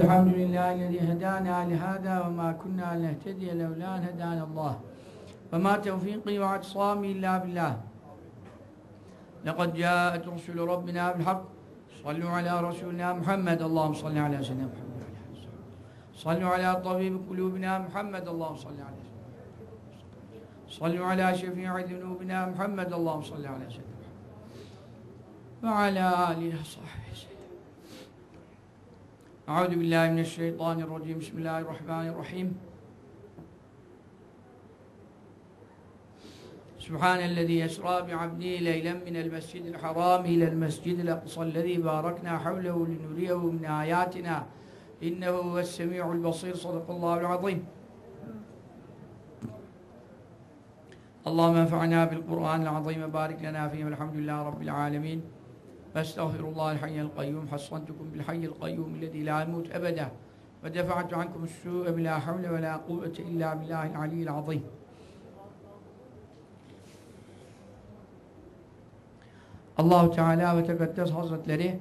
الحمد لله الذي هدانا لهذا وما كنا لنهتدي لولا أن هدانا الله. وما توفيقي وأعتصامي إلا بالله. لقد جاءت رسل ربنا بالحق. صلوا على رسولنا محمد. اللهم صل على سيدنا محمد. وعلى. صلوا على طبيب قلوبنا محمد. اللهم صل على سيدنا. صلوا على شفيع ذنوبنا محمد. اللهم صل على سيدنا محمد. وعلى آله وصحبه أعوذ بالله من الشيطان الرجيم. بسم الله الرحمن الرحيم. سبحان الذي يسرى بعبده ليلا من المسجد الحرام إلى المسجد الأقصى الذي باركنا حوله لنريه من آياتنا. إنه هو السميع البصير. صدق الله العظيم. اللهم انفعنا بالقرآن العظيم. بارك لنا فيه. والحمد لله رب العالمين. Estağfirullah el-hayyel kayyum hassantukum bil hayyel kayyum illezi la yemut ebede ve defa'tu ankum su'e bila havle ve la kuvvete illa billahil aliyyil azim. Allahu Teala ve Tekaddes Hazretleri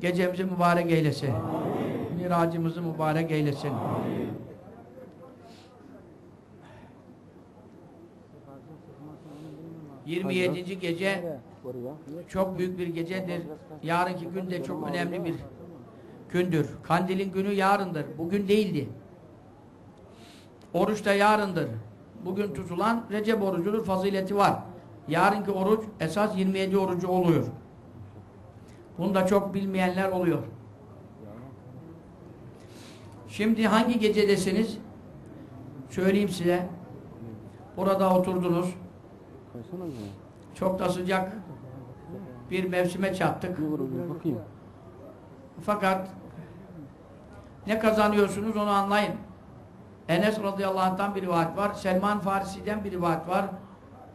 gecemizi mübarek eylesin. Amin. Miracımızı mübarek eylesin. Amin. Yirmi yedinci gece çok büyük bir gecedir. Yarınki gün de çok önemli bir gündür. Kandilin günü yarındır. Bugün değildi. Oruç da yarındır. Bugün tutulan Recep orucudur. Fazileti var. Yarınki oruç esas 27 orucu oluyor. Bunu da çok bilmeyenler oluyor. Şimdi hangi gecedesiniz? Söyleyeyim size. Burada oturdunuz. Çok da sıcak bir mevsime çattık. Fakat ne kazanıyorsunuz onu anlayın. Enes radıyallahu anh'tan bir rivayet var. Selman Farisi'den bir rivayet var.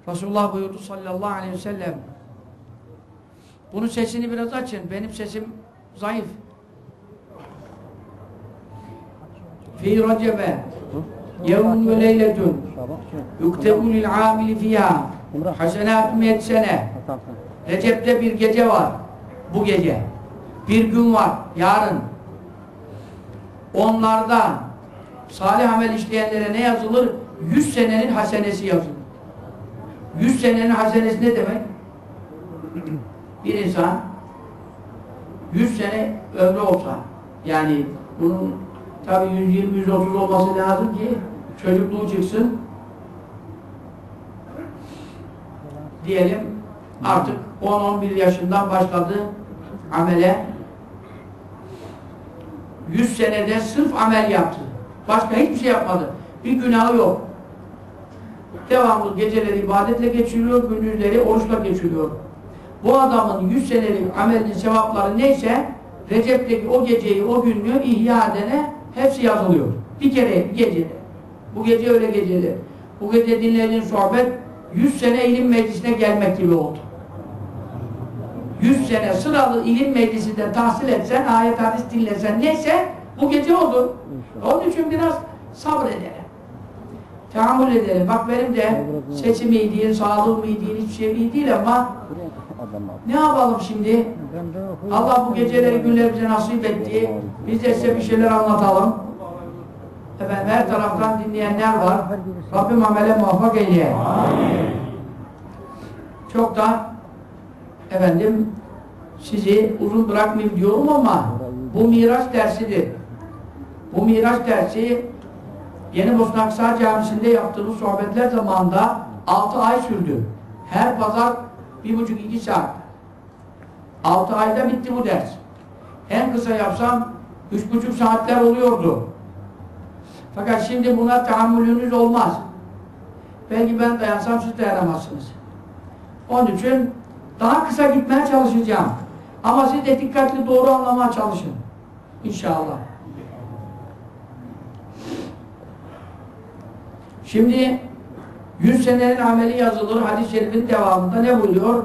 Resulullah buyurdu sallallahu aleyhi ve sellem. Bunun sesini biraz açın. Benim sesim zayıf. Fi recebe yevmun ve leyletun yuktebu lil amili fiyâ hasenâtü miyet sene Recep'te bir gece var. Bu gece. Bir gün var. Yarın. Onlarda salih amel işleyenlere ne yazılır? 100 senenin hasenesi yazılır. 100 senenin hasenesi ne demek? Bir insan 100 sene ömrü olsa yani bunun tabi 120-130 olması lazım ki çocukluğu çıksın diyelim artık 10-11 yaşından başladı amele 100 senede sırf amel yaptı. Başka hiçbir şey yapmadı. Bir günahı yok. Devamlı geceleri ibadetle geçiriyor, gündüzleri oruçla geçiriyor. Bu adamın 100 senelik amelinin sevapları neyse Recep'teki o geceyi, o günlüğü ihya edene hepsi yazılıyor. Bir kere, bir gecede. Bu gece öyle gecede. Bu gece dinlediğin sohbet 100 sene ilim meclisine gelmek gibi oldu. 100 sene sıralı ilim meclisinde tahsil etsen, ayet hadis dinlesen neyse bu gece oldu. Onun için biraz sabredelim. Tahammül edelim. Bak benim de sesim iyi değil, sağlığım iyi değil, hiçbir şey iyi değil ama ne yapalım şimdi? Allah bu geceleri günleri bize nasip etti. Biz de size bir şeyler anlatalım. Efendim her taraftan dinleyenler var. Rabbim amele muvaffak eyleye. Çok da efendim sizi uzun bırakmayayım diyorum ama bu Miraç dersidir. Bu Miraç dersi Yeni Bosna Aksa Camisi'nde yaptığımız sohbetler zamanında 6 ay sürdü. Her pazar bir buçuk iki saat. 6 ayda bitti bu ders. En kısa yapsam üç buçuk saatler oluyordu. Fakat şimdi buna tahammülünüz olmaz. Belki ben dayansam siz dayanamazsınız. Onun için daha kısa gitmeye çalışacağım. Ama siz de dikkatli doğru anlamaya çalışın. İnşallah. Şimdi 100 senenin ameli yazılır. Hadis-i şerifin devamında ne buyuruyor?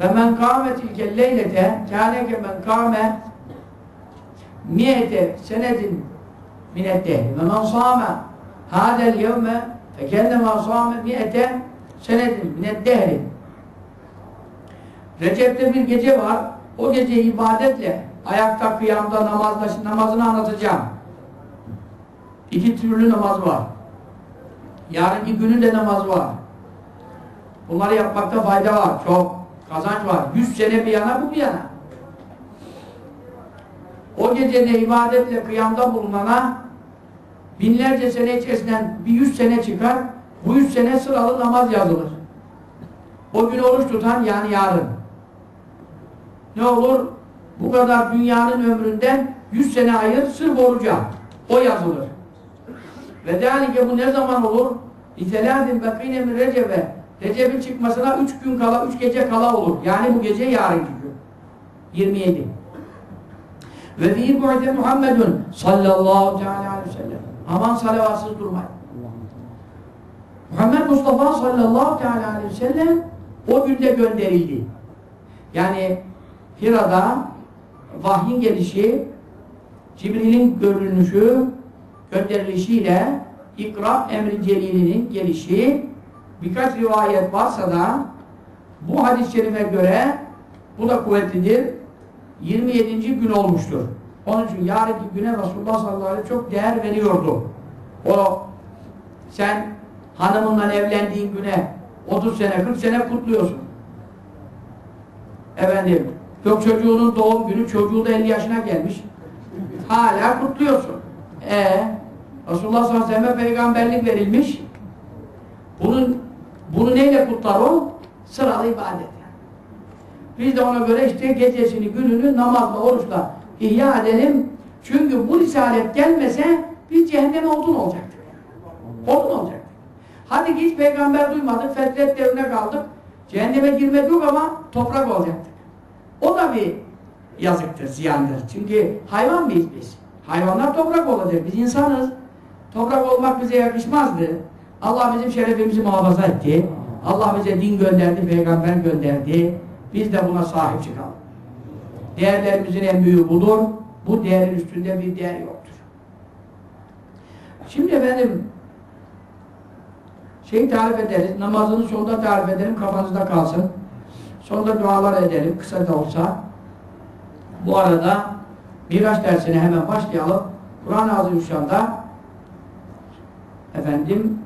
فَمَنْ قَامَ تِلْكَ اللَّيْلَةَ كَانَ كَمَنْ قَامَ مِيَةَ سَنَةٍ مِنَ الدَّهْرِ وَمَنْ صَامَ هَذَا الْيَوْمَ فَكَنَّمَا صَامَ مِيَةَ سَنَةٍ مِنَ الدَّهْرِ Recep'te bir gece var. o gece ibadetle, ayakta, kıyamda, namazda, namazını anlatacağım. İki türlü namaz var. Yarınki günün de namaz var. Bunları yapmakta fayda var, çok kazanç var. Yüz sene bir yana, bu bir yana. O gece ne ibadetle kıyamda bulunana binlerce sene içerisinden bir yüz sene çıkar, bu yüz sene sıralı namaz yazılır. O gün oruç tutan yani yarın. Ne olur? Bu kadar dünyanın ömründen yüz sene ayır sırf oruca. O yazılır. Ve değerli bu ne zaman olur? İtelâdin bekîne min recebe Recep'in çıkmasına üç gün kala, üç gece kala olur. Yani bu gece yarınki gün. 27. Ve fi bu'de Muhammedun sallallahu teala aleyhi ve sellem. Aman salavatsız durmayın. Muhammed Mustafa sallallahu teala aleyhi ve sellem o günde gönderildi. Yani Hira'da vahyin gelişi, Cibril'in görünüşü, gönderilişiyle ikra emri celilinin gelişi birkaç rivayet varsa da bu hadis-i şerife göre bu da kuvvetlidir. 27. gün olmuştur. Onun için yarınki güne Resulullah sallallahu aleyhi ve çok değer veriyordu. O sen hanımınla evlendiğin güne 30 sene, 40 sene kutluyorsun. Efendim, yok çocuğunun doğum günü, çocuğu da 50 yaşına gelmiş. Hala kutluyorsun. E Resulullah sallallahu aleyhi ve sellem peygamberlik verilmiş. Bunun bunu neyle kutlar o? Sıralı ibadet. Biz de ona göre işte gecesini, gününü namazla, oruçla ihya edelim. Çünkü bu risalet gelmese biz cehenneme odun olacaktık. Odun olacaktık. Hadi hiç peygamber duymadık, fetret devrine kaldık. Cehenneme girmek yok ama toprak olacaktık. O da bir yazıktır, ziyandır. Çünkü hayvan mıyız biz? Hayvanlar toprak olacak. Biz insanız. Toprak olmak bize yakışmazdı. Allah bizim şerefimizi muhafaza etti. Allah bize din gönderdi, peygamber gönderdi. Biz de buna sahip çıkalım. Değerlerimizin en büyüğü budur. Bu değerin üstünde bir değer yoktur. Şimdi efendim şeyi tarif ederiz. Namazını sonunda tarif edelim. Kafanızda kalsın. Sonunda dualar edelim. Kısa da olsa. Bu arada Miraç dersine hemen başlayalım. Kur'an-ı Azimüşşan'da efendim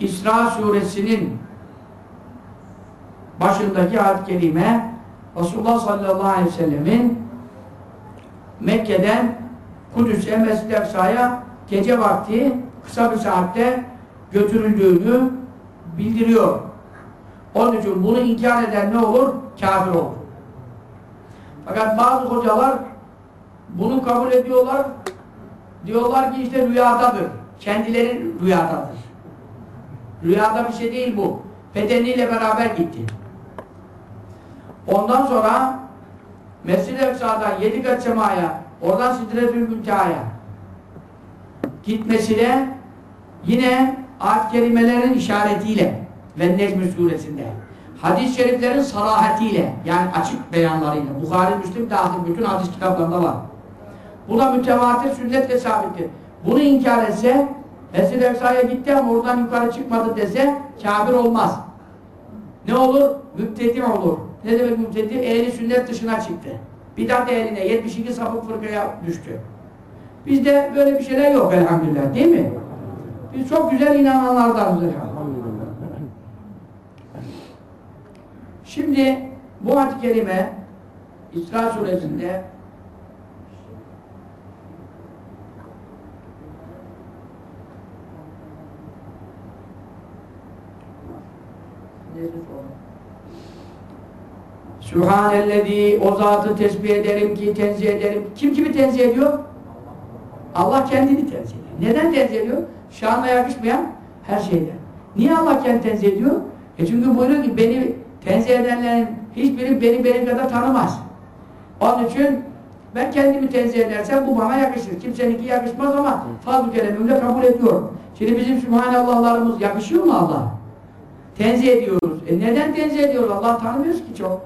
İsra suresinin başındaki ayet-i kerime Resulullah sallallahu aleyhi ve sellemin Mekke'den Kudüs'e, Mescid-i Aksa'ya gece vakti kısa bir saatte götürüldüğünü bildiriyor. Onun için bunu inkar eden ne olur? Kafir olur. Fakat bazı hocalar bunu kabul ediyorlar. Diyorlar ki işte rüyadadır. Kendileri rüyadadır. Rüyada bir şey değil bu. Bedeniyle beraber gitti. Ondan sonra Mescid-i Eksa'dan yedi kat semaya, oradan Sidretül Münteha'ya gitmesine yine ayet kelimelerin işaretiyle ve Necm suresinde hadis-i şeriflerin sarahatiyle yani açık beyanlarıyla Bukhari, Müslim dahil bütün hadis kitaplarında var. Bu da mütevatir sünnetle sabittir. Bunu inkar etse Mescid-i Eksa'ya gitti ama oradan yukarı çıkmadı dese kafir olmaz. Ne olur? Müptedi olur. Ne demek müptedi? Ehli sünnet dışına çıktı. Bidat ehline 72 sapık fırkaya düştü. Bizde böyle bir şeyler yok elhamdülillah değil mi? Biz çok güzel inananlardanız elhamdülillah. Şimdi bu hadis-i kerime İsra suresinde Sübhanellezi o zatı tesbih ederim ki tenzih ederim. Kim kimi tenzih ediyor? Allah kendini tenzih ediyor. Neden tenzih ediyor? Şanla yakışmayan her şeyden. Niye Allah kendini tenzih ediyor? E çünkü buyuruyor ki beni tenzih edenlerin hiçbiri beni benim kadar tanımaz. Onun için ben kendimi tenzih edersem bu bana yakışır. Kimseninki yakışmaz ama fazl-ı kabul ediyorum. Şimdi bizim Sübhanallahlarımız yakışıyor mu Allah? Tenzih ediyoruz. E neden tenzih ediyoruz? Allah tanımıyoruz ki çok.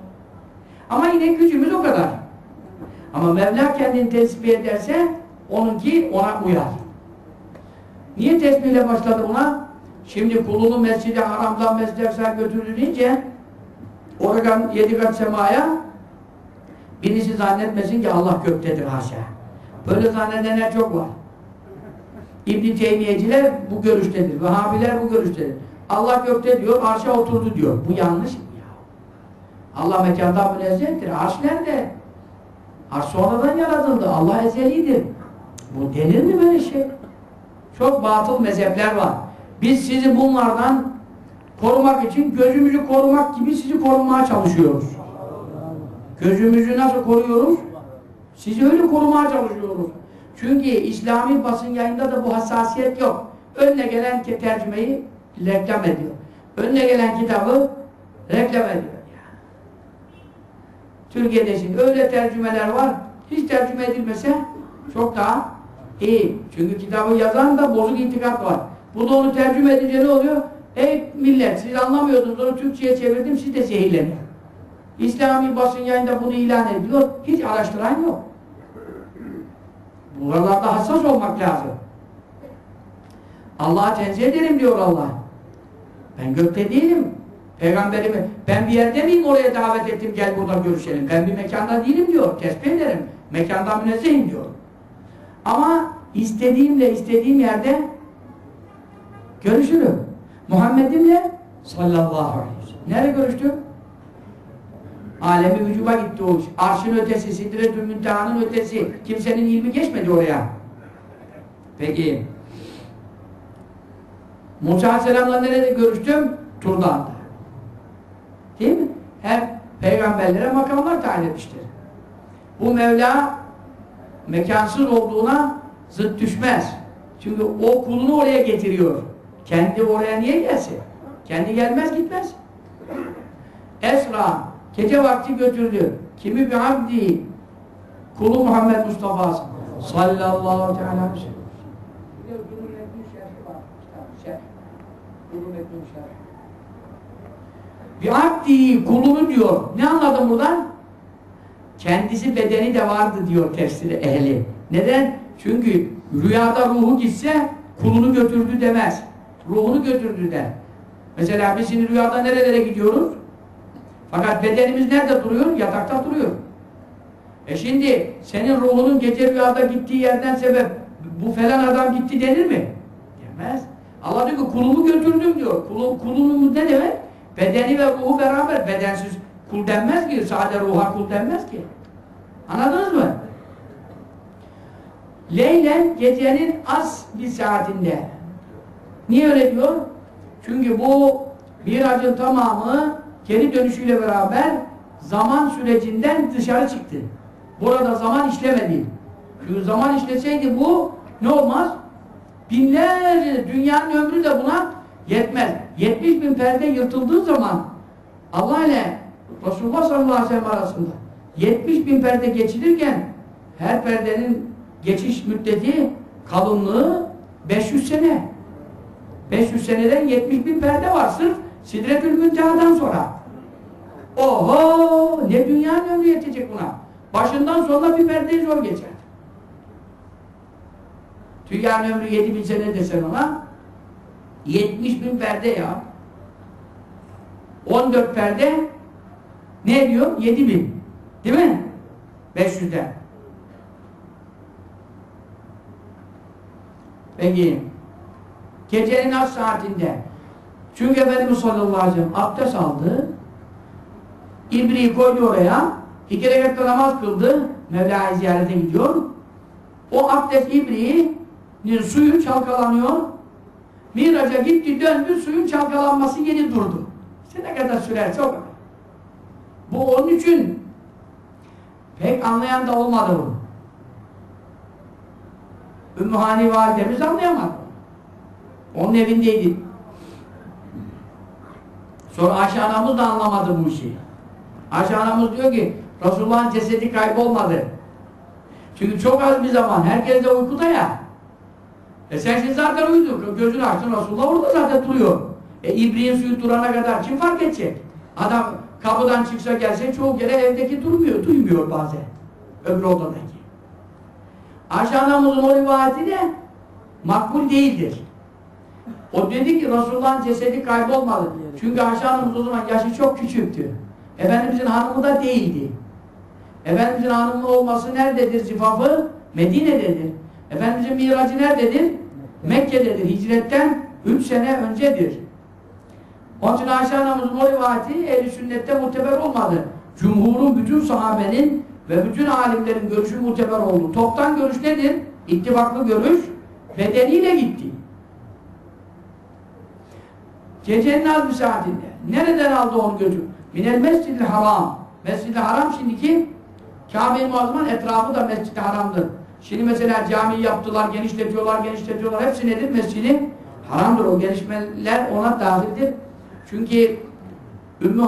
Ama yine gücümüz o kadar. Ama Mevla kendini tesbih ederse onunki ona uyar. Niye tesbihle başladı buna? Şimdi kulunu mescidi haramdan mescid-i götürdü deyince oradan yedi kat semaya Birisi zannetmesin ki Allah göktedir haşa. Böyle zannedenler çok var. İbn Teymiyeciler bu görüştedir. Vehhabiler bu görüştedir. Allah gökte diyor, arşa oturdu diyor. Bu yanlış mı ya? Allah mekandan münezzehtir. Arş nerede? Arş sonradan yaratıldı. Allah ezelidir. Bu denir mi böyle şey? Çok batıl mezhepler var. Biz sizi bunlardan korumak için gözümüzü korumak gibi sizi korumaya çalışıyoruz. Gözümüzü nasıl koruyoruz? Sizi öyle korumaya çalışıyoruz. Çünkü İslami basın yayında da bu hassasiyet yok. Önüne gelen tercümeyi reklam ediyor. Önüne gelen kitabı reklam ediyor. Türkiye'de şimdi öyle tercümeler var. Hiç tercüme edilmese çok daha iyi. Çünkü kitabı yazan da bozuk itikat var. Bu da onu tercüme edince ne oluyor? Ey millet siz anlamıyordunuz onu Türkçe'ye çevirdim siz de zehirlenin. İslami basın yayında bunu ilan ediyor. Hiç araştıran yok. Buralarda hassas olmak lazım. Allah'a tenzih ederim diyor Allah. Ben gökte değilim. Peygamberimi ben bir yerde miyim oraya davet ettim gel burada görüşelim. Ben bir mekanda değilim diyor. Tespih ederim. Mekandan münezzehim diyor. Ama istediğimle istediğim yerde görüşürüm. Muhammed'imle sallallahu aleyhi ve sellem. Nerede görüştüm? Alemi vücuba gitti o. Arşın ötesi, sidretül müntehanın ötesi. Kimsenin ilmi geçmedi oraya. Peki. Musa Aleyhisselam'la nerede görüştüm? Turdan'da. Değil mi? Her peygamberlere makamlar tayin etmiştir. Bu Mevla mekansız olduğuna zıt düşmez. Çünkü o kulunu oraya getiriyor. Kendi oraya niye gelsin? Kendi gelmez gitmez. Esra gece vakti götürdü. Kimi bir abdi kulu Muhammed Mustafa sallallahu aleyhi ve sellem. Bir abdi kulunu diyor. Ne anladım buradan? Kendisi bedeni de vardı diyor tefsiri ehli. Neden? Çünkü rüyada ruhu gitse kulunu götürdü demez. Ruhunu götürdü der. Mesela biz şimdi rüyada nerelere gidiyoruz? Fakat bedenimiz nerede duruyor? Yatakta duruyor. E şimdi senin ruhunun gece rüyada gittiği yerden sebep bu falan adam gitti denir mi? Demez. Allah diyor ki kulumu götürdüm diyor. Kulu, kulumuz ne demek? Bedeni ve ruhu beraber. Bedensiz kul denmez ki. Sade ruha kul denmez ki. Anladınız mı? Leylen gecenin az bir saatinde. Niye öyle diyor? Çünkü bu miracın tamamı geri dönüşüyle beraber zaman sürecinden dışarı çıktı. Burada zaman işlemedi. Çünkü zaman işleseydi bu ne olmaz? Binlerce, dünyanın ömrü de buna yetmez. 70 bin perde yırtıldığı zaman Allah ile Resulullah sallallahu aleyhi ve sellem arasında 70 bin perde geçilirken her perdenin geçiş müddeti kalınlığı 500 sene. 500 seneden 70 bin perde var sırf Sidretül Münteha'dan sonra. Oho! Ne dünyanın ömrü yetecek buna. Başından sonuna bir perdeyi zor geçer. Dünyanın ömrü 7 bin sene desen ona 70 bin perde ya. 14 perde ne diyor? 7 bin. Değil mi? 500'den. Peki. Gecenin az saatinde. Çünkü Efendimiz sallallahu aleyhi ve sellem abdest aldı. İbriği koydu oraya. İki rekatta namaz kıldı. Mevla'yı ziyarete gidiyor. O abdest ibriğinin suyu çalkalanıyor. Miraca gitti döndü suyun çalkalanması yeni durdu. İşte ne kadar sürerse o. Bu onun için pek anlayan da olmadı bu. Ümmühani validemiz anlayamadı. Onun evindeydi. Sonra Ayşe anamız da anlamadı bu işi. Ayşe anamız diyor ki Resulullah'ın cesedi kaybolmadı. Çünkü çok az bir zaman. Herkes de uykuda ya. E sen şimdi zaten uyudun. Gözünü açtın Resulullah orada zaten duruyor. E İbriğin suyu durana kadar kim fark edecek? Adam kapıdan çıksa gelse çoğu kere evdeki durmuyor. Duymuyor bazen. Öbür odadaki. Ayşe anamızın o rivayeti de makbul değildir. O dedi ki Resulullah'ın cesedi kaybolmadı. Çünkü Ayşe anamız o zaman yaşı çok küçüktü. Efendimizin hanımı da değildi. Efendimizin hanımlı olması nerededir zifafı? Medine'dedir. Efendimizin miracı nerededir? Mekke'dedir. Hicretten 3 sene öncedir. Onun için Ayşe anamızın o rivayeti ehl sünnette muteber olmadı. Cumhurun bütün sahabenin ve bütün alimlerin görüşü muteber oldu. Toptan görüş nedir? İttifaklı görüş bedeniyle gitti. Gecenin az bir saatinde. Nereden aldı onu götür? Minel mescid haram. Mescid-i haram şimdiki Kabe-i Muazzama'nın etrafı da mescid-i haramdır. Şimdi mesela cami yaptılar, genişletiyorlar, genişletiyorlar. Hepsi nedir? Mescid-i haramdır. O gelişmeler ona dahildir. Çünkü Ümmü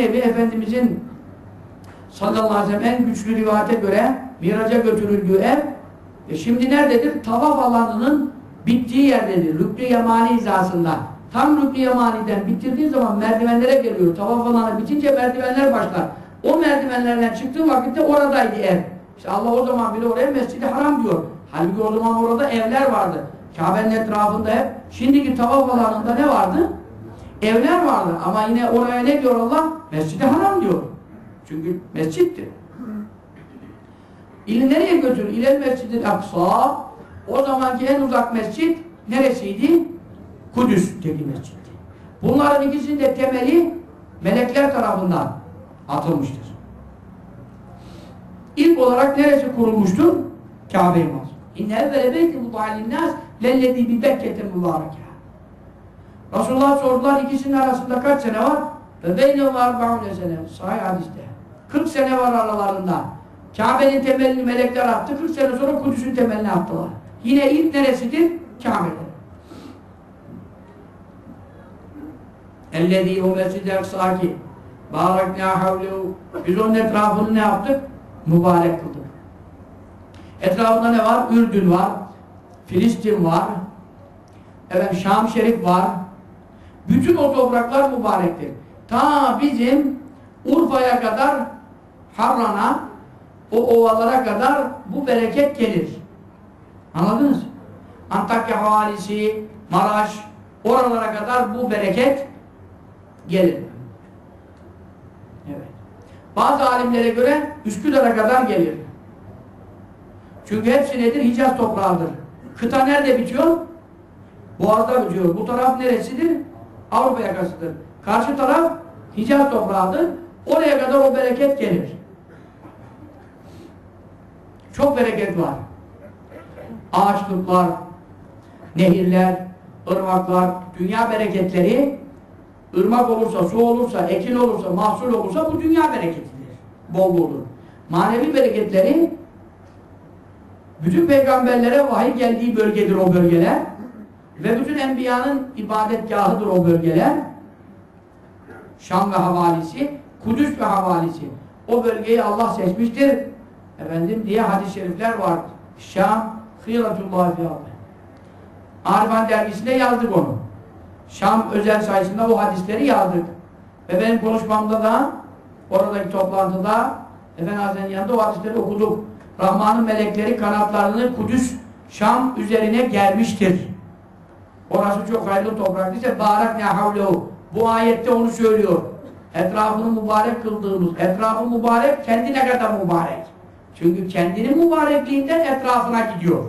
evi Efendimizin sallallahu aleyhi ve sellem en güçlü rivayete göre miraca götürüldüğü ev e şimdi nerededir? Tavaf alanının bittiği yerdedir. Rüknü Yemani hizasında. Tam Rüknü Yemani'den bitirdiği zaman merdivenlere geliyor. Tavaf alanı bitince merdivenler başlar. O merdivenlerden çıktığı vakitte oradaydı ev. İşte Allah o zaman bile oraya Mescid-i Haram diyor. Halbuki o zaman orada evler vardı. Kabe'nin etrafında hep. Şimdiki tavaf alanında ne vardı? Evler vardı. Ama yine oraya ne diyor Allah? Mescid-i Haram diyor. Çünkü mescitti. İli nereye götürür? İlel Mescid-i Aksa o zamanki en uzak mescit neresiydi? Kudüs'teki mescitti. Bunların ikisinin de temeli melekler tarafından atılmıştır. İlk olarak neresi kurulmuştur? Kabe-i Mazlum. İnne evvele beyti mutalinnâs lellezî bi Bekke'te mübârekâ. Resulullah sordular ikisinin arasında kaç sene var? Ve beynevâ arba'une sene. Sahih hadiste. 40 sene var aralarında. Kabe'nin temelini melekler attı. 40 sene sonra Kudüs'ün temelini attılar. Yine ilk neresidir? Kabe'de. Ellezî o mescid-i aksâ ki bâraknâ Biz onun etrafını ne yaptık? Mübarek kıldık. Etrafında ne var? Ürdün var. Filistin var. Efendim Şam Şerif var. Bütün o topraklar mübarektir. Ta bizim Urfa'ya kadar Harran'a o ovalara kadar bu bereket gelir. Anladınız? Antakya halisi, Maraş, oralara kadar bu bereket gelir. Evet. Bazı alimlere göre Üsküdar'a kadar gelir. Çünkü hepsi nedir? Hicaz toprağıdır. Kıta nerede bitiyor? Boğaz'da bitiyor. Bu taraf neresidir? Avrupa yakasıdır. Karşı taraf Hicaz toprağıdır. Oraya kadar o bereket gelir. Çok bereket var. Ağaçlıklar, nehirler, ırmaklar, dünya bereketleri ırmak olursa, su olursa, ekin olursa, mahsul olursa bu dünya bereketidir. Bol olur. Manevi bereketleri bütün peygamberlere vahiy geldiği bölgedir o bölgeler ve bütün enbiyanın ibadetgahıdır o bölgeler. Şam ve havalisi, Kudüs ve havalisi. O bölgeyi Allah seçmiştir. Efendim diye hadis-i şerifler var. Şam, hıyratullah fi Arifan dergisinde yazdık onu. Şam özel sayısında o hadisleri yazdık. Ve benim konuşmamda da oradaki toplantıda Efendi Hazretleri'nin yanında o hadisleri okuduk. Rahman'ın melekleri kanatlarını Kudüs, Şam üzerine germiştir. Orası çok hayırlı toprak. İşte barak ne havlehu. Bu ayette onu söylüyor. Etrafını mübarek kıldığımız, etrafı mübarek, kendine kadar mübarek. Çünkü kendinin mübarekliğinden etrafına gidiyor.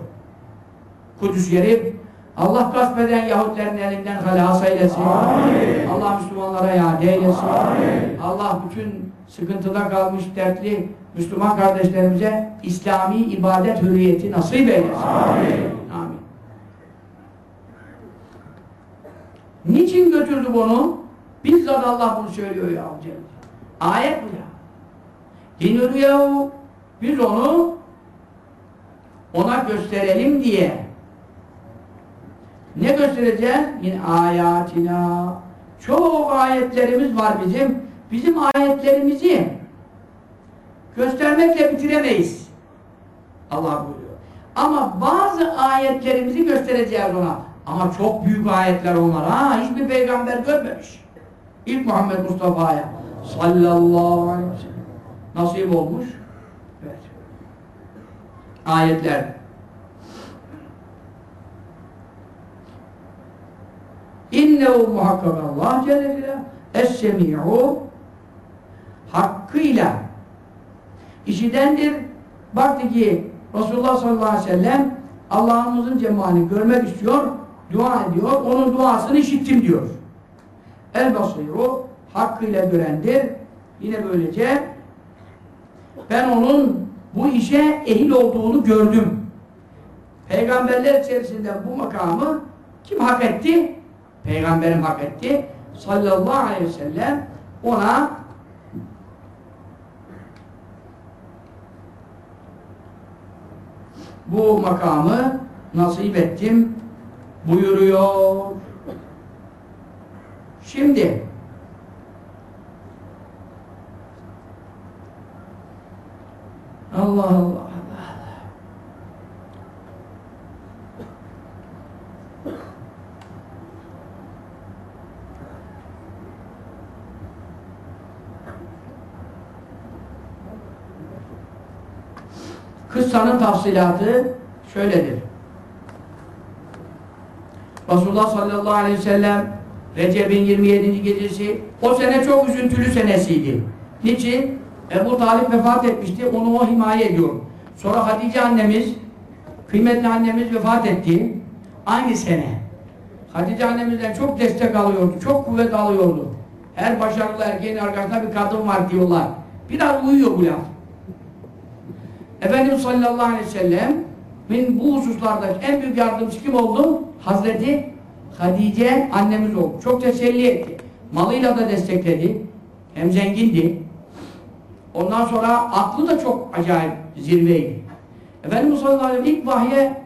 Kudüs yeri Allah gasp eden Yahudilerin elinden halas eylesin. Amin. Allah Müslümanlara iade eylesin. Amin. Allah bütün sıkıntıda kalmış dertli Müslüman kardeşlerimize İslami ibadet hürriyeti nasip eylesin. Amin. Amin. Niçin götürdü bunu? Bizzat Allah bunu söylüyor ya. Ayet bu ya. Dinürüyahu biz onu ona gösterelim diye ne göstereceğiz? Min ayatina çok ayetlerimiz var bizim. Bizim ayetlerimizi göstermekle bitiremeyiz. Allah buyuruyor. Ama bazı ayetlerimizi göstereceğiz ona. Ama çok büyük ayetler onlar. Ha, hiçbir peygamber görmemiş. İlk Muhammed Mustafa'ya sallallahu aleyhi ve sellem nasip olmuş. Evet. Ayetler. İnnehu muhakkak Allah Celle Celaluhu hakkıyla işidendir. Baktı ki Resulullah sallallahu aleyhi ve sellem Allah'ımızın cemalini görmek istiyor, dua ediyor. Onun duasını işittim diyor. El basiru hakkıyla görendir. Yine böylece ben onun bu işe ehil olduğunu gördüm. Peygamberler içerisinde bu makamı kim hak etti? Peygamberim hak etti. Sallallahu aleyhi ve sellem ona bu makamı nasip ettim buyuruyor. Şimdi Allah Allah Allah. Kıssanın tafsilatı şöyledir. Resulullah sallallahu aleyhi ve sellem Recep'in 27. gecesi o sene çok üzüntülü senesiydi. Niçin? Ebu Talip vefat etmişti. Onu o himaye ediyor. Sonra Hatice annemiz kıymetli annemiz vefat etti. Aynı sene. Hatice annemizden çok destek alıyordu. Çok kuvvet alıyordu. Her başarılı erkeğin arkasında bir kadın var diyorlar. Biraz uyuyor bu laf. Efendimiz sallallahu aleyhi ve sellem min bu hususlardaki en büyük yardımcısı kim oldu? Hazreti Hatice annemiz oldu. Çok teselli etti. Malıyla da destekledi. Hem zengindi. Ondan sonra aklı da çok acayip zirveydi. Efendimiz sallallahu aleyhi ve sellem ilk vahye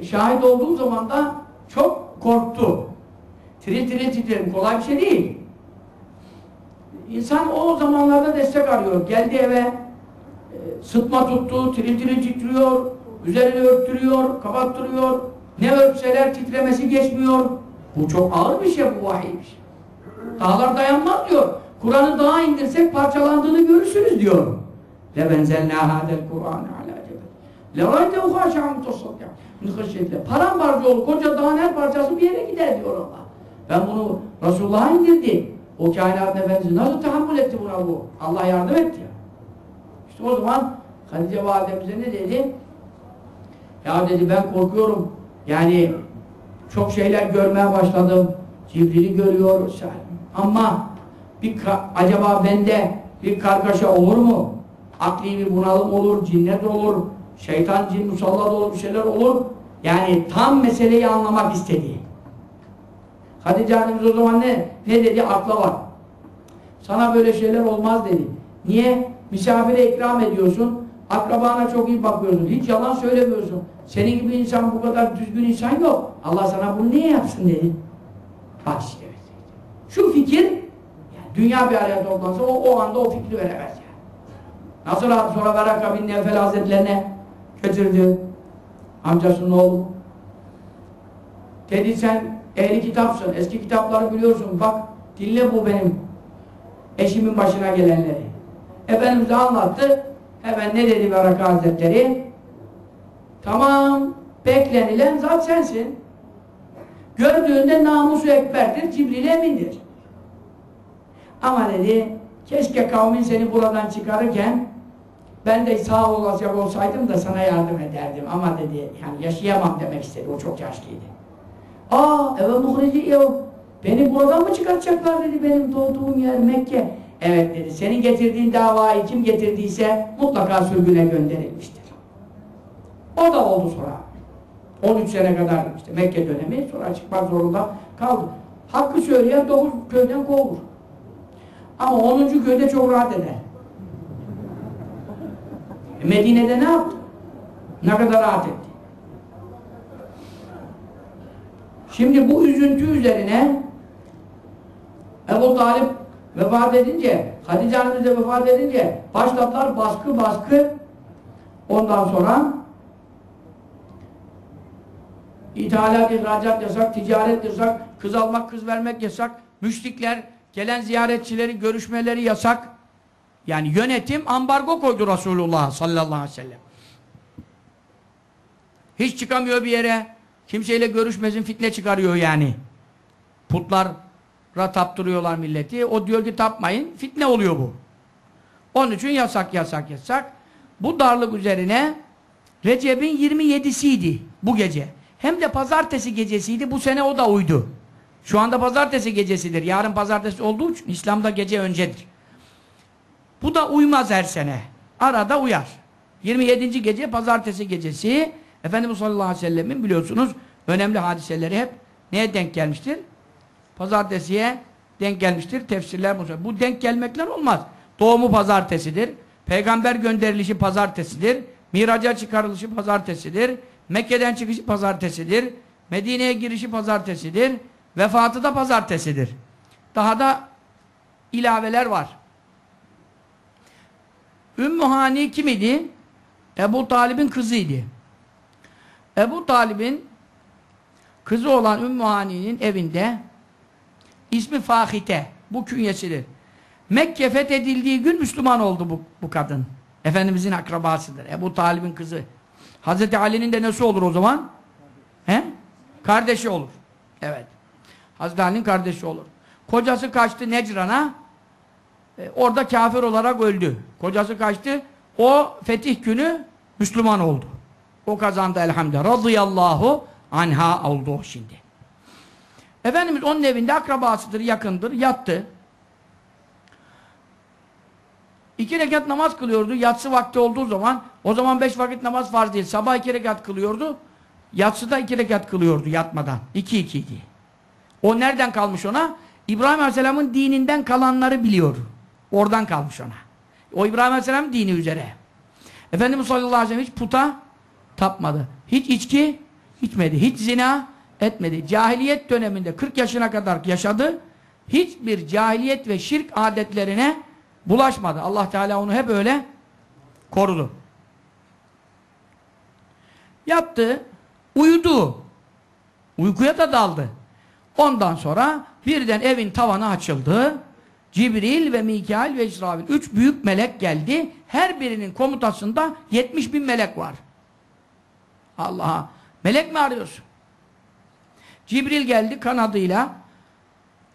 e, şahit olduğum zaman da çok korktu. Tiril tiril titredim. Kolay bir şey değil. İnsan o zamanlarda destek arıyor. Geldi eve sıtma tuttu, tiril tiril titriyor, üzerini örttürüyor, kapattırıyor. Ne örtseler titremesi geçmiyor. Bu çok ağır bir şey bu vahiymiş. Dağlar dayanmaz diyor. Kur'an'ı dağa indirsek parçalandığını görürsünüz diyor. لَبَنْزَلْنَا هَذَا الْقُرْآنَ عَلَى جَبَلٍ لَرَيْتَهُ خَاشِعًا مُتَصَدِّعًا مِنْ خَشْيَةِ اللّٰهِ Paramparça olur. Koca dağın her parçası bir yere gider diyor Allah. Ben bunu Resulullah'a indirdi. O kainat efendisi nasıl tahammül etti buna bu? Allah yardım etti ya. İşte o zaman Hatice validemize ne dedi? Ya dedi ben korkuyorum. Yani çok şeyler görmeye başladım. Cibril'i görüyor. Ama bir acaba bende bir kargaşa olur mu? Akli bir bunalım olur, cinnet olur, şeytan cin musallat olur, bir şeyler olur. Yani tam meseleyi anlamak istedi. Hatice annemiz o zaman ne? Ne dedi? Akla var. Sana böyle şeyler olmaz dedi. Niye? Misafire ikram ediyorsun, akrabana çok iyi bakıyorsun, hiç yalan söylemiyorsun. Senin gibi insan bu kadar düzgün insan yok. Allah sana bunu niye yapsın dedi. Bak işte. Şu fikir, yani dünya bir araya toplansa o, o anda o fikri veremez yani. Nasıl sonra Baraka bin Nevfel Hazretlerine götürdü. Amcasının oğlu. Dedi sen ehli kitapsın, eski kitapları biliyorsun. Bak dinle bu benim eşimin başına gelenleri. Efendimiz anlattı. Hemen ne dedi Baraka Hazretleri? Tamam, beklenilen zat sensin. Gördüğünde namusu ekberdir, Cibril emindir. Ama dedi, keşke kavmin seni buradan çıkarırken ben de sağ olacak olsaydım da sana yardım ederdim. Ama dedi, yani yaşayamam demek istedi, o çok yaşlıydı. Aa, eve muhrici yok. Beni buradan mı çıkartacaklar dedi, benim doğduğum yer Mekke. Evet dedi, senin getirdiğin davayı kim getirdiyse mutlaka sürgüne gönderilmiştir. O da oldu sonra. 13 sene kadar işte Mekke dönemi sonra çıkmak zorunda kaldı. Hakkı söyleyen 9 köyden kovulur. Ama 10. köyde çok rahat eder. E Medine'de ne yaptı? Ne kadar rahat etti. Şimdi bu üzüntü üzerine Ebu Talip vefat edince, Hatice annemiz de vefat edince başlattılar baskı baskı ondan sonra İthalat, ihracat yasak, ticaret yasak, kız almak, kız vermek yasak, müşrikler, gelen ziyaretçileri, görüşmeleri yasak. Yani yönetim ambargo koydu Resulullah sallallahu aleyhi ve sellem. Hiç çıkamıyor bir yere, kimseyle görüşmesin, fitne çıkarıyor yani. Putlara taptırıyorlar milleti, o diyor ki tapmayın, fitne oluyor bu. Onun için yasak yasak yasak. Bu darlık üzerine Recep'in 27'siydi bu gece. Hem de pazartesi gecesiydi. Bu sene o da uydu. Şu anda pazartesi gecesidir. Yarın pazartesi olduğu için İslam'da gece öncedir. Bu da uymaz her sene. Arada uyar. 27. gece pazartesi gecesi Efendimiz sallallahu aleyhi ve sellemin biliyorsunuz önemli hadiseleri hep neye denk gelmiştir? Pazartesiye denk gelmiştir. Tefsirler bu. Bu denk gelmekler olmaz. Doğumu pazartesidir. Peygamber gönderilişi pazartesidir. Miraca çıkarılışı pazartesidir. Mekke'den çıkışı pazartesidir. Medine'ye girişi pazartesidir. Vefatı da pazartesidir. Daha da ilaveler var. Ümmü Hani kim idi? Ebu Talib'in kızıydı. Ebu Talib'in kızı olan Ümmü Hani'nin evinde ismi Fahite. Bu künyesidir. Mekke fethedildiği gün Müslüman oldu bu, bu kadın. Efendimizin akrabasıdır. Ebu Talib'in kızı. Hazreti Ali'nin de nesi olur o zaman? He? Kardeşi olur. Evet. Hazreti Ali'nin kardeşi olur. Kocası kaçtı Necran'a. E, orada kafir olarak öldü. Kocası kaçtı. O fetih günü Müslüman oldu. O kazandı elhamdülillah. Radıyallahu anha oldu şimdi. Efendimiz onun evinde akrabasıdır, yakındır. Yattı. İki rekat namaz kılıyordu. Yatsı vakti olduğu zaman, o zaman beş vakit namaz farz değil. Sabah iki rekat kılıyordu. Yatsıda iki rekat kılıyordu yatmadan. İki ikiydi. O nereden kalmış ona? İbrahim Aleyhisselam'ın dininden kalanları biliyor. Oradan kalmış ona. O İbrahim Aleyhisselam dini üzere. Efendimiz sallallahu aleyhi ve sellem hiç puta tapmadı. Hiç içki içmedi. Hiç zina etmedi. Cahiliyet döneminde 40 yaşına kadar yaşadı. Hiçbir cahiliyet ve şirk adetlerine bulaşmadı. Allah Teala onu hep öyle korudu. Yaptı. Uyudu. Uykuya da daldı. Ondan sonra birden evin tavanı açıldı. Cibril ve Mikail ve İsrafil. Üç büyük melek geldi. Her birinin komutasında 70 bin melek var. Allah'a. Melek mi arıyorsun? Cibril geldi kanadıyla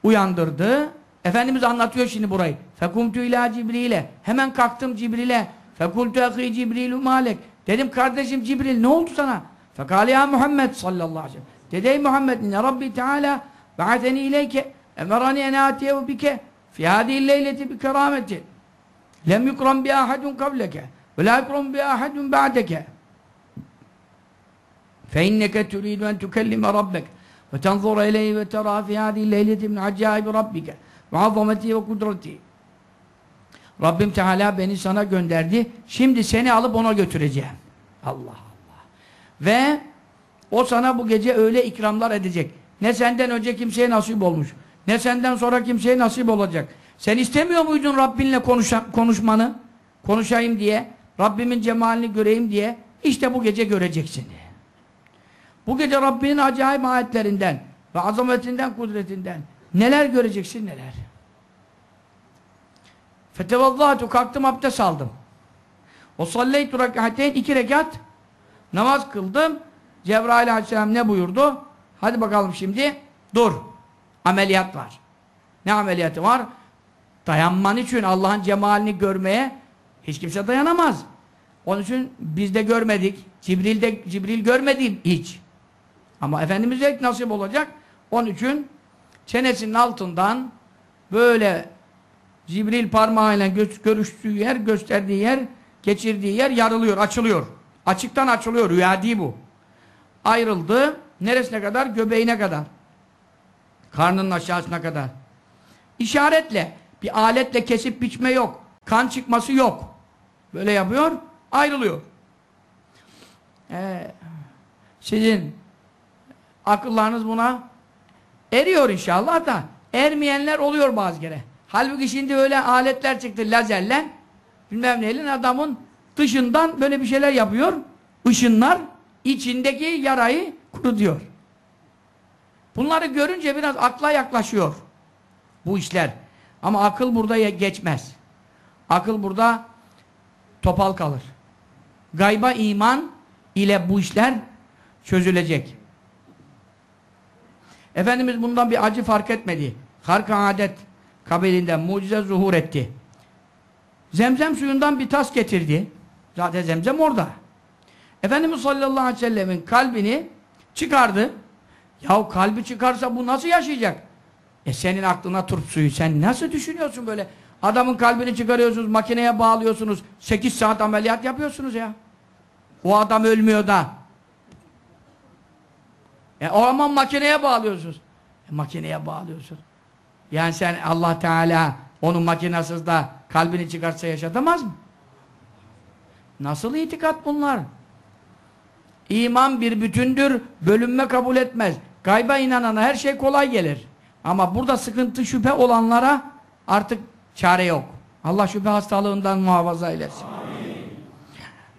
uyandırdı. Efendimiz anlatıyor şimdi burayı. Fekumtu ila Cibril'e. Hemen kalktım Cibril'e. Fekultu akî Cibrilü malek. Dedim kardeşim Cibril ne oldu sana? Fekale ya Muhammed sallallahu aleyhi ve sellem. Dedi ey Muhammed inne Rabbi Teala ba'ateni ileyke emerani en atiyevu bike fi hâdî leyleti bi kerameti lem yukram bi ahadun kableke ve la yukram bi ahadun ba'deke fe inneke turidu en tukellime rabbek ve tenzura ileyhi ve tera fi hâdî leyleti min acâibi rabbike ve azameti ve kudreti Rabbim Teala beni sana gönderdi. Şimdi seni alıp ona götüreceğim. Allah Allah. Ve o sana bu gece öyle ikramlar edecek. Ne senden önce kimseye nasip olmuş. Ne senden sonra kimseye nasip olacak. Sen istemiyor muydun Rabbinle konuşa, konuşmanı? Konuşayım diye. Rabbimin cemalini göreyim diye. İşte bu gece göreceksin diye. Bu gece Rabbinin acayip ayetlerinden ve azametinden, kudretinden neler göreceksin neler. Fetevallahtu kalktım abdest aldım. O salleytu rekateyn iki rekat namaz kıldım. Cebrail aleyhisselam ne buyurdu? Hadi bakalım şimdi dur. Ameliyat var. Ne ameliyatı var? Dayanman için Allah'ın cemalini görmeye hiç kimse dayanamaz. Onun için biz de görmedik. Cibril de Cibril görmedi hiç. Ama Efendimiz'e nasip olacak. Onun için çenesinin altından böyle Cibril parmağıyla görüştüğü yer, gösterdiği yer, geçirdiği yer yarılıyor, açılıyor. Açıktan açılıyor, rüya değil bu. Ayrıldı, neresine kadar? Göbeğine kadar. Karnının aşağısına kadar. İşaretle, bir aletle kesip biçme yok. Kan çıkması yok. Böyle yapıyor, ayrılıyor. Ee, sizin akıllarınız buna eriyor inşallah da ermeyenler oluyor bazı kere. Halbuki şimdi öyle aletler çıktı lazerle bilmem neyle adamın dışından böyle bir şeyler yapıyor. Işınlar içindeki yarayı kurutuyor. Bunları görünce biraz akla yaklaşıyor bu işler. Ama akıl burada geçmez. Akıl burada topal kalır. Gayba iman ile bu işler çözülecek. Efendimiz bundan bir acı fark etmedi. Harka adet kabilinden mucize zuhur etti. Zemzem suyundan bir tas getirdi. Zaten zemzem orada. Efendimiz sallallahu aleyhi ve sellemin kalbini çıkardı. Yahu kalbi çıkarsa bu nasıl yaşayacak? E senin aklına turp suyu. Sen nasıl düşünüyorsun böyle? Adamın kalbini çıkarıyorsunuz, makineye bağlıyorsunuz. 8 saat ameliyat yapıyorsunuz ya. O adam ölmüyor da. E o zaman makineye bağlıyorsunuz. E, makineye bağlıyorsun. Yani sen Allah Teala onun makinasız da kalbini çıkarsa yaşatamaz mı? Nasıl itikat bunlar? İman bir bütündür, bölünme kabul etmez. Gayba inanana her şey kolay gelir. Ama burada sıkıntı, şüphe olanlara artık çare yok. Allah şüphe hastalığından muhafaza eylesin.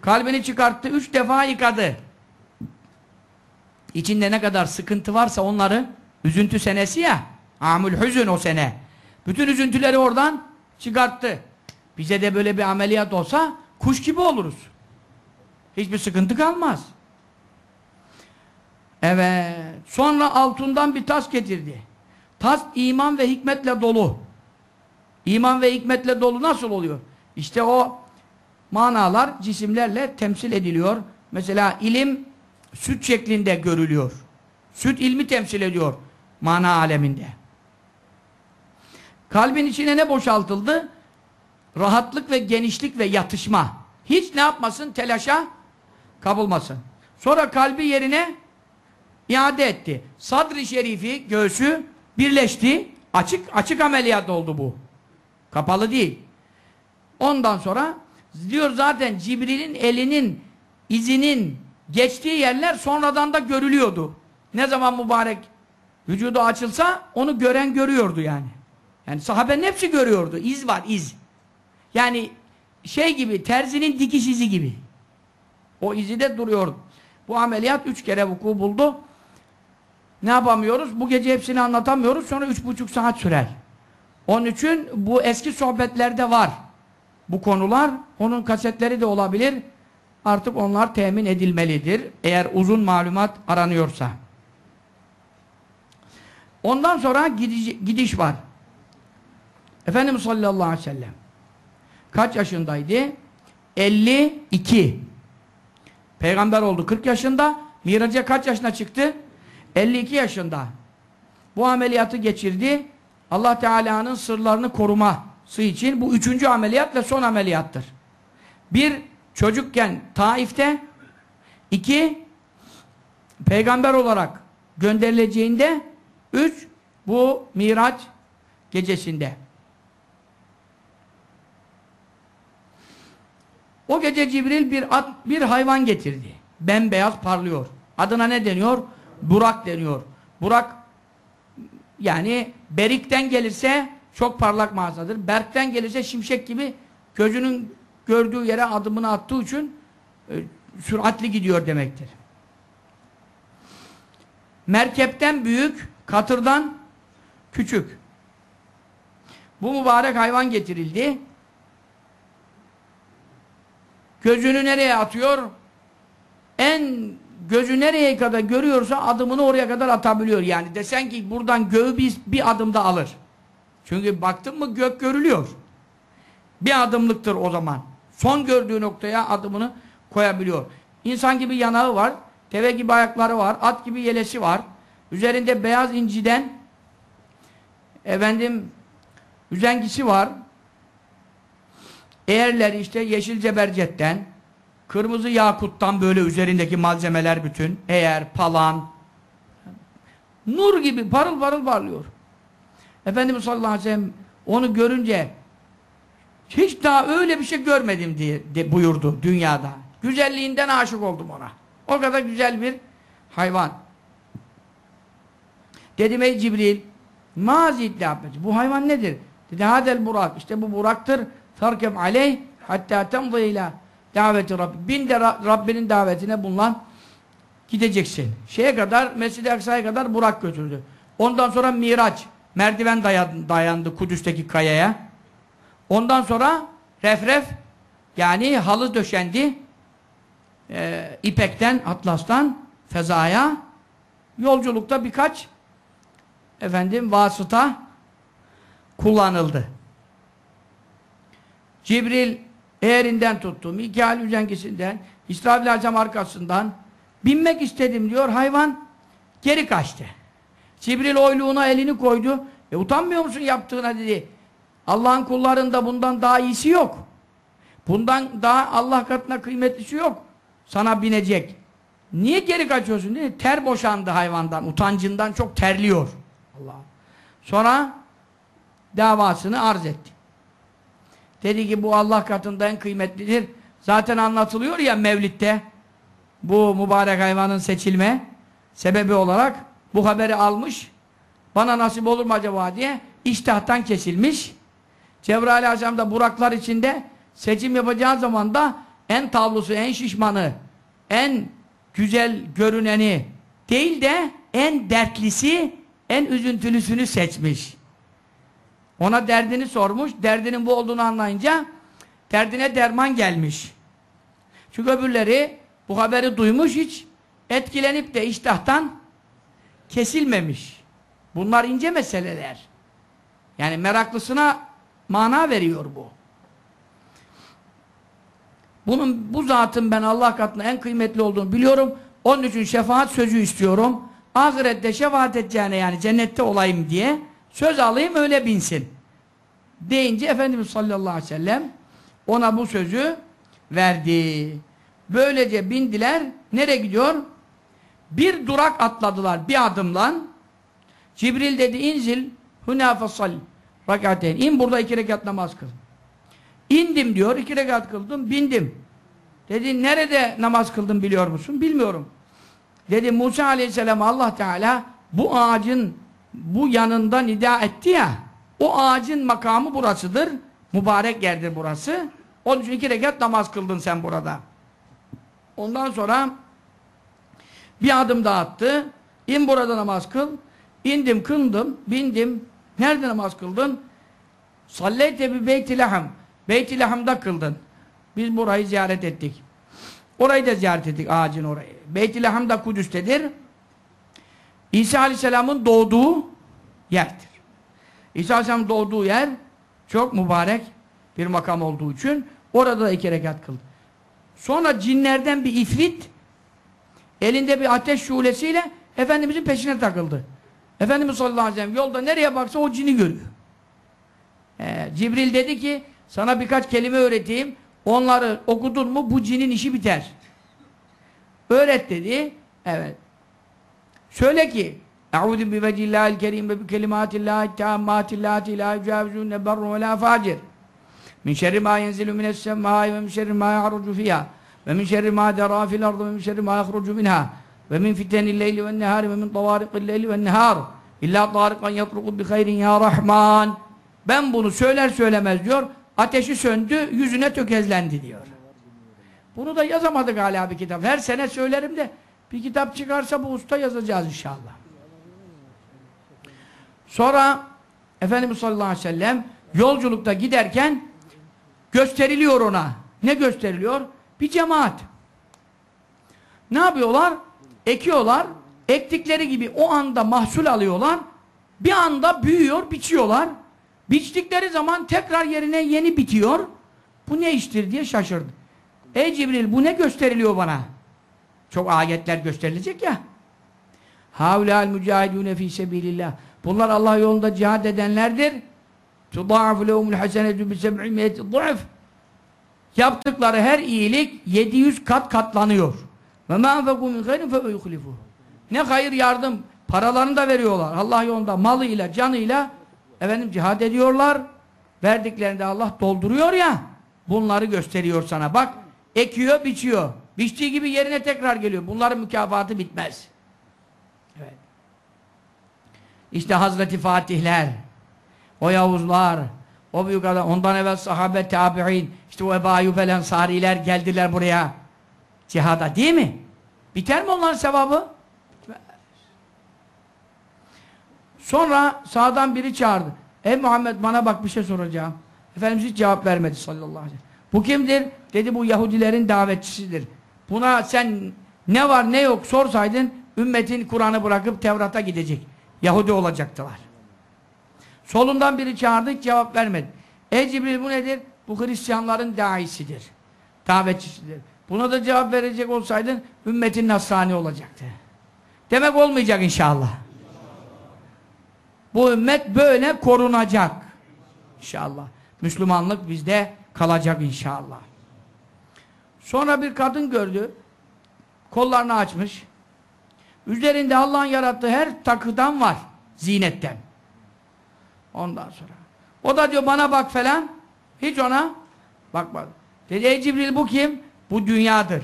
Kalbini çıkarttı, üç defa yıkadı. İçinde ne kadar sıkıntı varsa onları, üzüntü senesi ya, amül hüzün o sene. Bütün üzüntüleri oradan çıkarttı. Bize de böyle bir ameliyat olsa, kuş gibi oluruz. Hiçbir sıkıntı kalmaz. Evet. Sonra altından bir tas getirdi. Tas iman ve hikmetle dolu. İman ve hikmetle dolu nasıl oluyor? İşte o manalar cisimlerle temsil ediliyor. Mesela ilim süt şeklinde görülüyor. Süt ilmi temsil ediyor mana aleminde. Kalbin içine ne boşaltıldı? Rahatlık ve genişlik ve yatışma. Hiç ne yapmasın? Telaşa kapılmasın. Sonra kalbi yerine iade etti. Sadri şerifi, göğsü birleşti. Açık açık ameliyat oldu bu. Kapalı değil. Ondan sonra diyor zaten Cibril'in elinin izinin geçtiği yerler sonradan da görülüyordu. Ne zaman mübarek vücudu açılsa onu gören görüyordu yani. Yani sahabenin hepsi görüyordu. İz var, iz. Yani şey gibi, terzinin dikiş izi gibi. O izi de duruyor. Bu ameliyat üç kere vuku buldu. Ne yapamıyoruz? Bu gece hepsini anlatamıyoruz. Sonra üç buçuk saat sürer. Onun için bu eski sohbetlerde var. Bu konular. Onun kasetleri de olabilir. Artık onlar temin edilmelidir. Eğer uzun malumat aranıyorsa. Ondan sonra gidiş, gidiş var. Efendimiz sallallahu aleyhi ve sellem kaç yaşındaydı? 52. Peygamber oldu 40 yaşında. Miraca kaç yaşına çıktı? 52 yaşında. Bu ameliyatı geçirdi. Allah Teala'nın sırlarını koruması için bu üçüncü ameliyat ve son ameliyattır. Bir, çocukken Taif'te iki, peygamber olarak gönderileceğinde üç, bu Miraç gecesinde. O gece Cibril bir at, bir hayvan getirdi. Bembeyaz parlıyor. Adına ne deniyor? Burak deniyor. Burak yani berikten gelirse çok parlak mağazadır. Berkten gelirse şimşek gibi gözünün gördüğü yere adımını attığı için e, süratli gidiyor demektir. Merkepten büyük, katırdan küçük. Bu mübarek hayvan getirildi. Gözünü nereye atıyor? En gözü nereye kadar görüyorsa adımını oraya kadar atabiliyor. Yani desen ki buradan göğü bir, bir adımda alır. Çünkü baktın mı gök görülüyor. Bir adımlıktır o zaman. Son gördüğü noktaya adımını koyabiliyor. İnsan gibi yanağı var, deve gibi ayakları var, at gibi yelesi var. Üzerinde beyaz inciden efendim üzengisi var. Eğerleri işte yeşil zebercetten Kırmızı yakuttan böyle üzerindeki malzemeler bütün. Eğer, palan. Nur gibi parıl parıl parlıyor. Efendimiz sallallahu aleyhi ve sellem onu görünce hiç daha öyle bir şey görmedim diye de buyurdu dünyada. Güzelliğinden aşık oldum ona. O kadar güzel bir hayvan. Dedim ey Cibril mazidli abbeci. Bu hayvan nedir? Dedi hadel burak. İşte bu buraktır. Farkem aleyh hatta temdı ila daveti Rabbi. Bin de Rabbinin davetine bulunan gideceksin. Şeye kadar, Mescid-i Aksa'ya kadar Burak götürdü. Ondan sonra Miraç. Merdiven dayandı Kudüs'teki kayaya. Ondan sonra refref yani halı döşendi. E, ipekten, atlastan fezaya yolculukta birkaç efendim vasıta kullanıldı. Cibril eğerinden tuttu. Mikail üzengisinden, İsrafil Aleyhisselam arkasından binmek istedim diyor. Hayvan geri kaçtı. Cibril oyluğuna elini koydu. E utanmıyor musun yaptığına dedi. Allah'ın kullarında bundan daha iyisi yok. Bundan daha Allah katına kıymetlisi yok. Sana binecek. Niye geri kaçıyorsun dedi. Ter boşandı hayvandan. Utancından çok terliyor. Allah. Sonra davasını arz etti. Dedi ki bu Allah katında en kıymetlidir. Zaten anlatılıyor ya Mevlid'de bu mübarek hayvanın seçilme sebebi olarak bu haberi almış. Bana nasip olur mu acaba diye iştahtan kesilmiş. Cebrail Aleyhisselam da Buraklar içinde seçim yapacağı zaman da en tavlusu, en şişmanı, en güzel görüneni değil de en dertlisi, en üzüntülüsünü seçmiş. Ona derdini sormuş. Derdinin bu olduğunu anlayınca derdine derman gelmiş. Çünkü öbürleri bu haberi duymuş hiç etkilenip de iştahtan kesilmemiş. Bunlar ince meseleler. Yani meraklısına mana veriyor bu. Bunun bu zatın ben Allah katında en kıymetli olduğunu biliyorum. Onun için şefaat sözü istiyorum. Ahirette şefaat edeceğine yani cennette olayım diye söz alayım öyle binsin. Deyince Efendimiz sallallahu aleyhi ve sellem ona bu sözü verdi. Böylece bindiler. Nereye gidiyor? Bir durak atladılar bir adımla. Cibril dedi inzil huna fasal rakateyn. İn burada iki rekat namaz kıl. İndim diyor, iki rekat kıldım, bindim. Dedi, nerede namaz kıldım biliyor musun? Bilmiyorum. Dedi, Musa aleyhisselam Allah Teala bu ağacın bu yanında nida etti ya, o ağacın makamı burasıdır. Mübarek yerdir burası. Onun için iki rekat namaz kıldın sen burada. Ondan sonra bir adım daha attı. İn burada namaz kıl. İndim, kıldım, bindim. Nerede namaz kıldın? Salleyte bi beyti laham. Beyt-i Laham'da kıldın. Biz burayı ziyaret ettik. Orayı da ziyaret ettik, ağacın orayı. Beyt-i Laham da Kudüs'tedir. İsa Aleyhisselam'ın doğduğu yerdir. İsa Aleyhisselam'ın doğduğu yer çok mübarek bir makam olduğu için orada da iki rekat kıldı. Sonra cinlerden bir ifrit elinde bir ateş şulesiyle Efendimizin peşine takıldı. Efendimiz sallallahu aleyhi ve sellem yolda nereye baksa o cini görüyor. Ee, Cibril dedi ki sana birkaç kelime öğreteyim. Onları okudun mu bu cinin işi biter. Öğret dedi. Evet. Söyle ki Eûzü bi vecihillâhil kerîm ve bi kelimâtillâhi tâmmâtillâti lâ yücâvizûne berru ve lâ fâcir. Min şerri mâ yenzilü minessemâi ve min şerri mâ ya'rucu fiyâ ve min şerri mâ derâ fil ardı ve min şerri mâ yahrucu minhâ ve min fitenil leyli ve nehâri ve min tavâriqil leyli ve nehâr illâ târikan yatruku bi hayrin ya rahman. Ben bunu söyler söylemez diyor ateşi söndü yüzüne tökezlendi diyor. Bunu da yazamadık hala bir kitap. Her sene söylerim de bir kitap çıkarsa bu usta yazacağız inşallah. Sonra Efendimiz sallallahu aleyhi ve sellem yolculukta giderken gösteriliyor ona. Ne gösteriliyor? bir cemaat. Ne yapıyorlar? Ekiyorlar ektikleri gibi o anda mahsul alıyorlar bir anda büyüyor, biçiyorlar. Biçtikleri zaman tekrar yerine yeni bitiyor. Bu ne iştir diye şaşırdı. Ey Cibril bu ne gösteriliyor bana? Çok ayetler gösterilecek ya. Havlâl mücahidûne fî sebîlillâh. Bunlar Allah yolunda cihad edenlerdir. Tudâfu lehumul hasenetü bi seb'imiyeti du'f. Yaptıkları her iyilik 700 kat katlanıyor ve mâ enfekû min hayrin fe ne hayır yardım paralarını da veriyorlar. Allah yolunda malıyla canıyla efendim cihad ediyorlar. Verdiklerinde Allah dolduruyor ya bunları gösteriyor sana. Bak ekiyor biçiyor. Biçtiği gibi yerine tekrar geliyor. Bunların mükafatı bitmez. Evet. İşte Hazreti Fatihler o Yavuzlar o büyük adam ondan evvel sahabe tabi'in işte o Ebu Ayyub el Ensariler geldiler buraya cihada değil mi? biter mi onların sevabı? Sonra sağdan biri çağırdı. Ey Muhammed bana bak bir şey soracağım. Efendimiz hiç cevap vermedi sallallahu aleyhi ve sellem. Bu kimdir? Dedi bu Yahudilerin davetçisidir. Buna sen ne var ne yok sorsaydın ümmetin Kur'an'ı bırakıp Tevrat'a gidecek. Yahudi olacaktılar. Solundan biri çağırdı hiç cevap vermedi. Ey Cibril bu nedir? bu Hristiyanların daisidir. Davetçisidir. Buna da cevap verecek olsaydın ümmetin nasrani olacaktı. Demek olmayacak inşallah. Bu ümmet böyle korunacak. İnşallah. Müslümanlık bizde kalacak inşallah. Sonra bir kadın gördü. Kollarını açmış. Üzerinde Allah'ın yarattığı her takıdan var. Zinetten. Ondan sonra. O da diyor bana bak falan. Hiç ona bakmadı. Dedi ey Cibril bu kim? Bu dünyadır.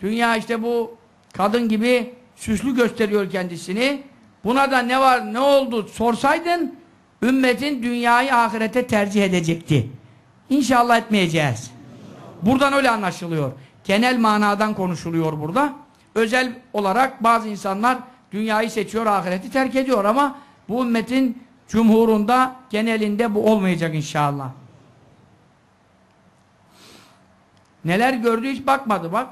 Dünya işte bu kadın gibi süslü gösteriyor kendisini. Buna da ne var ne oldu sorsaydın ümmetin dünyayı ahirete tercih edecekti. İnşallah etmeyeceğiz. Buradan öyle anlaşılıyor. Genel manadan konuşuluyor burada. Özel olarak bazı insanlar dünyayı seçiyor, ahireti terk ediyor ama bu ümmetin cumhurunda, genelinde bu olmayacak inşallah. Neler gördü hiç bakmadı bak.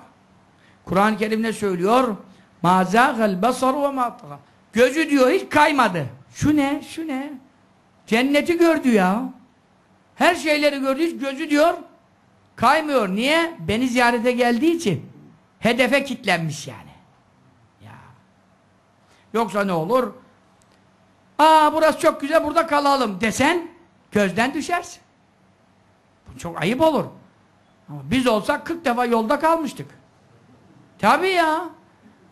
Kur'an-ı Kerim ne söylüyor? Mazâgel basaru ve mâtaga. Gözü diyor hiç kaymadı. Şu ne? Şu ne? Cenneti gördü ya. Her şeyleri gördü hiç gözü diyor kaymıyor. Niye? Beni ziyarete geldiği için hedefe kitlenmiş yani. Ya. Yoksa ne olur? Aa burası çok güzel burada kalalım desen gözden düşersin. Bu çok ayıp olur. Ama biz olsak 40 defa yolda kalmıştık. Tabii ya.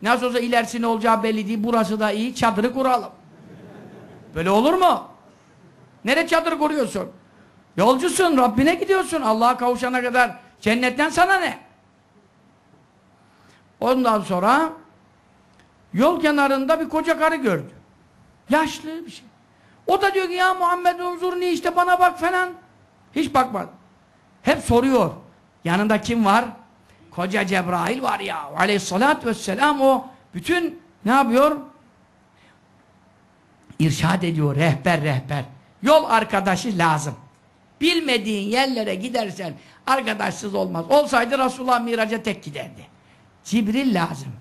Nasıl olsa ilerisi ne olacağı belli değil. Burası da iyi. Çadırı kuralım. Böyle olur mu? Nere çadır kuruyorsun? Yolcusun. Rabbine gidiyorsun. Allah'a kavuşana kadar. Cennetten sana ne? Ondan sonra yol kenarında bir koca karı gördü. Yaşlı bir şey. O da diyor ki ya Muhammed unzurni işte bana bak falan. Hiç bakmadı. Hep soruyor. Yanında kim var? Koca Cebrail var ya. Aleyhissalatü vesselam o bütün ne yapıyor? İrşad ediyor. Rehber rehber. Yol arkadaşı lazım. Bilmediğin yerlere gidersen arkadaşsız olmaz. Olsaydı Resulullah miraca tek giderdi. Cibril lazım.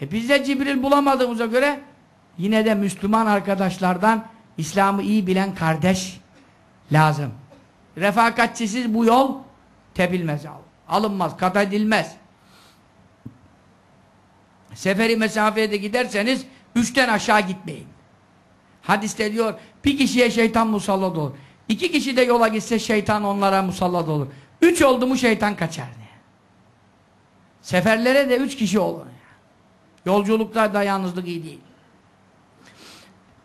E biz de Cibril bulamadığımıza göre yine de Müslüman arkadaşlardan İslam'ı iyi bilen kardeş lazım. Refakatçisiz bu yol tebilmez. Alınmaz, kat edilmez. Seferi mesafeye de giderseniz üçten aşağı gitmeyin. Hadiste diyor bir kişiye şeytan musallat olur. İki kişi de yola gitse şeytan onlara musallat olur. Üç oldu mu şeytan kaçar. Seferlere de üç kişi olur. Yolculukta da yalnızlık iyi değil.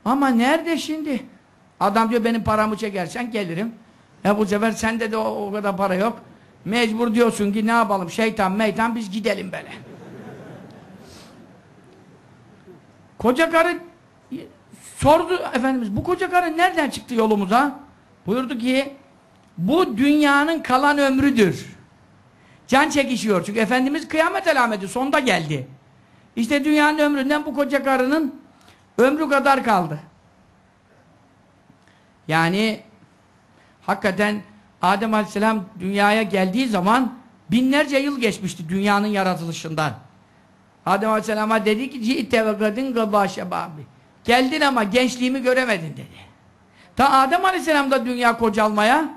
Ama nerede şimdi? Adam diyor benim paramı çekersen gelirim. E bu sefer sende de o, o kadar para yok. Mecbur diyorsun ki ne yapalım şeytan meytan biz gidelim böyle. Koca karı sordu Efendimiz bu koca karı nereden çıktı yolumuza? Buyurdu ki bu dünyanın kalan ömrüdür. Can çekişiyor çünkü Efendimiz kıyamet alameti sonda geldi. İşte dünyanın ömründen bu koca karının ömrü kadar kaldı. Yani hakikaten Adem Aleyhisselam dünyaya geldiği zaman binlerce yıl geçmişti dünyanın yaratılışından. Adem Aleyhisselam'a dedi ki ci'te ve kadın gaba şebabi. Geldin ama gençliğimi göremedin dedi. Ta Adem Aleyhisselam da dünya kocalmaya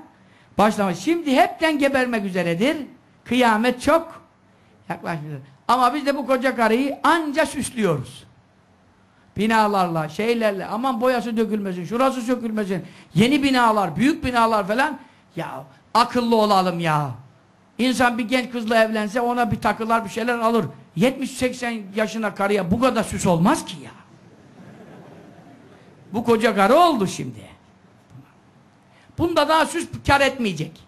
başlamış. Şimdi hepten gebermek üzeredir. Kıyamet çok yaklaşmıştır. Ama biz de bu koca karıyı anca süslüyoruz. Binalarla, şeylerle, aman boyası dökülmesin, şurası sökülmesin, yeni binalar, büyük binalar falan. Ya akıllı olalım ya. İnsan bir genç kızla evlense ona bir takılar bir şeyler alır. 70-80 yaşına karıya bu kadar süs olmaz ki ya. Bu koca karı oldu şimdi. Bunda daha süs kar etmeyecek.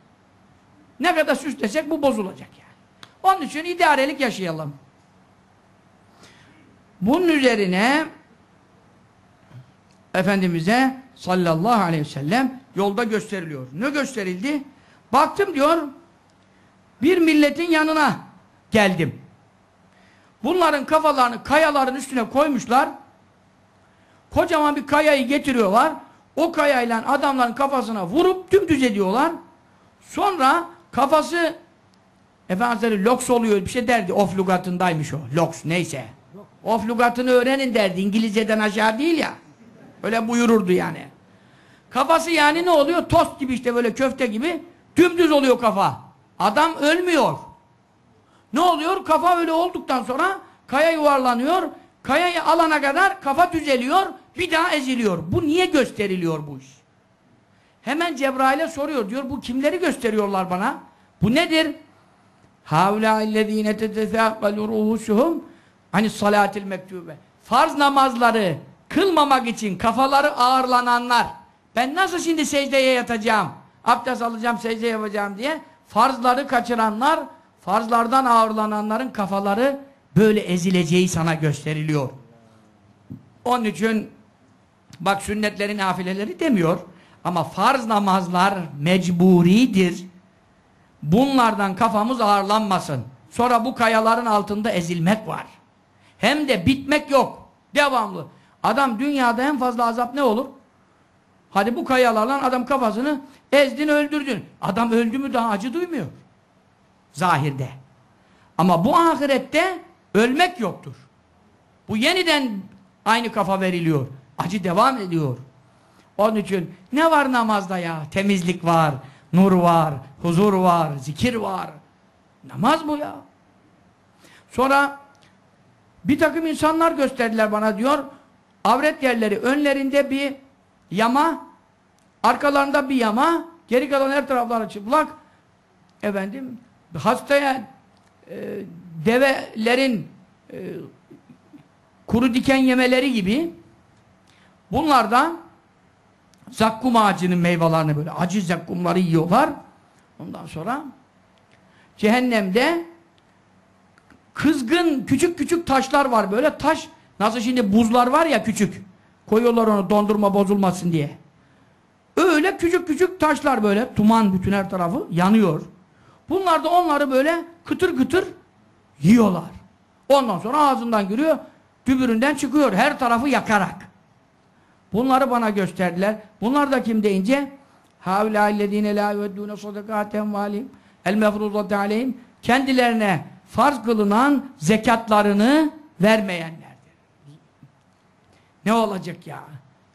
Ne kadar süs desek bu bozulacak yani. Onun için idarelik yaşayalım. Bunun üzerine Efendimiz'e sallallahu aleyhi ve sellem yolda gösteriliyor. Ne gösterildi? Baktım diyor bir milletin yanına geldim. Bunların kafalarını kayaların üstüne koymuşlar. Kocaman bir kayayı getiriyorlar. O kayayla adamların kafasına vurup dümdüz ediyorlar. Sonra kafası Efendimiz loks oluyor bir şey derdi. Of lugatındaymış o. Loks neyse. Of lugatını öğrenin derdi. İngilizceden aşağı değil ya. Öyle buyururdu yani. Kafası yani ne oluyor? Tost gibi işte böyle köfte gibi Dümdüz oluyor kafa. Adam ölmüyor. Ne oluyor? Kafa öyle olduktan sonra kaya yuvarlanıyor. Kayayı alana kadar kafa düzeliyor. Bir daha eziliyor. Bu niye gösteriliyor bu iş? Hemen Cebrail'e soruyor. Diyor bu kimleri gösteriyorlar bana? Bu nedir? Havlâillezîne tetezâkalu ruhuşuhum hani salatil mektube. Farz namazları kılmamak için kafaları ağırlananlar. Ben nasıl şimdi secdeye yatacağım? Abdest alacağım, secde yapacağım diye farzları kaçıranlar, farzlardan ağırlananların kafaları böyle ezileceği sana gösteriliyor. Onun için bak sünnetlerin nafileleri demiyor ama farz namazlar mecburidir. Bunlardan kafamız ağırlanmasın. Sonra bu kayaların altında ezilmek var. Hem de bitmek yok. Devamlı. Adam dünyada en fazla azap ne olur? Hadi bu kayalarla adam kafasını ezdin öldürdün. Adam öldü mü daha acı duymuyor. Zahirde. Ama bu ahirette ölmek yoktur. Bu yeniden aynı kafa veriliyor. Acı devam ediyor. Onun için ne var namazda ya? Temizlik var, nur var, huzur var, zikir var. Namaz bu ya. Sonra bir takım insanlar gösterdiler bana diyor. Avret yerleri önlerinde bir yama, arkalarında bir yama, geri kalan her tarafları çıplak. Efendim, hastaya e, develerin e, kuru diken yemeleri gibi bunlardan zakkum ağacının meyvelerini böyle acı zakkumları yiyorlar. Ondan sonra cehennemde kızgın küçük küçük taşlar var böyle taş nasıl şimdi buzlar var ya küçük koyuyorlar onu dondurma bozulmasın diye. Öyle küçük küçük taşlar böyle tuman bütün her tarafı yanıyor. Bunlar da onları böyle kıtır kıtır yiyorlar. Ondan sonra ağzından giriyor dübüründen çıkıyor her tarafı yakarak. Bunları bana gösterdiler. Bunlar da kim deyince haulâillezîne lâ yüveddûne sadakâten vâlim el mefrûzatı aleyhim. Kendilerine farz kılınan zekatlarını vermeyenlerdir. Ne olacak ya?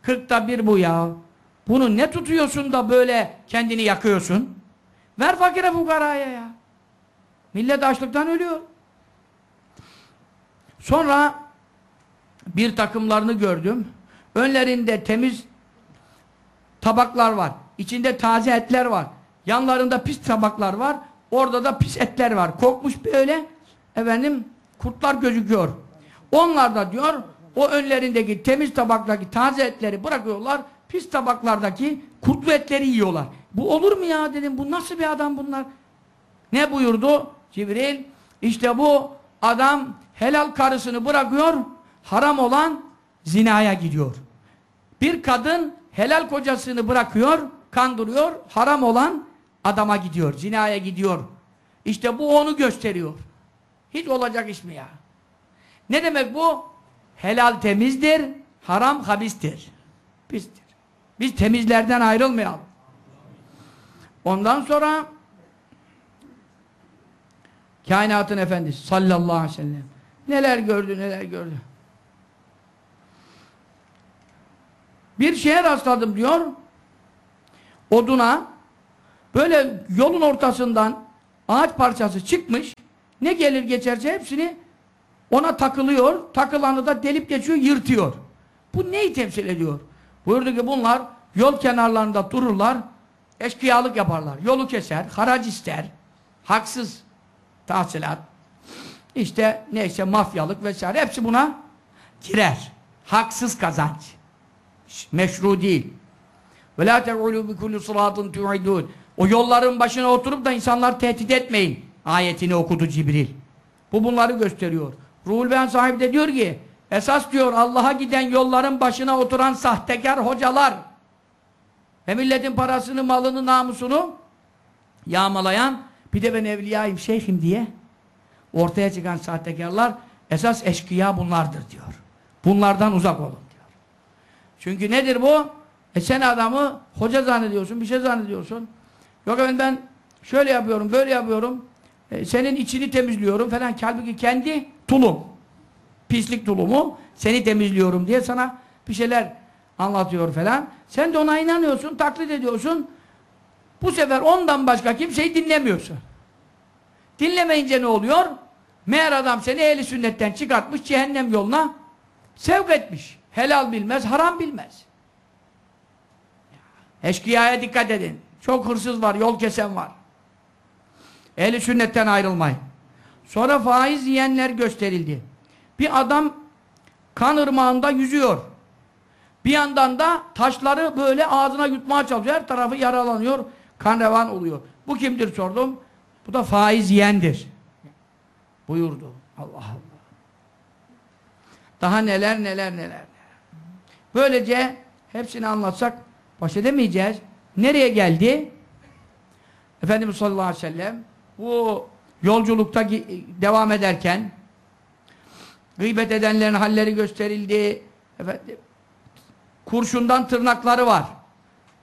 Kırkta bir bu ya. Bunu ne tutuyorsun da böyle kendini yakıyorsun? Ver fakire fukaraya ya. Millet açlıktan ölüyor. Sonra bir takımlarını gördüm. Önlerinde temiz tabaklar var. İçinde taze etler var. Yanlarında pis tabaklar var. Orada da pis etler var. Kokmuş böyle efendim kurtlar gözüküyor. Onlar da diyor o önlerindeki temiz tabaktaki taze etleri bırakıyorlar. Pis tabaklardaki kurtlu etleri yiyorlar. Bu olur mu ya dedim. Bu nasıl bir adam bunlar? Ne buyurdu Cibril? İşte bu adam helal karısını bırakıyor. Haram olan zinaya gidiyor. Bir kadın helal kocasını bırakıyor, kandırıyor. Haram olan adama gidiyor, zinaya gidiyor. İşte bu onu gösteriyor. Hiç olacak iş mi ya? Ne demek bu? Helal temizdir, haram habistir. Pistir. Biz temizlerden ayrılmayalım. Ondan sonra kainatın efendisi sallallahu aleyhi ve sellem neler gördü neler gördü. Bir şeye rastladım diyor. Oduna böyle yolun ortasından ağaç parçası çıkmış. Ne gelir geçerse hepsini ona takılıyor. Takılanı da delip geçiyor, yırtıyor. Bu neyi temsil ediyor? Buyurdu ki bunlar yol kenarlarında dururlar, eşkıyalık yaparlar. Yolu keser, harac ister, haksız tahsilat, işte neyse mafyalık vesaire hepsi buna girer. Haksız kazanç. Meşru değil. Ve la te'ulu bi kulli sıratın tu'idun. O yolların başına oturup da insanlar tehdit etmeyin. Ayetini okudu Cibril. Bu bunları gösteriyor. Ruhul Beyan sahibi de diyor ki esas diyor Allah'a giden yolların başına oturan sahtekar hocalar ve milletin parasını, malını, namusunu yağmalayan bir de ben evliyayım, şeyhim diye ortaya çıkan sahtekarlar esas eşkıya bunlardır diyor. Bunlardan uzak olun diyor. Çünkü nedir bu? E sen adamı hoca zannediyorsun, bir şey zannediyorsun. Yok efendim ben şöyle yapıyorum, böyle yapıyorum. E, senin içini temizliyorum falan. Halbuki kendi tulum. Pislik tulumu. Seni temizliyorum diye sana bir şeyler anlatıyor falan. Sen de ona inanıyorsun, taklit ediyorsun. Bu sefer ondan başka kimseyi dinlemiyorsun. Dinlemeyince ne oluyor? Meğer adam seni ehli sünnetten çıkartmış cehennem yoluna sevk etmiş. Helal bilmez, haram bilmez. Eşkıyaya dikkat edin. Çok hırsız var, yol kesen var. Ehli sünnetten ayrılmayın. Sonra faiz yiyenler gösterildi. Bir adam kan ırmağında yüzüyor. Bir yandan da taşları böyle ağzına yutmaya çalışıyor. Her tarafı yaralanıyor. Kan revan oluyor. Bu kimdir sordum. Bu da faiz yiyendir. Buyurdu. Allah Allah. Daha neler neler neler. Böylece hepsini anlatsak baş edemeyeceğiz. Nereye geldi? Efendimiz sallallahu aleyhi ve sellem bu yolculukta devam ederken gıybet edenlerin halleri gösterildi. Efendim, kurşundan tırnakları var.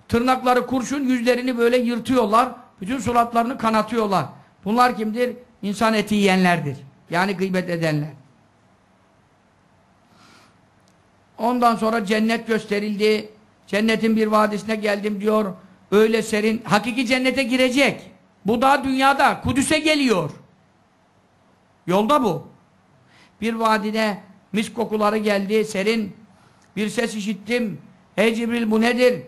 Tırnakları kurşun yüzlerini böyle yırtıyorlar. Bütün suratlarını kanatıyorlar. Bunlar kimdir? İnsan eti yiyenlerdir. Yani gıybet edenler. Ondan sonra cennet gösterildi. Cennetin bir vadisine geldim diyor. Öyle serin. Hakiki cennete girecek. Bu daha dünyada. Kudüs'e geliyor. Yolda bu. Bir vadide mis kokuları geldi. Serin. Bir ses işittim. Ey Cibril bu nedir?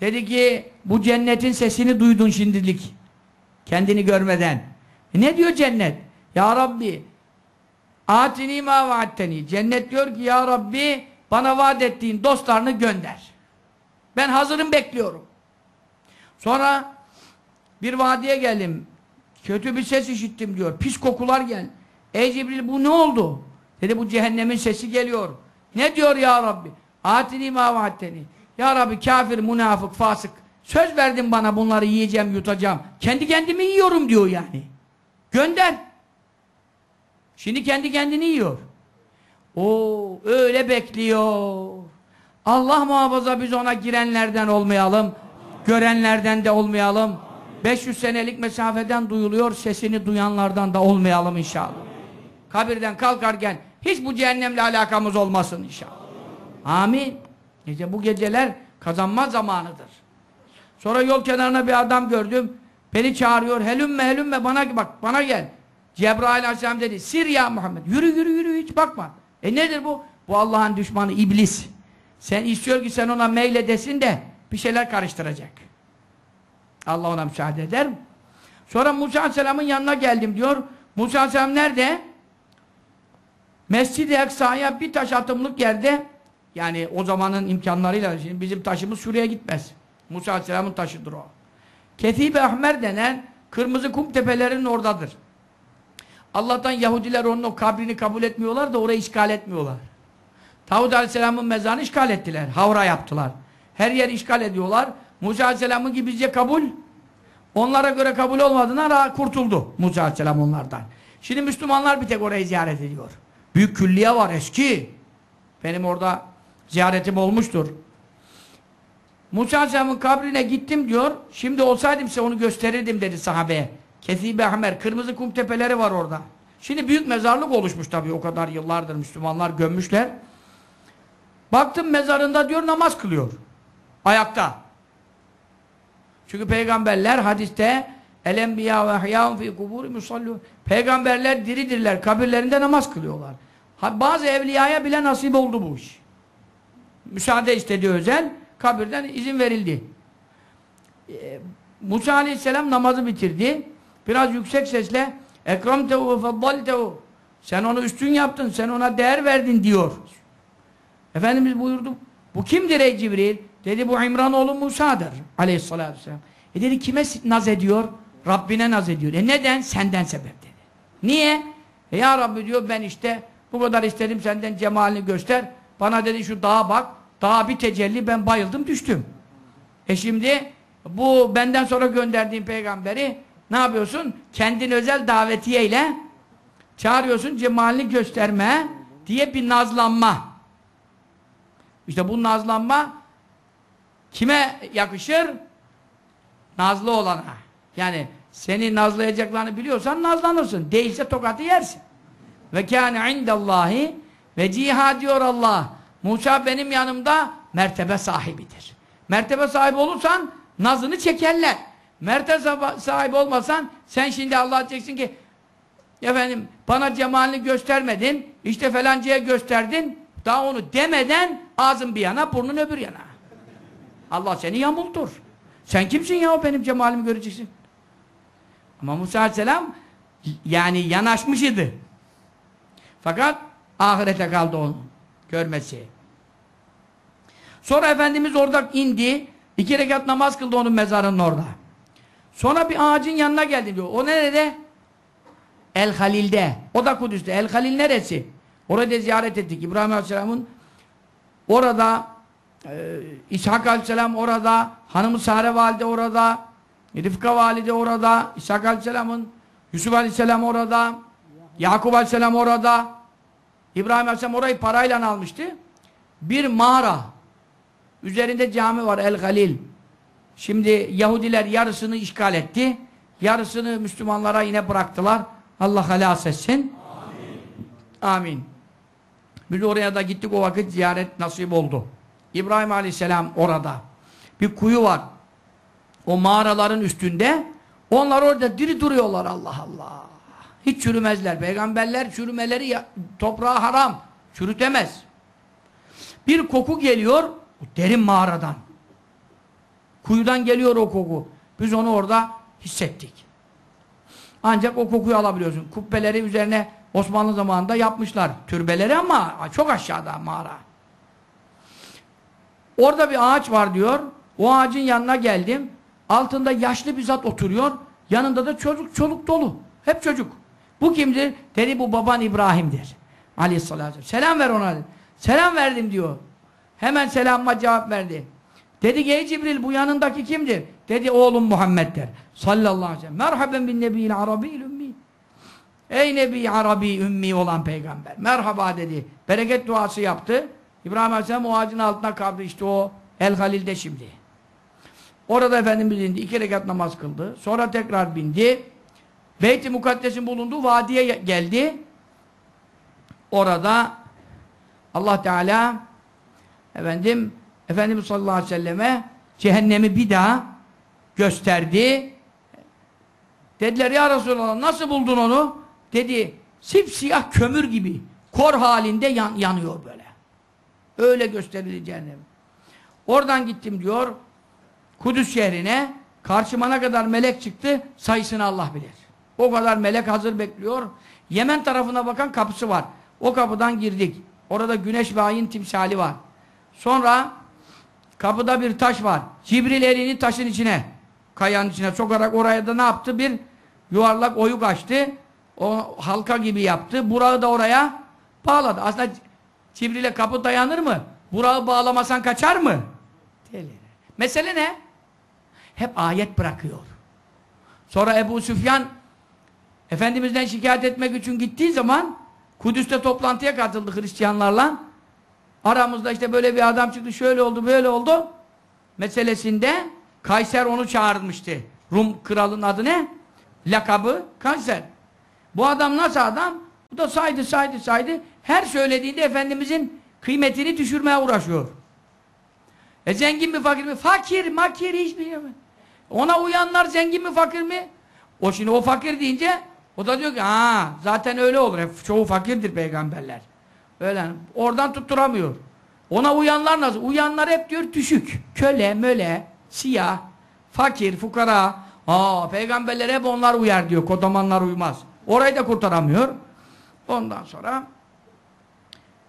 Dedi ki bu cennetin sesini duydun şimdilik. Kendini görmeden. E ne diyor cennet? Ya Rabbi atini ma vaatteni. Cennet diyor ki ya Rabbi bana vaat ettiğin dostlarını gönder. Ben hazırım bekliyorum. Sonra bir vadiye geldim. Kötü bir ses işittim diyor. Pis kokular gel. Ey Cibril bu ne oldu? Dedi bu cehennemin sesi geliyor. Ne diyor ya Rabbi? Atini ma vaatteni. Ya Rabbi kafir, münafık, fasık. Söz verdin bana bunları yiyeceğim, yutacağım. Kendi kendimi yiyorum diyor yani. Gönder. Şimdi kendi kendini yiyor. O öyle bekliyor. Allah muhafaza biz ona girenlerden olmayalım. Görenlerden de olmayalım. 500 senelik mesafeden duyuluyor, sesini duyanlardan da olmayalım inşallah. Kabirden kalkarken hiç bu cehennemle alakamız olmasın inşallah. Amin. İşte bu geceler kazanma zamanıdır. Sonra yol kenarına bir adam gördüm. Beni çağırıyor. Helümme helümme bana bak bana gel. Cebrail aleyhisselam dedi. Sir ya Muhammed. Yürü yürü yürü hiç bakma. E nedir bu? Bu Allah'ın düşmanı iblis. Sen istiyor ki sen ona meyle desin de bir şeyler karıştıracak. Allah ona müsaade eder? Sonra Musa Aleyhisselam'ın yanına geldim diyor. Musa Aleyhisselam nerede? Mescid-i Eksa'ya bir taş atımlık yerde yani o zamanın imkanlarıyla şimdi bizim taşımız şuraya gitmez. Musa Aleyhisselam'ın taşıdır o. Ketibe Ahmer denen kırmızı kum tepelerinin oradadır. Allah'tan Yahudiler onun o kabrini kabul etmiyorlar da orayı işgal etmiyorlar. Davud Aleyhisselam'ın mezarını işgal ettiler. Havra yaptılar. Her yer işgal ediyorlar. Musa Aleyhisselam'ın gibi bize kabul onlara göre kabul olmadığına kurtuldu Musa Aleyhisselam onlardan. Şimdi Müslümanlar bir tek orayı ziyaret ediyor. Büyük külliye var eski. Benim orada ziyaretim olmuştur. Musa Aleyhisselam'ın kabrine gittim diyor. Şimdi olsaydım size onu gösterirdim dedi sahabeye. Kesibe Ahmer. Kırmızı kum tepeleri var orada. Şimdi büyük mezarlık oluşmuş tabii o kadar yıllardır Müslümanlar gömmüşler. Baktım mezarında diyor namaz kılıyor. Ayakta. Çünkü peygamberler hadiste el enbiya ve ahyâun fî kubûri musallûn Peygamberler diridirler. Kabirlerinde namaz kılıyorlar. Ha, bazı evliyaya bile nasip oldu bu iş. Müsaade istedi özel. Kabirden izin verildi. Ee, Musa aleyhisselam namazı bitirdi. Biraz yüksek sesle ekramtehu ve feddaltehu sen onu üstün yaptın, sen ona değer verdin diyor. Efendimiz buyurdu. Bu kimdir ey Cibril? Dedi bu İmran oğlu Musa'dır aleyhissalatü vesselam. E dedi kime naz ediyor? Rabbine naz ediyor. E neden? Senden sebep dedi. Niye? E ya Rabbi diyor ben işte bu kadar istedim senden cemalini göster. Bana dedi şu dağa bak. Dağa bir tecelli ben bayıldım düştüm. E şimdi bu benden sonra gönderdiğim peygamberi ne yapıyorsun? Kendin özel davetiyeyle çağırıyorsun cemalini gösterme diye bir nazlanma. İşte bu nazlanma kime yakışır? Nazlı olana. Yani seni nazlayacaklarını biliyorsan nazlanırsın. Değilse tokatı yersin. Ve kâne indallahi ve ciha diyor Allah. Musa benim yanımda mertebe sahibidir. Mertebe sahibi olursan nazını çekerler. Mertebe sahibi olmasan sen şimdi Allah diyeceksin ki efendim bana cemalini göstermedin işte falancaya gösterdin daha onu demeden ağzın bir yana burnun öbür yana. Allah seni yamultur. Sen kimsin ya o benim cemalimi göreceksin. Ama Musa Aleyhisselam yani yanaşmış idi. Fakat ahirete kaldı onun görmesi. Sonra Efendimiz orada indi. iki rekat namaz kıldı onun mezarının orada. Sonra bir ağacın yanına geldi diyor. O nerede? El Halil'de. O da Kudüs'te. El Halil neresi? Orada ziyaret ettik. İbrahim Aleyhisselam'ın orada e, İshak Aleyhisselam orada hanımı Sare Valide orada Rifka Valide orada İshak Aleyhisselam'ın Yusuf Aleyhisselam orada Yakup Aleyhisselam orada İbrahim Aleyhisselam orayı parayla almıştı. Bir mağara üzerinde cami var El Halil. Şimdi Yahudiler yarısını işgal etti. Yarısını Müslümanlara yine bıraktılar. Allah halas etsin. Amin. Amin. Biz oraya da gittik o vakit ziyaret nasip oldu. İbrahim Aleyhisselam orada. Bir kuyu var. O mağaraların üstünde. Onlar orada diri duruyorlar Allah Allah. Hiç çürümezler. Peygamberler çürümeleri ya, toprağa haram. Çürütemez. Bir koku geliyor derin mağaradan. Kuyudan geliyor o koku. Biz onu orada hissettik. Ancak o kokuyu alabiliyorsun. Kubbeleri üzerine Osmanlı zamanında yapmışlar. Türbeleri ama çok aşağıda mağara. Orada bir ağaç var diyor. O ağacın yanına geldim. Altında yaşlı bir zat oturuyor. Yanında da çocuk çoluk dolu. Hep çocuk. Bu kimdir? Dedi bu baban İbrahim'dir. Aleyhissalatü vesselam. Selam ver ona. Selam verdim diyor. Hemen selamıma cevap verdi. Dedi ki ey Cibril bu yanındaki kimdir? Dedi oğlum Muhammed'dir. Sallallahu aleyhi ve sellem. Merhaben bin nebiyil arabi'il ümmi. Ey Nebi Arabi ümmi olan peygamber. Merhaba dedi. Bereket duası yaptı. İbrahim Aleyhisselam o ağacın altına kaldı. işte o El Halil'de şimdi. Orada Efendimiz indi. iki rekat namaz kıldı. Sonra tekrar bindi. Beyt-i Mukaddes'in bulunduğu vadiye geldi. Orada Allah Teala efendim Efendimiz sallallahu aleyhi ve selleme cehennemi bir daha gösterdi. Dediler ya Resulallah nasıl buldun onu? Dedi sipsiyah kömür gibi kor halinde yan, yanıyor böyle. Öyle gösterildi. Oradan gittim diyor Kudüs şehrine karşıma ne kadar melek çıktı sayısını Allah bilir. O kadar melek hazır bekliyor. Yemen tarafına bakan kapısı var. O kapıdan girdik. Orada güneş ve ayın timsali var. Sonra kapıda bir taş var. Cibril elini taşın içine, kayanın içine sokarak oraya da ne yaptı? Bir yuvarlak oyuk açtı. O halka gibi yaptı. Burağı da oraya bağladı. Aslında Cibril'e kapı dayanır mı? Burağı bağlamasan kaçar mı? Değil. Mesele ne? Hep ayet bırakıyor. Sonra Ebu Süfyan Efendimiz'den şikayet etmek için gittiği zaman Kudüs'te toplantıya katıldı Hristiyanlarla. Aramızda işte böyle bir adam çıktı, şöyle oldu, böyle oldu. Meselesinde Kayser onu çağırmıştı. Rum kralın adı ne? Lakabı Kayser. Bu adam nasıl adam? Bu da saydı, saydı, saydı. Her söylediğinde Efendimizin kıymetini düşürmeye uğraşıyor. E zengin mi fakir mi? Fakir, makir hiçbir şey Ona uyanlar zengin mi fakir mi? O şimdi o fakir deyince o da diyor ki ha zaten öyle olur. Çoğu fakirdir peygamberler. Öyle. Oradan tutturamıyor. Ona uyanlar nasıl? Uyanlar hep diyor düşük. Köle, möle, siyah, fakir, fukara. Aa peygamberler hep onlar uyar diyor. Kodamanlar uymaz. Orayı da kurtaramıyor. Ondan sonra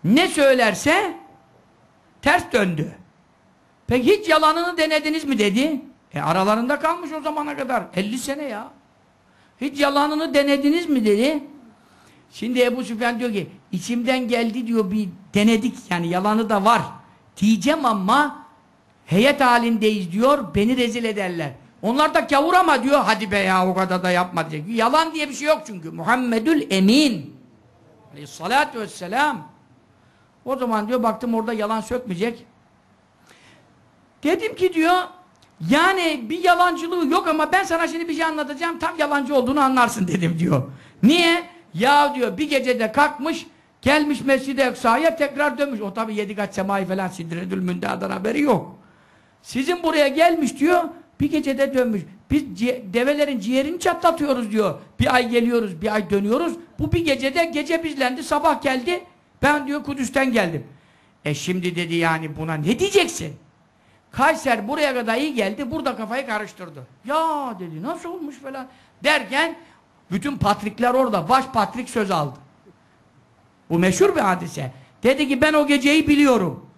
ne söylerse ters döndü. Peki hiç yalanını denediniz mi dedi. E aralarında kalmış o zamana kadar. 50 sene ya. Hiç yalanını denediniz mi dedi. Şimdi Ebu Süfyan diyor ki içimden geldi diyor bir denedik yani yalanı da var. Diyeceğim ama heyet halindeyiz diyor beni rezil ederler. Onlar da kavur ama diyor hadi be ya o kadar da yapma diyecek. Yalan diye bir şey yok çünkü. Muhammedül Emin. Aleyhissalatü vesselam. O zaman diyor baktım orada yalan sökmeyecek. Dedim ki diyor yani bir yalancılığı yok ama ben sana şimdi bir şey anlatacağım tam yalancı olduğunu anlarsın dedim diyor. Niye? Ya diyor bir gecede kalkmış gelmiş Mescid-i tekrar dönmüş. O tabi yedi kat semayı falan Sidredül Münda'dan haberi yok. Sizin buraya gelmiş diyor bir gecede dönmüş. Biz ci- develerin ciğerini çatlatıyoruz diyor. Bir ay geliyoruz, bir ay dönüyoruz. Bu bir gecede gece bizlendi, sabah geldi. Ben diyor Kudüs'ten geldim. E şimdi dedi yani buna ne diyeceksin? Kayser buraya kadar iyi geldi, burada kafayı karıştırdı. Ya dedi nasıl olmuş falan derken bütün patrikler orada, baş patrik söz aldı. Bu meşhur bir hadise. Dedi ki ben o geceyi biliyorum.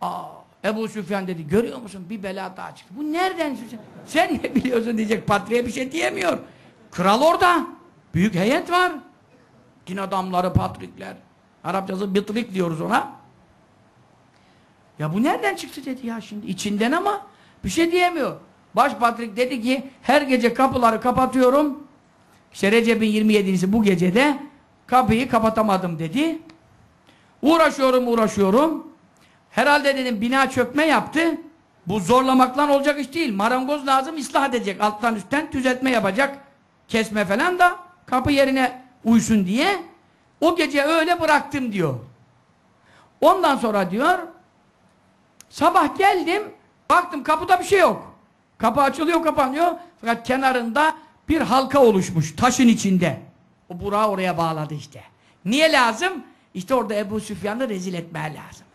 Aa, Ebu Süfyan dedi görüyor musun bir bela daha çıktı. Bu nereden sen? Sen ne biliyorsun diyecek patriğe bir şey diyemiyor. Kral orada. Büyük heyet var. Din adamları, patrikler. Arapçası bitrik diyoruz ona. Ya bu nereden çıktı dedi ya şimdi. içinden ama bir şey diyemiyor. Baş patrik dedi ki her gece kapıları kapatıyorum. İşte Recep'in 27'si bu gecede kapıyı kapatamadım dedi. Uğraşıyorum uğraşıyorum. Herhalde dedim bina çökme yaptı. Bu zorlamakla olacak iş değil. Marangoz lazım ıslah edecek. Alttan üstten düzeltme yapacak. Kesme falan da kapı yerine uysun diye. O gece öyle bıraktım diyor. Ondan sonra diyor sabah geldim baktım kapıda bir şey yok. Kapı açılıyor kapanıyor. Fakat kenarında bir halka oluşmuş taşın içinde. O burağı oraya bağladı işte. Niye lazım? İşte orada Ebu Süfyan'ı rezil etmeye lazım.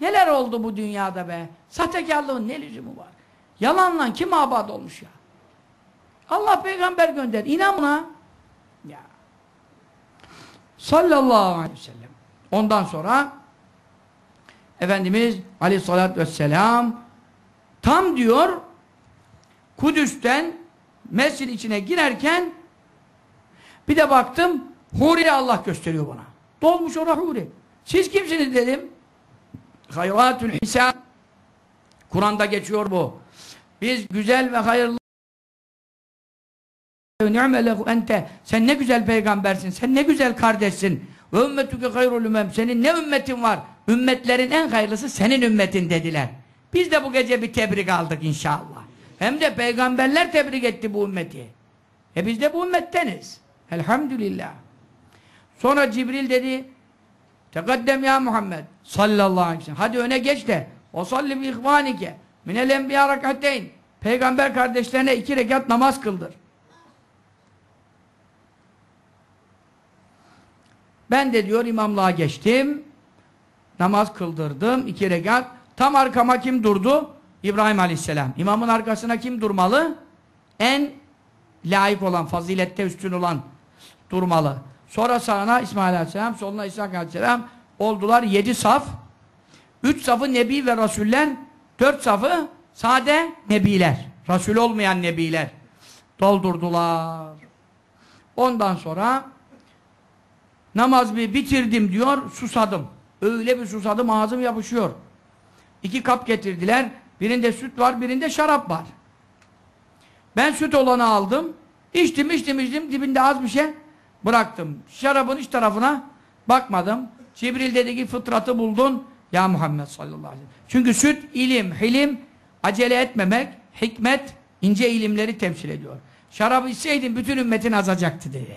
Neler oldu bu dünyada be? Sahtekarlığın ne lüzumu var? Yalanla kim abad olmuş ya? Allah peygamber gönder. İnan buna. Sallallahu aleyhi ve sellem. Ondan sonra Efendimiz aleyhissalatü vesselam tam diyor Kudüs'ten mescid içine girerken bir de baktım Huri Allah gösteriyor bana. Dolmuş orada Huri. Siz kimsiniz dedim. Hayratül Hisan Kur'an'da geçiyor bu. Biz güzel ve hayırlı sen ne güzel peygambersin, sen ne güzel kardeşsin. Ve ümmetüke hayrul ümem. Senin ne ümmetin var? Ümmetlerin en hayırlısı senin ümmetin dediler. Biz de bu gece bir tebrik aldık inşallah. Hem de peygamberler tebrik etti bu ümmeti. E biz de bu ümmetteniz. Elhamdülillah. Sonra Cibril dedi Tekaddem ya Muhammed sallallahu aleyhi ve sellem. Hadi öne geç de o salli bi ihvanike minel enbiya rakateyn. Peygamber kardeşlerine iki rekat namaz kıldır. Ben de diyor imamlığa geçtim. Namaz kıldırdım. iki rekat. Tam arkama kim durdu? İbrahim aleyhisselam. İmamın arkasına kim durmalı? En layık olan, fazilette üstün olan durmalı. Sonra sağına İsmail aleyhisselam, soluna İshak aleyhisselam oldular yedi saf. Üç safı nebi ve rasuller, dört safı sade nebiler. Rasul olmayan nebiler. Doldurdular. Ondan sonra namaz bir bitirdim diyor, susadım. Öyle bir susadım ağzım yapışıyor. İki kap getirdiler. Birinde süt var, birinde şarap var. Ben süt olanı aldım. İçtim, içtim, içtim. Dibinde az bir şey bıraktım. Şarabın iç tarafına bakmadım. Cibril dedi ki fıtratı buldun. Ya Muhammed sallallahu aleyhi ve sellem. Çünkü süt, ilim, hilim, acele etmemek, hikmet, ince ilimleri temsil ediyor. Şarabı içseydin bütün ümmetin azacaktı dedi.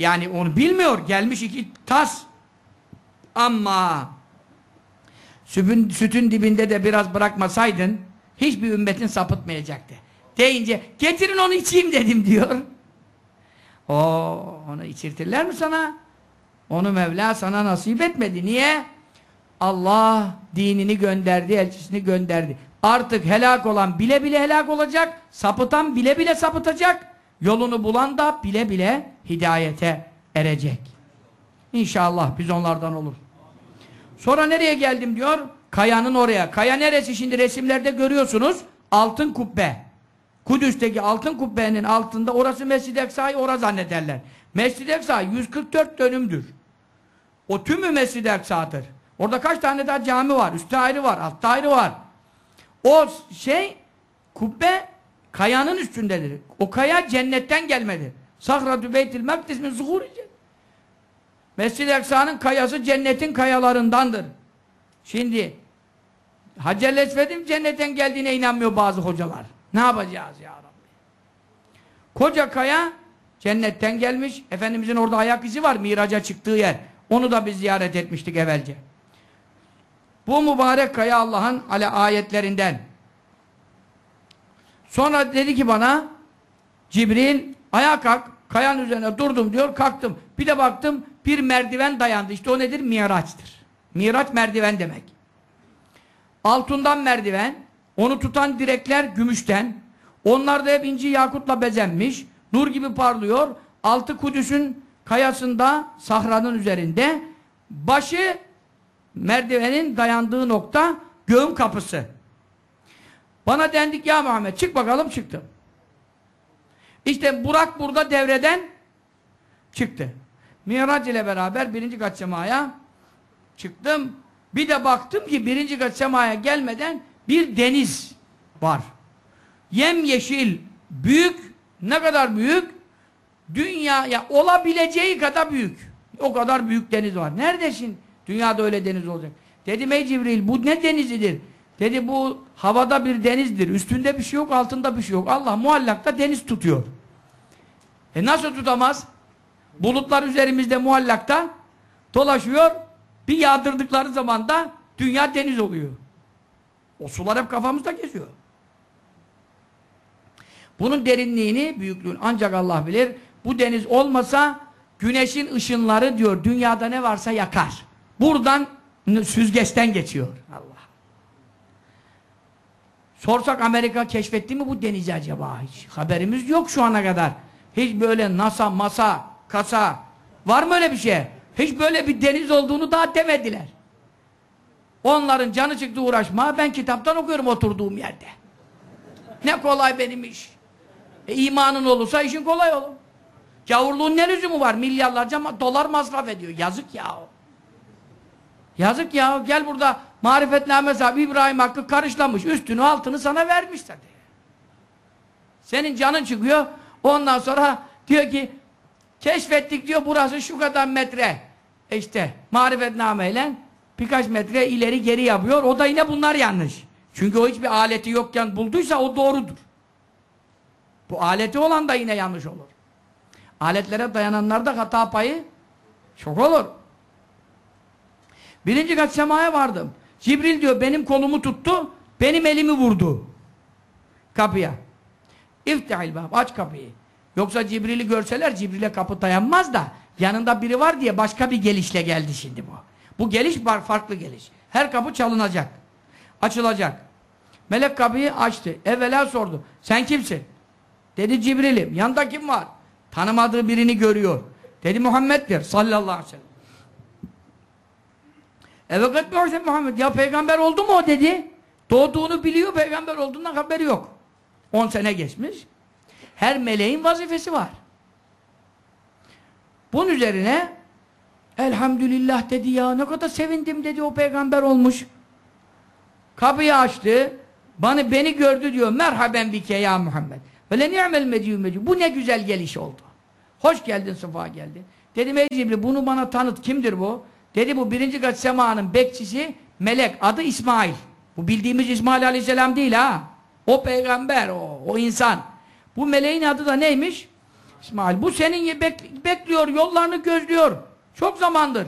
Yani onu bilmiyor. Gelmiş iki tas. Ama sütün, sütün dibinde de biraz bırakmasaydın hiçbir ümmetin sapıtmayacaktı. Deyince getirin onu içeyim dedim diyor. O onu içirtirler mi sana? Onu Mevla sana nasip etmedi. Niye? Allah dinini gönderdi, elçisini gönderdi. Artık helak olan bile bile helak olacak, sapıtan bile bile sapıtacak, yolunu bulan da bile bile hidayete erecek. İnşallah biz onlardan olur. Sonra nereye geldim diyor? Kayanın oraya. Kaya neresi şimdi resimlerde görüyorsunuz? Altın kubbe. Kudüs'teki altın kubbenin altında orası Mescid-i Eksa'yı ora zannederler. Mescid-i Eksa 144 dönümdür. O tümü Mescid-i Eksa'dır. Orada kaç tane daha cami var? Üstte ayrı var, altta ayrı var. O şey kubbe kayanın üstündedir. O kaya cennetten gelmedi. Sahra-tü Beytil Mekdis min zuhur Mescid-i Eksa'nın kayası cennetin kayalarındandır. Şimdi Hacer Esved'in cennetten geldiğine inanmıyor bazı hocalar. Ne yapacağız ya Rabbi? Koca kaya cennetten gelmiş. Efendimizin orada ayak izi var miraca çıktığı yer. Onu da biz ziyaret etmiştik evvelce. Bu mübarek kaya Allah'ın ale ayetlerinden. Sonra dedi ki bana Cibril ayağa kalk. Kayanın üzerine durdum diyor. Kalktım. Bir de baktım bir merdiven dayandı. İşte o nedir? Miraç'tır. Miraç merdiven demek. Altından merdiven. Onu tutan direkler gümüşten. Onlar da hep inci yakutla bezenmiş. Nur gibi parlıyor. Altı Kudüs'ün kayasında, sahranın üzerinde. Başı merdivenin dayandığı nokta göğün kapısı. Bana dendik ya Muhammed çık bakalım çıktım. İşte Burak burada devreden çıktı. Miraç ile beraber birinci kat semaya çıktım. Bir de baktım ki birinci kat semaya gelmeden bir deniz var. Yemyeşil, büyük, ne kadar büyük? Dünyaya olabileceği kadar büyük. O kadar büyük deniz var. Neredesin? Dünyada öyle deniz olacak. Dedim ey Cibril bu ne denizidir? Dedi bu havada bir denizdir. Üstünde bir şey yok, altında bir şey yok. Allah muallakta deniz tutuyor. E nasıl tutamaz? Bulutlar üzerimizde muallakta dolaşıyor. Bir yağdırdıkları zaman da dünya deniz oluyor. O sular hep kafamızda geziyor. Bunun derinliğini, büyüklüğünü ancak Allah bilir. Bu deniz olmasa güneşin ışınları diyor dünyada ne varsa yakar. Buradan süzgeçten geçiyor. Allah. Sorsak Amerika keşfetti mi bu denizi acaba? Hiç haberimiz yok şu ana kadar. Hiç böyle NASA, masa, kasa var mı öyle bir şey? Hiç böyle bir deniz olduğunu daha demediler. Onların canı çıktı uğraşma. Ben kitaptan okuyorum oturduğum yerde. Ne kolay benim iş. E, imanın olursa işin kolay olur. Gavurluğun ne lüzumu var? Milyarlarca dolar masraf ediyor. Yazık ya. Yazık ya. Gel burada marifetname sahibi İbrahim Hakkı karışlamış. Üstünü altını sana vermiş zaten. Senin canın çıkıyor. Ondan sonra diyor ki keşfettik diyor burası şu kadar metre. E işte marifetnameyle birkaç metre ileri geri yapıyor. O da yine bunlar yanlış. Çünkü o hiçbir aleti yokken bulduysa o doğrudur. Bu aleti olan da yine yanlış olur. Aletlere dayananlarda hata payı çok olur. Birinci kat semaya vardım. Cibril diyor benim kolumu tuttu, benim elimi vurdu. Kapıya. İftihil bab, aç kapıyı. Yoksa Cibril'i görseler Cibril'e kapı dayanmaz da yanında biri var diye başka bir gelişle geldi şimdi bu. Bu geliş farklı geliş. Her kapı çalınacak. Açılacak. Melek kapıyı açtı. Evvela sordu. Sen kimsin? Dedi Cibril'im. Yanında kim var? Tanımadığı birini görüyor. Dedi Muhammed'dir sallallahu aleyhi ve sellem. Evet etmiyorsa Muhammed. Ya peygamber oldu mu o dedi. Doğduğunu biliyor peygamber olduğundan haberi yok. 10 sene geçmiş. Her meleğin vazifesi var. Bunun üzerine elhamdülillah dedi ya ne kadar sevindim dedi o peygamber olmuş. Kapıyı açtı. Bana beni gördü diyor. Merhaben bike ya Muhammed. Ve le ni'mel mecî Bu ne güzel geliş oldu. Hoş geldin, sıfa geldin. Dedim ey Cibril bunu bana tanıt. Kimdir bu? Dedi bu birinci kat semanın bekçisi melek. Adı İsmail. Bu bildiğimiz İsmail aleyhisselam değil ha. O peygamber, o, o insan. Bu meleğin adı da neymiş? İsmail. Bu senin bek bekliyor, yollarını gözlüyor. Çok zamandır.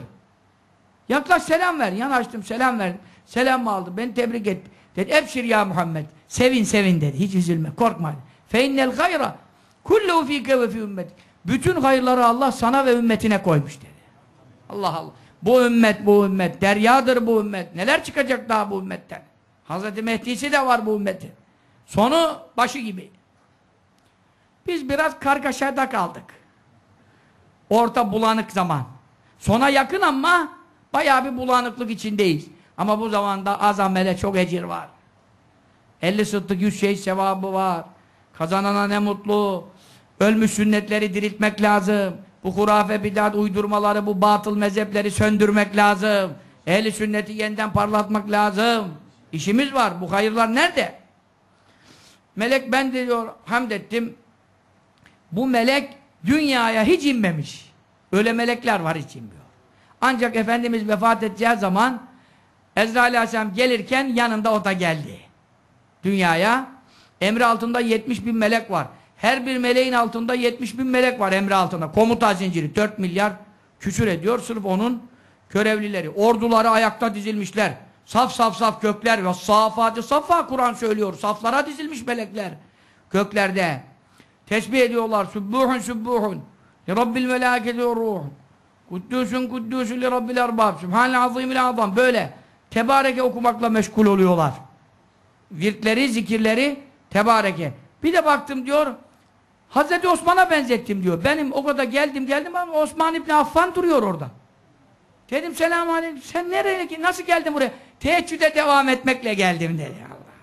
Yaklaş selam ver. Yanaştım selam verdim. Selam mı aldı? Beni tebrik etti. Dedi ebşir ya Muhammed. Sevin sevin dedi. Hiç üzülme. Korkma. Fe innel hayra kullu fike ve fi ümmetik. Bütün hayırları Allah sana ve ümmetine koymuş dedi. Allah Allah. Bu ümmet, bu ümmet, deryadır bu ümmet. Neler çıkacak daha bu ümmetten? Hazreti Mehdi'si de var bu ümmetin. Sonu başı gibi. Biz biraz kargaşada kaldık. Orta bulanık zaman. Sona yakın ama bayağı bir bulanıklık içindeyiz. Ama bu zamanda az amele çok ecir var. 50 sıddık 100 şey sevabı var. Kazanana ne mutlu. Ölmüş sünnetleri diriltmek lazım. Bu hurafe bidat uydurmaları, bu batıl mezhepleri söndürmek lazım. Ehli sünneti yeniden parlatmak lazım. İşimiz var. Bu hayırlar nerede? Melek ben diyor hamd ettim. Bu melek dünyaya hiç inmemiş. Öyle melekler var hiç inmiyor. Ancak Efendimiz vefat edeceği zaman Ezrail Aleyhisselam gelirken yanında o da geldi. Dünyaya emri altında 70 bin melek var. Her bir meleğin altında 70 bin melek var emri altında. Komuta zinciri 4 milyar küsür ediyor. Sırf onun görevlileri. Orduları ayakta dizilmişler. Saf saf saf gökler ve safatı safa Kur'an söylüyor. Saflara dizilmiş melekler. göklerde. Tesbih ediyorlar. Subbuhun subbuhun. Li Rabbil melâketi ve ruh. Kuddusun kuddusun li Rabbil erbab. Sübhanel azimil azam. Böyle. Tebareke okumakla meşgul oluyorlar. Virtleri, zikirleri tebareke. Bir de baktım diyor Hazreti Osman'a benzettim diyor. Benim o kadar geldim geldim ama Osman İbni Affan duruyor orada. Dedim selamun aleyküm. Sen nereye ki nasıl geldin buraya? Teheccüde devam etmekle geldim dedi Allah.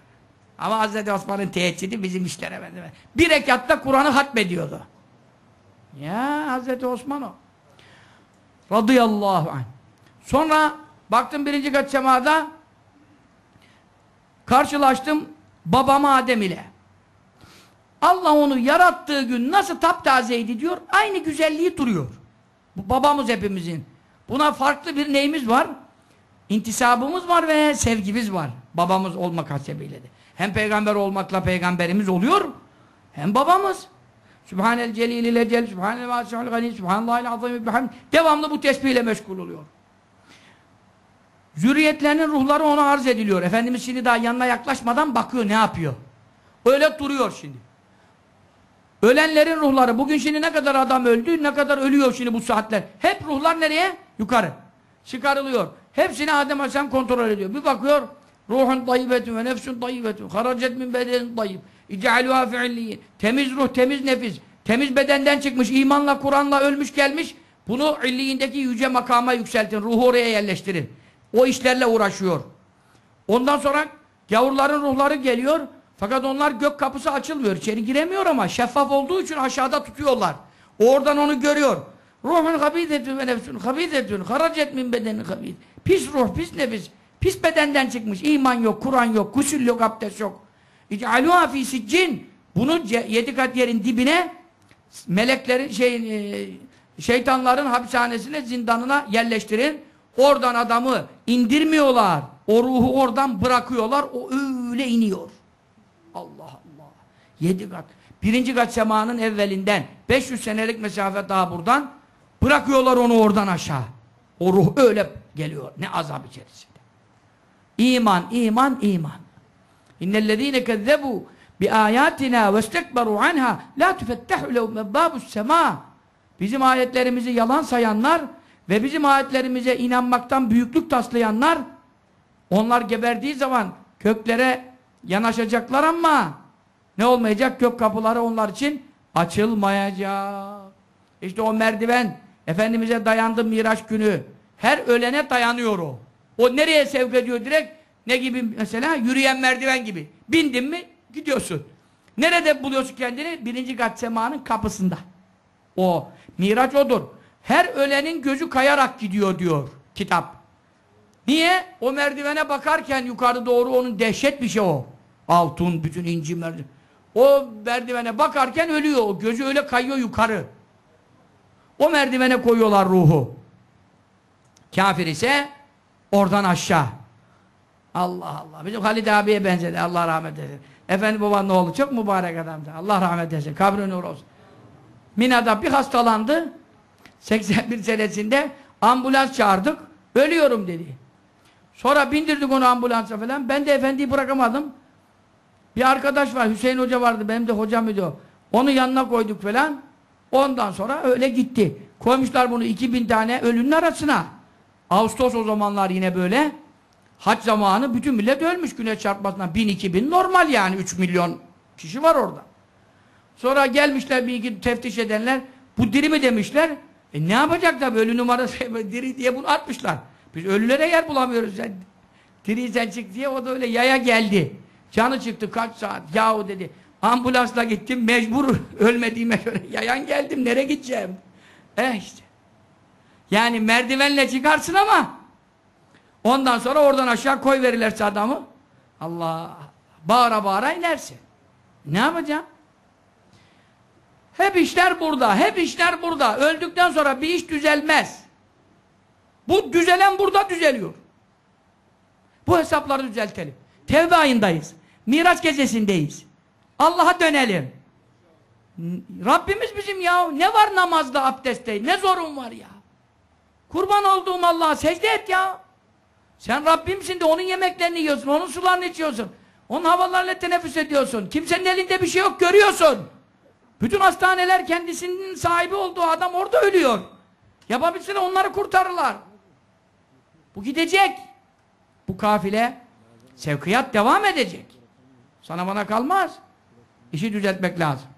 Ama Hazreti Osman'ın teheccüdü bizim işlere benzemez. Bir rekatta Kur'an'ı hatmediyordu. Ya Hazreti Osman o. Radıyallahu anh. Sonra baktım birinci kat semada karşılaştım babam Adem ile. Allah onu yarattığı gün nasıl taptazeydi diyor, aynı güzelliği duruyor. Bu babamız hepimizin. Buna farklı bir neyimiz var? İntisabımız var ve sevgimiz var. Babamız olmak hasebiyle de. Hem peygamber olmakla peygamberimiz oluyor, hem babamız. Sübhanel celil ile cel, sübhanel vasihul gani, sübhanallahil azim bihamd. Devamlı bu tesbihle meşgul oluyor. Zürriyetlerinin ruhları ona arz ediliyor. Efendimiz şimdi daha yanına yaklaşmadan bakıyor ne yapıyor. Öyle duruyor şimdi. Ölenlerin ruhları. Bugün şimdi ne kadar adam öldü, ne kadar ölüyor şimdi bu saatler. Hep ruhlar nereye? Yukarı. Çıkarılıyor. Hepsini Adem Aleyhisselam kontrol ediyor. Bir bakıyor. Ruhun tayyibetun ve nefsun tayyibetun. Haracet min bedenin tayyib. İcealuha fiilliyin. Temiz ruh, temiz nefis. Temiz bedenden çıkmış. imanla, Kur'an'la ölmüş gelmiş. Bunu illiyindeki yüce makama yükseltin. Ruhu oraya yerleştirin. O işlerle uğraşıyor. Ondan sonra gavurların ruhları geliyor. Fakat onlar gök kapısı açılmıyor. İçeri giremiyor ama şeffaf olduğu için aşağıda tutuyorlar. Oradan onu görüyor. Ruhun habidetün ve nefsün habidetün haracet min bedenin habid. Pis ruh, pis nefis. Pis bedenden çıkmış. İman yok, Kur'an yok, gusül yok, abdest yok. İc'alûhâ fî siccin. Bunu yedi kat yerin dibine meleklerin, şey, e, şeytanların hapishanesine, zindanına yerleştirin. Oradan adamı indirmiyorlar. O ruhu oradan bırakıyorlar. O öyle iniyor. Allah Allah. Yedi kat. Birinci kat semanın evvelinden 500 senelik mesafe daha buradan bırakıyorlar onu oradan aşağı. O ruh öyle geliyor. Ne azap içerisinde. İman, iman, iman. İnnellezîne kezzebu bi âyâtinâ ve istekberu anha la tufettehu lehum ebbâbus semâ. Bizim ayetlerimizi yalan sayanlar ve bizim ayetlerimize inanmaktan büyüklük taslayanlar onlar geberdiği zaman köklere yanaşacaklar ama ne olmayacak? Gök kapıları onlar için açılmayacak. İşte o merdiven Efendimiz'e dayandı Miraç günü. Her ölene dayanıyor o. O nereye sevk ediyor direkt? Ne gibi mesela? Yürüyen merdiven gibi. Bindin mi gidiyorsun. Nerede buluyorsun kendini? Birinci kat semanın kapısında. O. Miraç odur. Her ölenin gözü kayarak gidiyor diyor kitap. Niye? O merdivene bakarken yukarı doğru onun dehşet bir şey o. Altın, bütün inci merdiven. O merdivene bakarken ölüyor. O gözü öyle kayıyor yukarı. O merdivene koyuyorlar ruhu. Kafir ise oradan aşağı. Allah Allah. Bizim Halid abiye benzedi. Allah rahmet eylesin. Efendi babanın oğlu çok mübarek adamdı. Allah rahmet eylesin. Kabri nur olsun. Mina'da bir hastalandı. 81 senesinde ambulans çağırdık. Ölüyorum dedi. Sonra bindirdik onu ambulansa falan. Ben de efendiyi bırakamadım. Bir arkadaş var. Hüseyin Hoca vardı. Benim de hocam idi o. Onu yanına koyduk falan. Ondan sonra öyle gitti. Koymuşlar bunu 2000 tane ölünün arasına. Ağustos o zamanlar yine böyle. Haç zamanı bütün millet ölmüş güneş çarpmasından. 1000-2000 normal yani 3 milyon kişi var orada. Sonra gelmişler bir iki teftiş edenler. Bu diri mi demişler. E ne yapacaklar ölü numarası diri diye bunu atmışlar. Biz ölülere yer bulamıyoruz. Sen, diri sen çık diye o da öyle yaya geldi. Canı çıktı kaç saat. Yahu dedi. Ambulansla gittim mecbur ölmediğime göre. Yayan geldim nereye gideceğim? Eh işte. Yani merdivenle çıkarsın ama ondan sonra oradan aşağı koy verirlerse adamı. Allah. Bağıra bağıra inersin. Ne yapacağım? Hep işler burada. Hep işler burada. Öldükten sonra bir iş düzelmez. Bu düzelen burada düzeliyor. Bu hesapları düzeltelim. Tevbe ayındayız. Miraç gecesindeyiz. Allah'a dönelim. Rabbimiz bizim ya. Ne var namazda, abdestte? Ne zorun var ya? Kurban olduğum Allah'a secde et ya. Sen Rabbimsin de onun yemeklerini yiyorsun, onun sularını içiyorsun. Onun havalarıyla teneffüs ediyorsun. Kimsenin elinde bir şey yok görüyorsun. Bütün hastaneler kendisinin sahibi olduğu adam orada ölüyor. Yapabilsin onları kurtarırlar. Bu gidecek. Bu kafile sevkiyat devam edecek. Sana bana kalmaz. İşi düzeltmek lazım.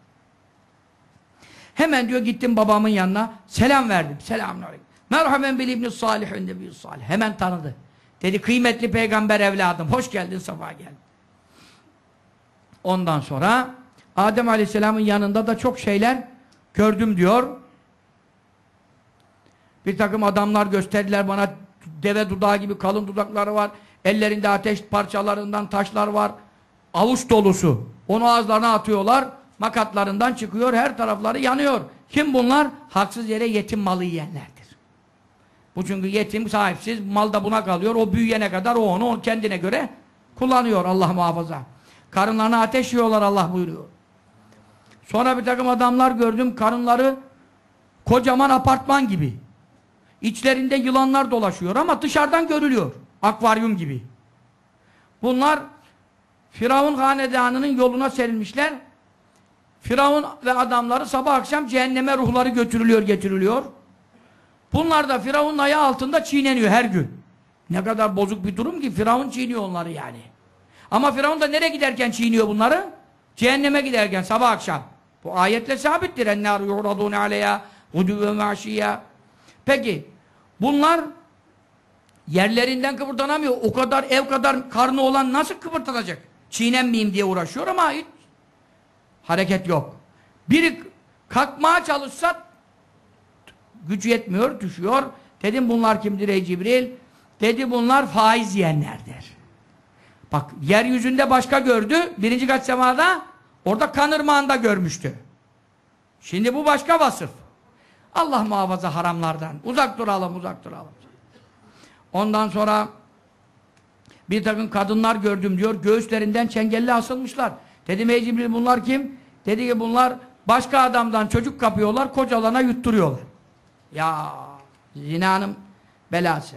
Hemen diyor gittim babamın yanına selam verdim. Selamünaleyküm. Merhaben bil ibn salih nebiyyü salih. Hemen tanıdı. Dedi kıymetli peygamber evladım. Hoş geldin safa geldin. Ondan sonra Adem Aleyhisselam'ın yanında da çok şeyler gördüm diyor. Bir takım adamlar gösterdiler bana deve dudağı gibi kalın dudakları var. Ellerinde ateş parçalarından taşlar var. Avuç dolusu. Onu ağızlarına atıyorlar. Makatlarından çıkıyor. Her tarafları yanıyor. Kim bunlar? Haksız yere yetim malı yiyenlerdir. Bu çünkü yetim sahipsiz. Mal da buna kalıyor. O büyüyene kadar o onu, onu kendine göre kullanıyor Allah muhafaza. Karınlarına ateş yiyorlar Allah buyuruyor. Sonra bir takım adamlar gördüm. Karınları kocaman apartman gibi. İçlerinde yılanlar dolaşıyor ama dışarıdan görülüyor. Akvaryum gibi. Bunlar Firavun hanedanının yoluna serilmişler. Firavun ve adamları sabah akşam cehenneme ruhları götürülüyor, getiriliyor. Bunlar da Firavun'un ayağı altında çiğneniyor her gün. Ne kadar bozuk bir durum ki Firavun çiğniyor onları yani. Ama Firavun da nereye giderken çiğniyor bunları? Cehenneme giderken sabah akşam. Bu ayetle sabittir. Ennâr yu'radûne aleyâ hudû ve maşiyâ. Peki bunlar yerlerinden kıpırdanamıyor. O kadar ev kadar karnı olan nasıl kıpırdanacak? Çiğnenmeyeyim diye uğraşıyor ama hiç hareket yok. Biri kalkmaya çalışsa gücü yetmiyor, düşüyor. Dedim bunlar kimdir ey Cibril? Dedi bunlar faiz yiyenlerdir. Bak yeryüzünde başka gördü. Birinci kat semada orada kanırmağında görmüştü. Şimdi bu başka vasıf. Allah muhafaza haramlardan. Uzak duralım, uzak duralım. Ondan sonra bir takım kadınlar gördüm diyor. Göğüslerinden çengelli asılmışlar. Dedim ey Cibril bunlar kim? Dedi ki bunlar başka adamdan çocuk kapıyorlar, kocalarına yutturuyorlar. Ya zinanın belası.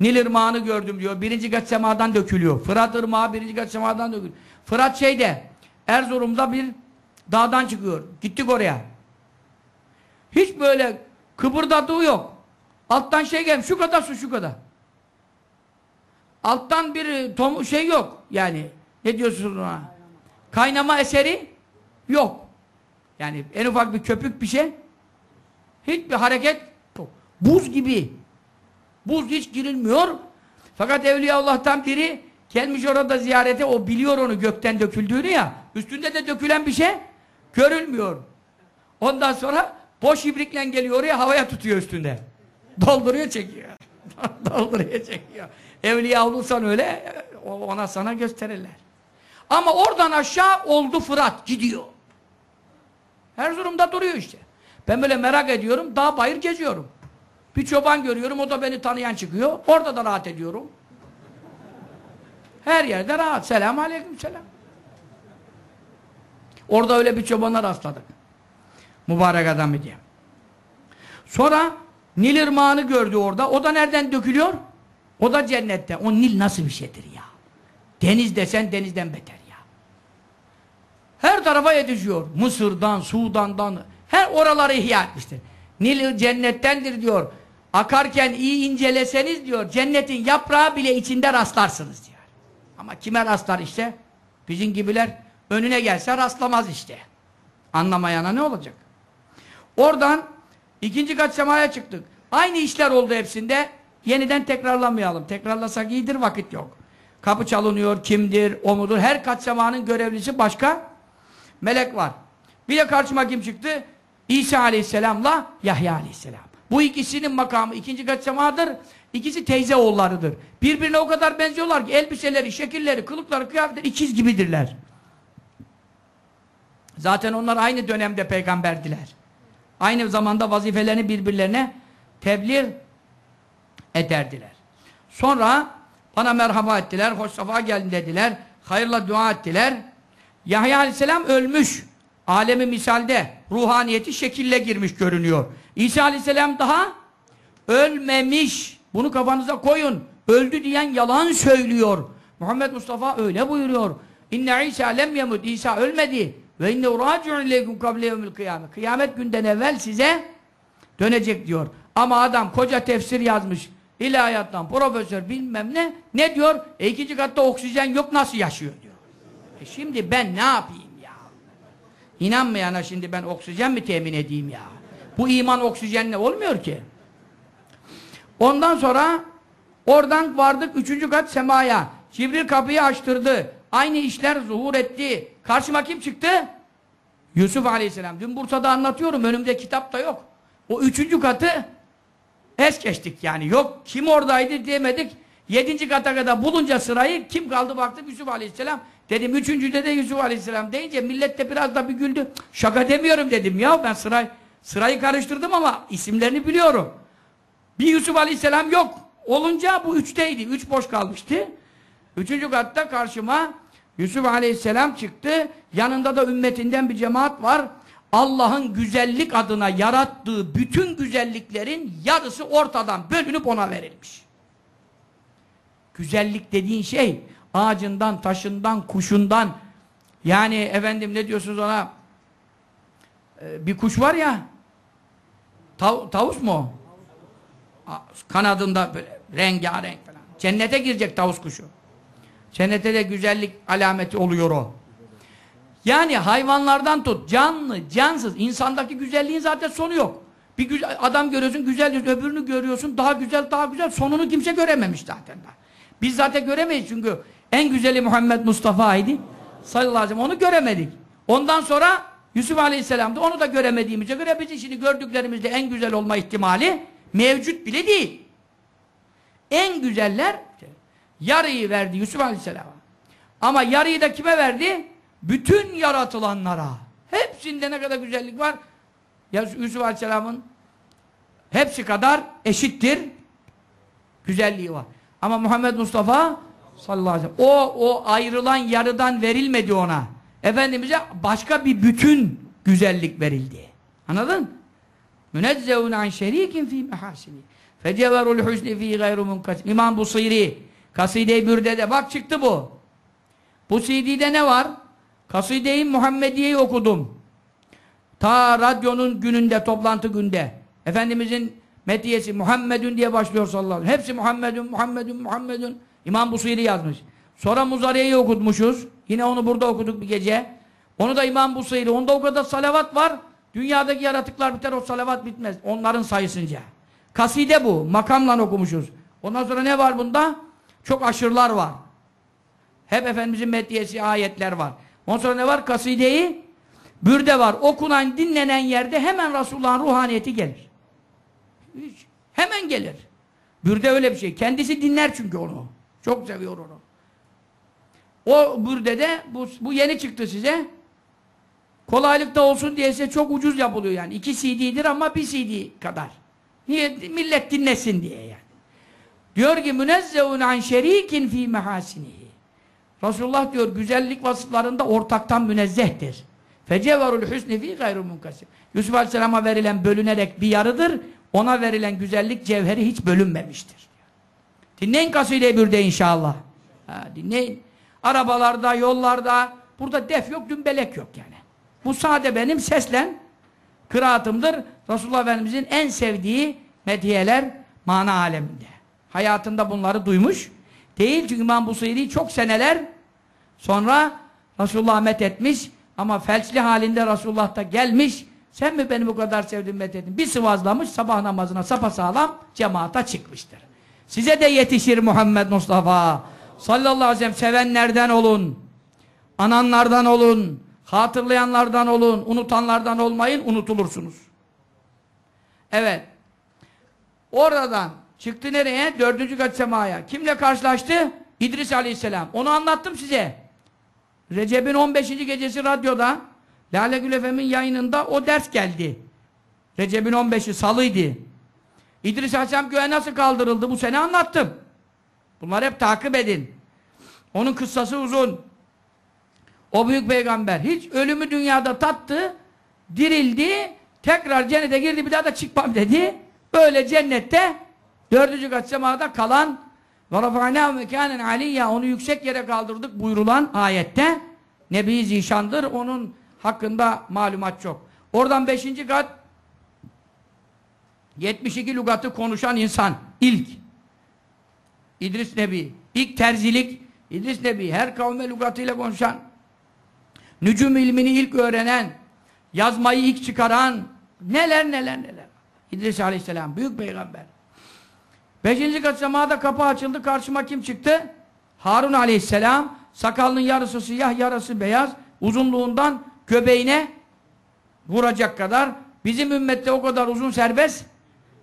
Nil ırmağını gördüm diyor. Birinci kat semadan dökülüyor. Fırat ırmağı birinci kat semadan dökülüyor. Fırat şeyde Erzurum'da bir dağdan çıkıyor. Gittik oraya. Hiç böyle kıpırdadığı yok. Alttan şey gelmiş. Şu kadar su şu kadar. Alttan bir tom şey yok. Yani ne diyorsunuz ona? Kaynama eseri yok. Yani en ufak bir köpük bir şey hiçbir hareket yok. Buz gibi. Buz hiç girilmiyor. Fakat Evliya Allah'tan biri gelmiş orada ziyarete o biliyor onu gökten döküldüğünü ya. Üstünde de dökülen bir şey görülmüyor. Ondan sonra boş ibrikle geliyor oraya havaya tutuyor üstünde. Dolduruyor çekiyor. Dolduruyor çekiyor. Evliya olursan öyle ona sana gösterirler. Ama oradan aşağı oldu Fırat gidiyor. Erzurum'da duruyor işte. Ben böyle merak ediyorum dağ bayır geziyorum. Bir çoban görüyorum o da beni tanıyan çıkıyor. Orada da rahat ediyorum. Her yerde rahat. Selamun aleyküm selam. Orada öyle bir çobana rastladık. Mübarek adam diye. Sonra Nil ırmağını gördü orada. O da nereden dökülüyor? O da cennette. O Nil nasıl bir şeydir ya? Deniz desen denizden beter ya. Her tarafa yetişiyor. Mısır'dan, Sudan'dan. Her oraları ihya etmiştir. Nil cennettendir diyor. Akarken iyi inceleseniz diyor. Cennetin yaprağı bile içinde rastlarsınız diyor. Ama kime rastlar işte? Bizim gibiler önüne gelse rastlamaz işte. Anlamayana ne olacak? Oradan ikinci kat semaya çıktık. Aynı işler oldu hepsinde. Yeniden tekrarlamayalım. Tekrarlasak iyidir vakit yok. Kapı çalınıyor, kimdir, o mudur? Her kat semanın görevlisi başka melek var. Bir de karşıma kim çıktı? İsa aleyhisselamla Yahya aleyhisselam. Bu ikisinin makamı ikinci kat semadır. İkisi teyze oğullarıdır. Birbirine o kadar benziyorlar ki elbiseleri, şekilleri, kılıkları, kıyafetleri ikiz gibidirler. Zaten onlar aynı dönemde peygamberdiler. Aynı zamanda vazifelerini birbirlerine tebliğ ederdiler. Sonra bana merhaba ettiler, hoş safa geldin dediler, hayırla dua ettiler. Yahya aleyhisselam ölmüş. Alemi misalde ruhaniyeti şekille girmiş görünüyor. İsa aleyhisselam daha ölmemiş. Bunu kafanıza koyun. Öldü diyen yalan söylüyor. Muhammed Mustafa öyle buyuruyor. İnne İsa lem yemut. İsa ölmedi. Ve inne uraci'un ileykum kable yevmil kıyamet. Kıyamet günden evvel size dönecek diyor. Ama adam koca tefsir yazmış. İlahiyattan profesör bilmem ne. Ne diyor? E ikinci katta oksijen yok nasıl yaşıyor diyor. E şimdi ben ne yapayım ya? İnanmayana şimdi ben oksijen mi temin edeyim ya? Bu iman oksijenle olmuyor ki. Ondan sonra oradan vardık üçüncü kat semaya. Cibril kapıyı açtırdı. Aynı işler zuhur etti. Karşıma kim çıktı? Yusuf Aleyhisselam. Dün Bursa'da anlatıyorum. Önümde kitap da yok. O üçüncü katı es geçtik yani. Yok kim oradaydı diyemedik. Yedinci kata kadar bulunca sırayı kim kaldı baktım Yusuf Aleyhisselam. Dedim üçüncüde de Yusuf Aleyhisselam deyince millet de biraz da bir güldü. Şaka demiyorum dedim ya ben sırayı, sırayı karıştırdım ama isimlerini biliyorum. Bir Yusuf Aleyhisselam yok. Olunca bu üçteydi. Üç boş kalmıştı. Üçüncü katta karşıma Yusuf Aleyhisselam çıktı. Yanında da ümmetinden bir cemaat var. Allah'ın güzellik adına yarattığı bütün güzelliklerin yarısı ortadan bölünüp ona verilmiş. Güzellik dediğin şey ağacından, taşından, kuşundan yani efendim ne diyorsunuz ona Ee, bir kuş var ya tav tavus mu Kanadında böyle rengarenk falan. Cennete girecek tavus kuşu. Cennete de güzellik alameti oluyor o. Yani hayvanlardan tut, canlı, cansız, insandaki güzelliğin zaten sonu yok. Bir güzel, adam görüyorsun, güzel diyorsun, öbürünü görüyorsun, daha güzel, daha güzel, sonunu kimse görememiş zaten. Biz zaten göremeyiz çünkü en güzeli Muhammed Mustafa'ydı. Sallallahu aleyhi ve sellem, onu göremedik. Ondan sonra Yusuf Aleyhisselam'da onu da göremediğimize göre bizim şimdi gördüklerimizde en güzel olma ihtimali mevcut bile değil. En güzeller yarıyı verdi Yusuf Aleyhisselam'a. Ama yarıyı da kime verdi? Bütün yaratılanlara. Hepsinde ne kadar güzellik var. Yusuf Aleyhisselam'ın hepsi kadar eşittir. Güzelliği var. Ama Muhammed Mustafa sallallahu aleyhi ve sellem o, o ayrılan yarıdan verilmedi ona. Efendimiz'e başka bir bütün güzellik verildi. Anladın? Münezzevun an şerikin fi mehasini. Feceverul husni fi gayru munkasim. İmam Busiri Kaside-i Bürde'de bak çıktı bu. Bu CD'de ne var? Kaside-i Muhammediye'yi okudum. Ta radyonun gününde, toplantı günde. Efendimizin metiyesi Muhammedun diye başlıyor sallallahu aleyhi. Hepsi Muhammedun, Muhammedun, Muhammedun. İmam Busiri yazmış. Sonra Muzariye'yi okutmuşuz. Yine onu burada okuduk bir gece. Onu da İmam Busiri. Onda o kadar salavat var. Dünyadaki yaratıklar biter o salavat bitmez. Onların sayısınca. Kaside bu. Makamla okumuşuz. Ondan sonra ne var bunda? Çok aşırılar var. Hep Efendimizin meddiyesi ayetler var. Ondan sonra ne var? Kasideyi bürde var. Okunan, dinlenen yerde hemen Resulullah'ın ruhaniyeti gelir. Hiç. Hemen gelir. Bürde öyle bir şey. Kendisi dinler çünkü onu. Çok seviyor onu. O bürdede bu, bu yeni çıktı size. Kolaylıkta olsun diye size çok ucuz yapılıyor yani. İki CD'dir ama bir CD kadar. Niye? Millet dinlesin diye yani. Diyor ki münezzevun an şerikin fi mehasinihi. Resulullah diyor güzellik vasıflarında ortaktan münezzehtir. Feceverul husni fi gayru munkasim. Yusuf Aleyhisselam'a verilen bölünerek bir yarıdır. Ona verilen güzellik cevheri hiç bölünmemiştir. Dinleyin kaside bir de inşallah. Ha, dinleyin. Arabalarda, yollarda burada def yok, dümbelek yok yani. Bu sade benim seslen kıraatımdır. Resulullah Efendimizin en sevdiği mediyeler mana aleminde. Hayatında bunları duymuş. Değil çünkü İmam Busiri çok seneler sonra Resulullah met etmiş ama felçli halinde Resulullah da gelmiş. Sen mi beni bu kadar sevdin met ettin? Bir sıvazlamış sabah namazına sapasağlam cemaata çıkmıştır. Size de yetişir Muhammed Mustafa. Sallallahu aleyhi ve sellem sevenlerden olun. Ananlardan olun. Hatırlayanlardan olun. Unutanlardan olmayın. Unutulursunuz. Evet. Oradan çıktı nereye? Dördüncü kat semaya. Kimle karşılaştı? İdris aleyhisselam. Onu anlattım size. Recep'in 15. gecesi radyoda Lale Gül Efem'in yayınında o ders geldi. Recep'in 15'i salıydı. İdris Aleyhisselam göğe nasıl kaldırıldı bu sene anlattım. Bunları hep takip edin. Onun kıssası uzun. O büyük peygamber hiç ölümü dünyada tattı, dirildi, tekrar cennete girdi bir daha da çıkmam dedi. Böyle cennette dördüncü kat semada kalan Ve rafa'nâ mekânen aliyya onu yüksek yere kaldırdık buyurulan ayette Nebi Zişan'dır. Onun hakkında malumat çok. Oradan beşinci kat 72 lügatı konuşan insan. ilk. İdris Nebi. İlk terzilik İdris Nebi. Her kavme lügatıyla konuşan. Nücum ilmini ilk öğrenen. Yazmayı ilk çıkaran. Neler neler neler. İdris Aleyhisselam. Büyük peygamber. Beşinci kat semada kapı açıldı. Karşıma kim çıktı? Harun Aleyhisselam. Sakalının yarısı siyah, yarısı beyaz. Uzunluğundan göbeğine vuracak kadar. Bizim ümmette o kadar uzun serbest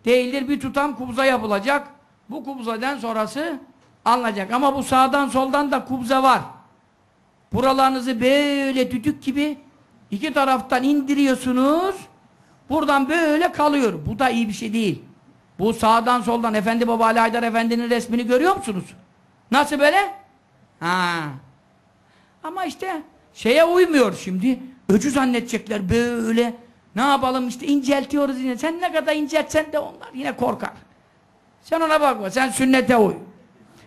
değildir. Bir tutam kubza yapılacak. Bu kubzadan sonrası alınacak. Ama bu sağdan soldan da kubza var. Buralarınızı böyle düdük gibi iki taraftan indiriyorsunuz. Buradan böyle kalıyor. Bu da iyi bir şey değil. Bu sağdan soldan Efendi Baba Ali Haydar Efendi'nin resmini görüyor musunuz? Nasıl böyle? Ha. Ama işte şeye uymuyor şimdi. Öcü zannedecekler böyle. Ne yapalım işte inceltiyoruz yine. Sen ne kadar inceltsen de onlar yine korkar. Sen ona bakma. Sen sünnete uy.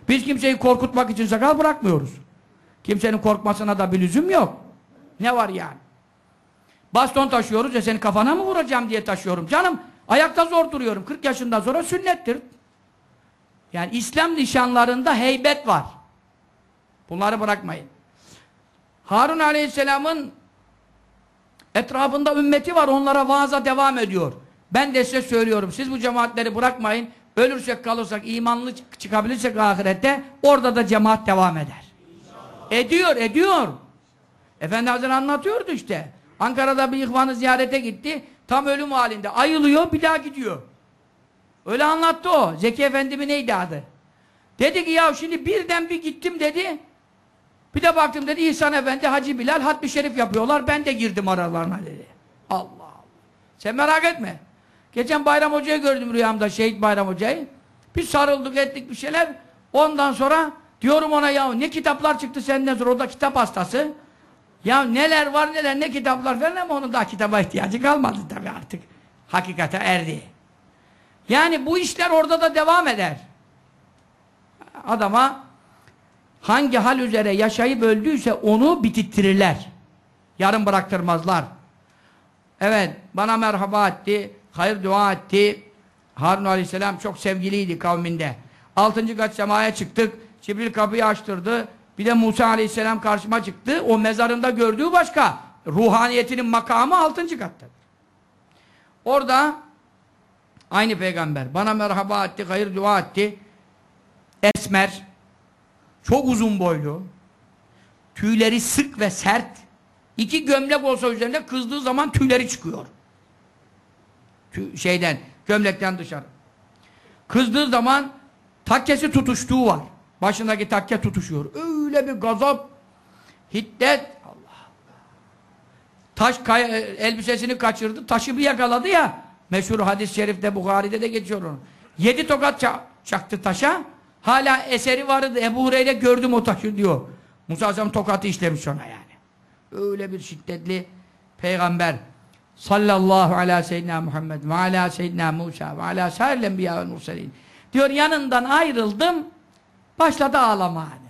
Biz kimseyi korkutmak için sakal bırakmıyoruz. Kimsenin korkmasına da bir lüzum yok. Ne var yani? Baston taşıyoruz ya seni kafana mı vuracağım diye taşıyorum. Canım ayakta zor duruyorum. 40 yaşından sonra sünnettir. Yani İslam nişanlarında heybet var. Bunları bırakmayın. Harun Aleyhisselam'ın etrafında ümmeti var. Onlara vaaza devam ediyor. Ben de size söylüyorum. Siz bu cemaatleri bırakmayın. Ölürsek kalırsak, imanlı çıkabilirsek ahirette orada da cemaat devam eder. Ediyor, ediyor. Efendi Hazretleri anlatıyordu işte. Ankara'da bir ihvanı ziyarete gitti. Tam ölüm halinde. Ayılıyor, bir daha gidiyor. Öyle anlattı o. Zeki Efendi mi neydi adı? Dedi ki ya şimdi birden bir gittim dedi. Bir de baktım dedi İhsan Efendi, Hacı Bilal hatmi şerif yapıyorlar. Ben de girdim aralarına dedi. Allah Allah. Sen merak etme. Geçen Bayram Hoca'yı gördüm rüyamda, Şehit Bayram Hoca'yı. Bir sarıldık ettik bir şeyler. Ondan sonra diyorum ona ya ne kitaplar çıktı senden sonra o da kitap hastası. Ya neler var neler ne kitaplar falan ama onun daha kitaba ihtiyacı kalmadı tabii artık. Hakikate erdi. Yani bu işler orada da devam eder. Adama hangi hal üzere yaşayıp öldüyse onu bitittirirler. Yarım bıraktırmazlar. Evet, bana merhaba etti, hayır dua etti. Harun Aleyhisselam çok sevgiliydi kavminde. Altıncı kat semaya çıktık. Cibril kapıyı açtırdı. Bir de Musa Aleyhisselam karşıma çıktı. O mezarında gördüğü başka. Ruhaniyetinin makamı altıncı kattadır. Orada aynı peygamber bana merhaba etti, hayır dua etti. Esmer, çok uzun boylu, tüyleri sık ve sert, iki gömlek olsa üzerinde kızdığı zaman tüyleri çıkıyor. Tüy, şeyden, gömlekten dışarı. Kızdığı zaman takkesi tutuştuğu var. Başındaki takke tutuşuyor. Öyle bir gazap, hiddet, Allah. Taş kaya, elbisesini kaçırdı, taşı bir yakaladı ya, meşhur hadis-i şerifte, Bukhari'de de geçiyor onu. Yedi tokat ça çaktı taşa, hala eseri vardı, Ebu Hureyre gördüm o taşı diyor. Musa Aleyhisselam tokatı işlemiş ona yani. Öyle bir şiddetli peygamber sallallahu ala seyyidina Muhammed ve ala seyyidina Musa ve ala sairil enbiya ve murselin diyor yanından ayrıldım başladı ağlama hani.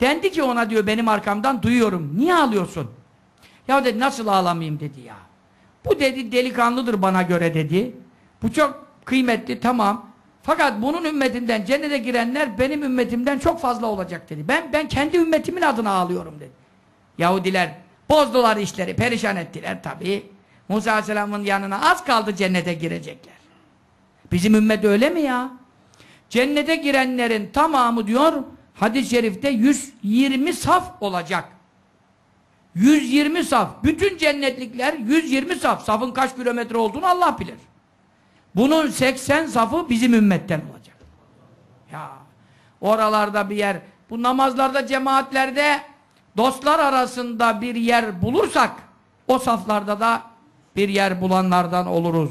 Dendi ki ona diyor benim arkamdan duyuyorum. Niye ağlıyorsun? Ya dedi nasıl ağlamayayım dedi ya. Bu dedi delikanlıdır bana göre dedi. Bu çok kıymetli tamam. Fakat bunun ümmetinden cennete girenler benim ümmetimden çok fazla olacak dedi. Ben ben kendi ümmetimin adına ağlıyorum dedi. Yahudiler bozdular işleri, perişan ettiler tabii. Musa Aleyhisselam'ın yanına az kaldı cennete girecekler. Bizim ümmet öyle mi ya? Cennete girenlerin tamamı diyor, hadis-i şerifte 120 saf olacak. 120 saf. Bütün cennetlikler 120 saf. Safın kaç kilometre olduğunu Allah bilir. Bunun 80 safı bizim ümmetten olacak. Ya oralarda bir yer, bu namazlarda, cemaatlerde dostlar arasında bir yer bulursak o saflarda da bir yer bulanlardan oluruz.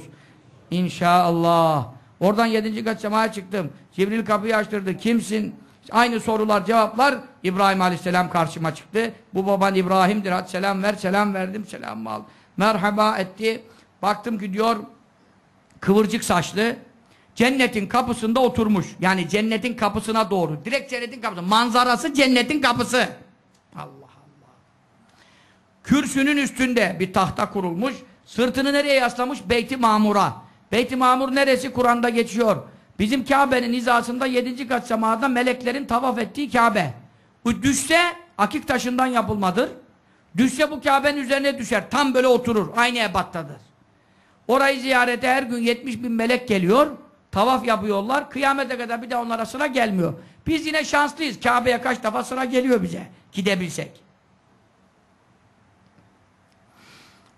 İnşallah. Oradan yedinci kat semaya çıktım. Cibril kapıyı açtırdı. Kimsin? Aynı sorular, cevaplar. İbrahim Aleyhisselam karşıma çıktı. Bu baban İbrahim'dir. Hadi selam ver. Selam verdim. Selam al. Merhaba etti. Baktım ki diyor kıvırcık saçlı cennetin kapısında oturmuş. Yani cennetin kapısına doğru. Direkt cennetin kapısı. Manzarası cennetin kapısı. Allah Allah. Kürsünün üstünde bir tahta kurulmuş. Sırtını nereye yaslamış? Beyt-i Mamur'a. Beyt-i Mamur neresi? Kur'an'da geçiyor. Bizim Kabe'nin hizasında yedinci kat semada meleklerin tavaf ettiği Kabe. Düşse akik taşından yapılmadır. Düşse bu Kabe'nin üzerine düşer. Tam böyle oturur. Aynı ebattadır. Orayı ziyarete her gün 70 bin melek geliyor. Tavaf yapıyorlar. Kıyamete kadar bir de onlara sıra gelmiyor. Biz yine şanslıyız. Kabe'ye kaç defa sıra geliyor bize. Gidebilsek.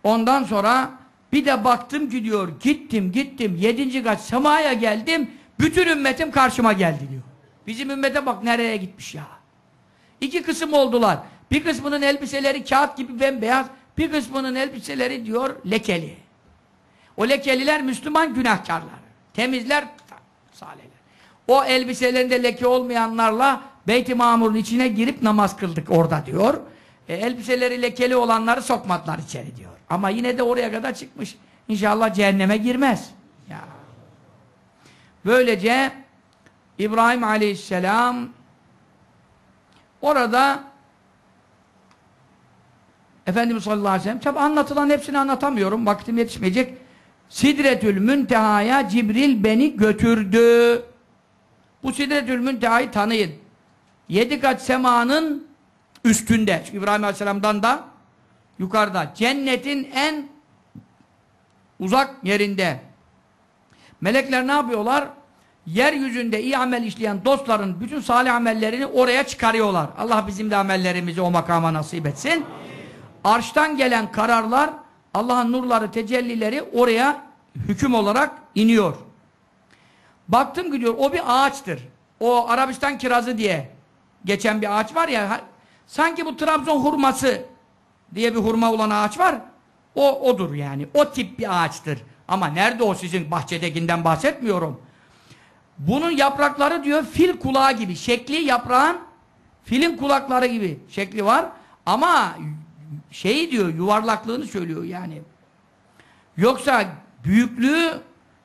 Ondan sonra bir de baktım ki diyor gittim gittim yedinci kat semaya geldim bütün ümmetim karşıma geldi diyor. Bizim ümmete bak nereye gitmiş ya. İki kısım oldular. Bir kısmının elbiseleri kağıt gibi bembeyaz bir kısmının elbiseleri diyor lekeli. O lekeliler Müslüman günahkarlar. Temizler salihler. O elbiselerinde leke olmayanlarla Beyt-i Mamur'un içine girip namaz kıldık orada diyor. E, elbiseleri lekeli olanları sokmadılar içeri diyor. Ama yine de oraya kadar çıkmış. İnşallah cehenneme girmez. Böylece İbrahim Aleyhisselam orada Efendimiz sallallahu aleyhi ve sellem tabi anlatılan hepsini anlatamıyorum. Vaktim yetişmeyecek. Sidretül Münteha'ya Cibril beni götürdü. Bu Sidretül Münteha'yı tanıyın. Yedi kat semanın üstünde. Çünkü İbrahim Aleyhisselam'dan da yukarıda. Cennetin en uzak yerinde. Melekler ne yapıyorlar? Yeryüzünde iyi amel işleyen dostların bütün salih amellerini oraya çıkarıyorlar. Allah bizim de amellerimizi o makama nasip etsin. Arştan gelen kararlar Allah'ın nurları, tecellileri oraya hüküm olarak iniyor. Baktım ki o bir ağaçtır. O Arabistan kirazı diye geçen bir ağaç var ya sanki bu Trabzon hurması diye bir hurma olan ağaç var. O odur yani. O tip bir ağaçtır. Ama nerede o sizin bahçedekinden bahsetmiyorum. Bunun yaprakları diyor fil kulağı gibi. Şekli yaprağın filin kulakları gibi şekli var. Ama şeyi diyor yuvarlaklığını söylüyor yani. Yoksa büyüklüğü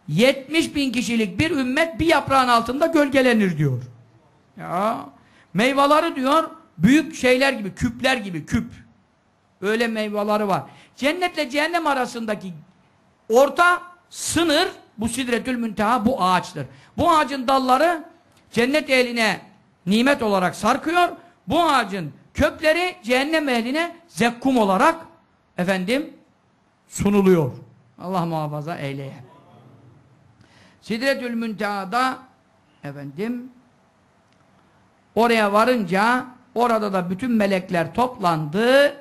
70 bin kişilik bir ümmet bir yaprağın altında gölgelenir diyor. Ya meyveleri diyor büyük şeyler gibi, küpler gibi, küp. Öyle meyveleri var. Cennetle cehennem arasındaki orta sınır bu sidretül münteha bu ağaçtır. Bu ağacın dalları cennet ehline nimet olarak sarkıyor. Bu ağacın kökleri cehennem ehline zekkum olarak efendim sunuluyor. Allah muhafaza eyleye. Sidretül Münteha'da efendim oraya varınca orada da bütün melekler toplandı.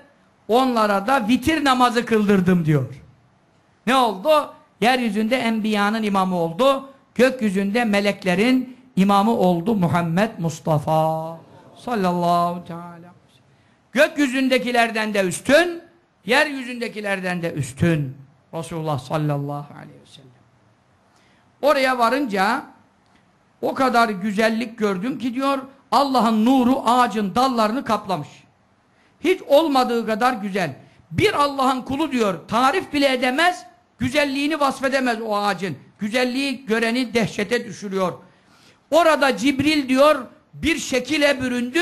Onlara da vitir namazı kıldırdım diyor. Ne oldu? Yeryüzünde enbiyanın imamı oldu. Gökyüzünde meleklerin imamı oldu Muhammed Mustafa sallallahu teala. Gökyüzündekilerden de üstün, yeryüzündekilerden de üstün. Resulullah sallallahu aleyhi ve sellem. Oraya varınca o kadar güzellik gördüm ki diyor Allah'ın nuru ağacın dallarını kaplamış. Hiç olmadığı kadar güzel. Bir Allah'ın kulu diyor tarif bile edemez, güzelliğini vasfedemez o ağacın. Güzelliği göreni dehşete düşürüyor. Orada Cibril diyor bir şekile büründü.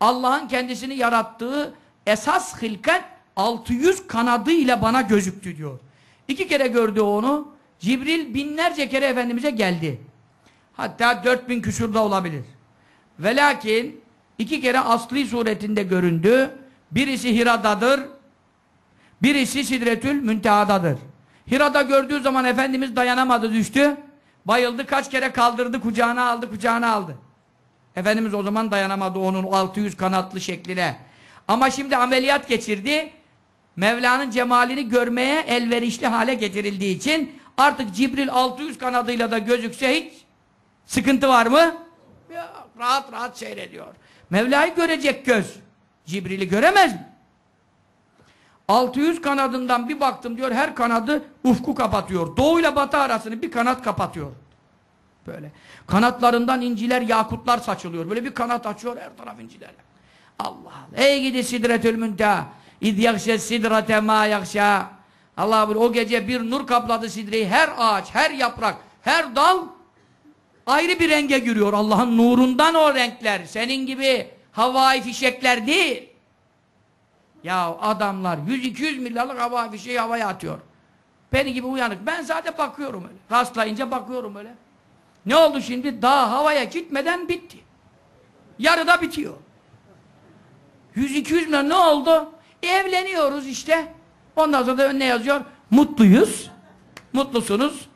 Allah'ın kendisini yarattığı esas hilket 600 kanadı ile bana gözüktü diyor. İki kere gördü onu. Cibril binlerce kere Efendimiz'e geldi. Hatta 4000 küsurda olabilir. Ve lakin iki kere asli suretinde göründü. Birisi Hira'dadır. Birisi Sidretül Münteha'dadır. Hira'da gördüğü zaman Efendimiz dayanamadı düştü. Bayıldı kaç kere kaldırdı kucağına aldı kucağına aldı. Efendimiz o zaman dayanamadı onun 600 kanatlı şekline. Ama şimdi ameliyat geçirdi. Mevla'nın cemalini görmeye elverişli hale getirildiği için artık Cibril 600 kanadıyla da gözükse hiç sıkıntı var mı? Yok, rahat rahat seyrediyor. Mevla'yı görecek göz. Cibril'i göremez mi? 600 kanadından bir baktım diyor her kanadı ufku kapatıyor. Doğuyla batı arasını bir kanat kapatıyor. Böyle. Kanatlarından inciler, yakutlar saçılıyor. Böyle bir kanat açıyor her taraf incilerle. Allah Allah. Ey gidi sidretül münteha. İz yakşe sidrate ma yakşa. Allah o gece bir nur kapladı sidreyi. Her ağaç, her yaprak, her dal ayrı bir renge giriyor. Allah'ın nurundan o renkler. Senin gibi havai fişekler değil. Ya adamlar 100-200 milyarlık havai fişeği havaya atıyor. Beni gibi uyanık. Ben zaten bakıyorum öyle. Rastlayınca bakıyorum öyle. Ne oldu şimdi? Daha havaya gitmeden bitti. Yarıda bitiyor. 100-200 milyon ne oldu? Evleniyoruz işte. Ondan sonra da önüne yazıyor. Mutluyuz. Mutlusunuz.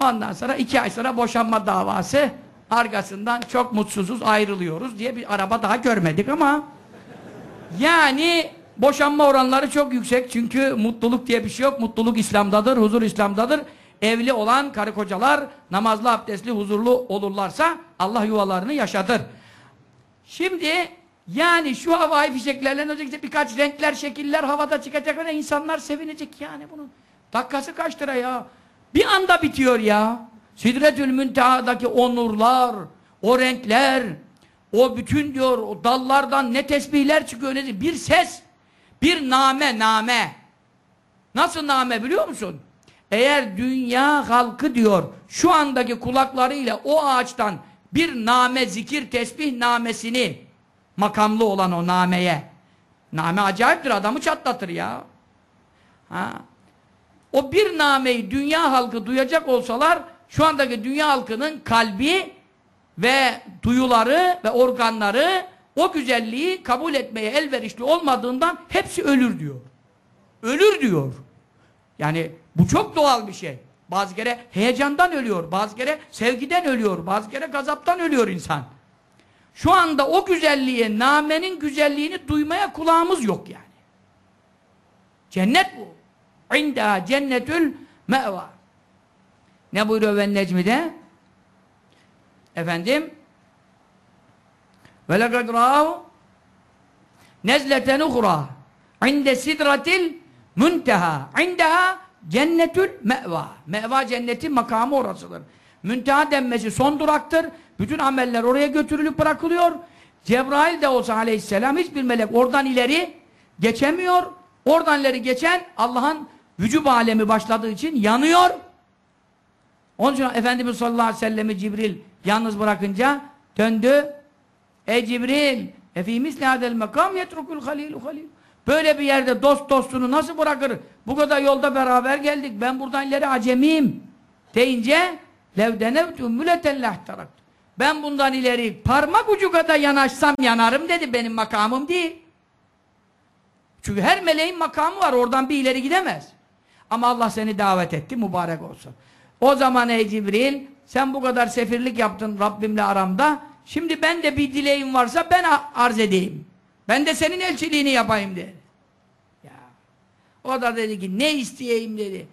Ondan sonra iki ay sonra boşanma davası. Arkasından çok mutsuzuz ayrılıyoruz diye bir araba daha görmedik ama yani boşanma oranları çok yüksek çünkü mutluluk diye bir şey yok. Mutluluk İslam'dadır, huzur İslam'dadır. Evli olan karı kocalar namazlı, abdestli, huzurlu olurlarsa Allah yuvalarını yaşatır. Şimdi yani şu havai fişeklerle özellikle birkaç renkler, şekiller havada çıkacak ve insanlar sevinecek yani bunun. Dakikası kaç lira ya? Bir anda bitiyor ya. Sidretül Münteha'daki o nurlar, o renkler, o bütün diyor o dallardan ne tesbihler çıkıyor ne bir ses, bir name, name. Nasıl name biliyor musun? Eğer dünya halkı diyor şu andaki kulaklarıyla o ağaçtan bir name, zikir, tesbih namesini makamlı olan o nameye name acayiptir adamı çatlatır ya. Ha. O bir nameyi dünya halkı duyacak olsalar şu andaki dünya halkının kalbi ve duyuları ve organları o güzelliği kabul etmeye elverişli olmadığından hepsi ölür diyor. Ölür diyor. Yani bu çok doğal bir şey. Bazı kere heyecandan ölüyor, bazı kere sevgiden ölüyor, bazı kere gazaptan ölüyor insan. Şu anda o güzelliğe, namenin güzelliğini duymaya kulağımız yok yani. Cennet bu. İnda cennetül me'va. Ne buyuruyor ben Necmi'de? Efendim? Ve lekad râhu nezleten uhra inde sidratil münteha indeha cennetül me'va. Me'va cennetin makamı orasıdır. Münteha denmesi son duraktır. Bütün ameller oraya götürülüp bırakılıyor. Cebrail de olsa aleyhisselam hiçbir melek oradan ileri geçemiyor. Oradan ileri geçen Allah'ın vücub alemi başladığı için yanıyor. Onun için Efendimiz sallallahu aleyhi ve sellem'i Cibril yalnız bırakınca döndü. Ey Cibril efî misli hadel mekam yetrukul halilu halil. Böyle bir yerde dost dostunu nasıl bırakır? Bu kadar yolda beraber geldik. Ben buradan ileri acemiyim. Deyince levdenevtü mületellahtarak. Ben bundan ileri parmak ucu kadar yanaşsam yanarım dedi. Benim makamım değil. Çünkü her meleğin makamı var. Oradan bir ileri gidemez. Ama Allah seni davet etti. Mübarek olsun. O zaman ey Cibril sen bu kadar sefirlik yaptın Rabbimle aramda. Şimdi ben de bir dileğim varsa ben arz edeyim. Ben de senin elçiliğini yapayım dedi. Ya. O da dedi ki ne isteyeyim dedi.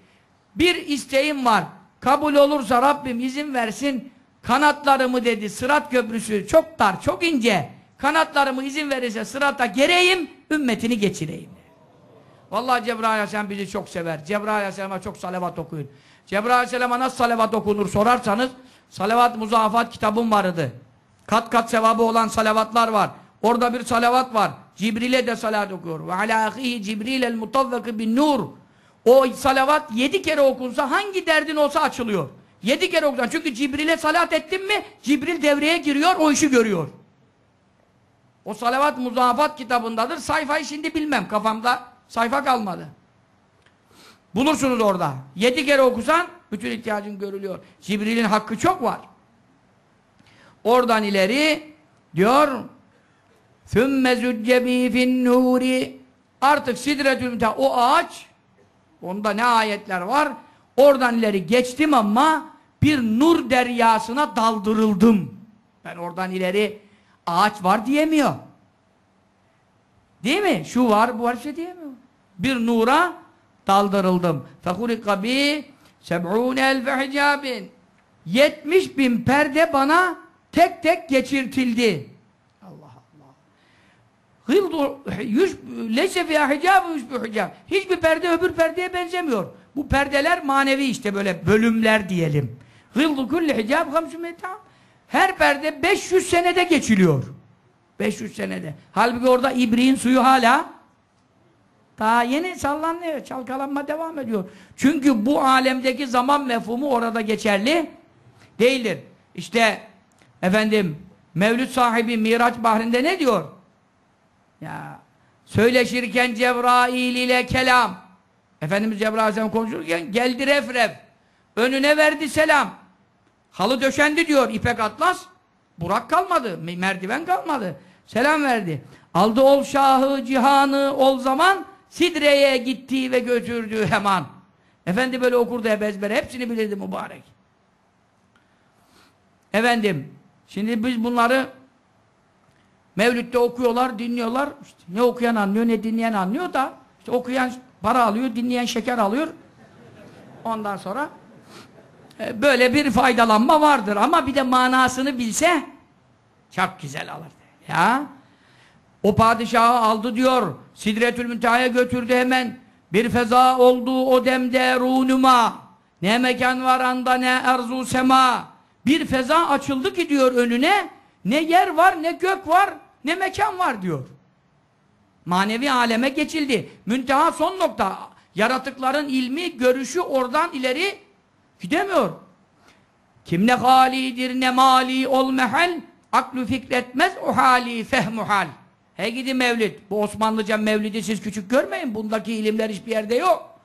Bir isteğim var. Kabul olursa Rabbim izin versin. Kanatlarımı dedi sırat köprüsü çok dar çok ince. Kanatlarımı izin verirse sırata gereyim ümmetini geçireyim. Vallahi Cebrail Aleyhisselam bizi çok sever. Cebrail Aleyhisselam'a çok salavat okuyun. Cebrail Aleyhisselam'a nasıl salavat okunur sorarsanız salavat muzafat kitabım vardı. Kat kat sevabı olan salavatlar var. Orada bir salavat var. Cibril'e de salat okuyor. Ve ala ahihi Cibril el mutavvakı bin nur. O salavat yedi kere okunsa hangi derdin olsa açılıyor. Yedi kere okunsa. Çünkü Cibril'e salat ettin mi Cibril devreye giriyor o işi görüyor. O salavat muzafat kitabındadır. Sayfayı şimdi bilmem kafamda sayfa kalmadı. Bulursunuz orada. Yedi kere okusan bütün ihtiyacın görülüyor. Cibril'in hakkı çok var. Oradan ileri diyor ثُمَّ زُجَّب۪ي فِي النُّورِ Artık sidretül o ağaç onda ne ayetler var oradan ileri geçtim ama bir nur deryasına daldırıldım. Ben oradan ileri ağaç var diyemiyor. Değil mi? Şu var bu var şey diyemiyor. Bir nura daldırıldım. فَخُلِقَ بِي سَبْعُونَ elfe hicabin 70 bin perde bana tek tek geçirtildi. Allah Allah. Hıldu leyse fiyâ hicâbı yüzbü hicâb. Hiçbir perde öbür perdeye benzemiyor. Bu perdeler manevi işte böyle bölümler diyelim. Hıldu kulli hicâb hamsü. Her perde 500 senede geçiliyor. 500 senede. Halbuki orada ibriğin suyu hala daha yeni sallanıyor, çalkalanma devam ediyor. Çünkü bu alemdeki zaman mefhumu orada geçerli değildir. İşte efendim Mevlüt sahibi Miraç bahrinde ne diyor? Ya söyleşirken Cebrail ile kelam. Efendimiz Cebrail Aleyhisselam konuşurken geldi ref ref. Önüne verdi selam. Halı döşendi diyor İpek Atlas. Burak kalmadı, merdiven kalmadı. Selam verdi. Aldı ol şahı, cihanı ol zaman Sidre'ye gitti ve götürdü hemen. Efendi böyle okurdu hep ezbere. Hepsini bilirdi mübarek. Efendim, şimdi biz bunları Mevlüt'te okuyorlar, dinliyorlar. İşte ne okuyan anlıyor, ne dinleyen anlıyor da işte okuyan para alıyor, dinleyen şeker alıyor. Ondan sonra e, böyle bir faydalanma vardır ama bir de manasını bilse çok güzel alır. Ya o padişahı aldı diyor. Sidretül Münteha'ya götürdü hemen. Bir feza oldu o demde runuma. Ne mekan var anda ne erzu sema. Bir feza açıldı ki diyor önüne. Ne yer var ne gök var ne mekan var diyor. Manevi aleme geçildi. Münteha son nokta. Yaratıkların ilmi, görüşü oradan ileri gidemiyor. Kim ne halidir ne mali ol mehal, aklı fikretmez o hali fehmuhal. He gidi mevlid. Bu Osmanlıca mevlidi siz küçük görmeyin. Bundaki ilimler hiçbir yerde yok.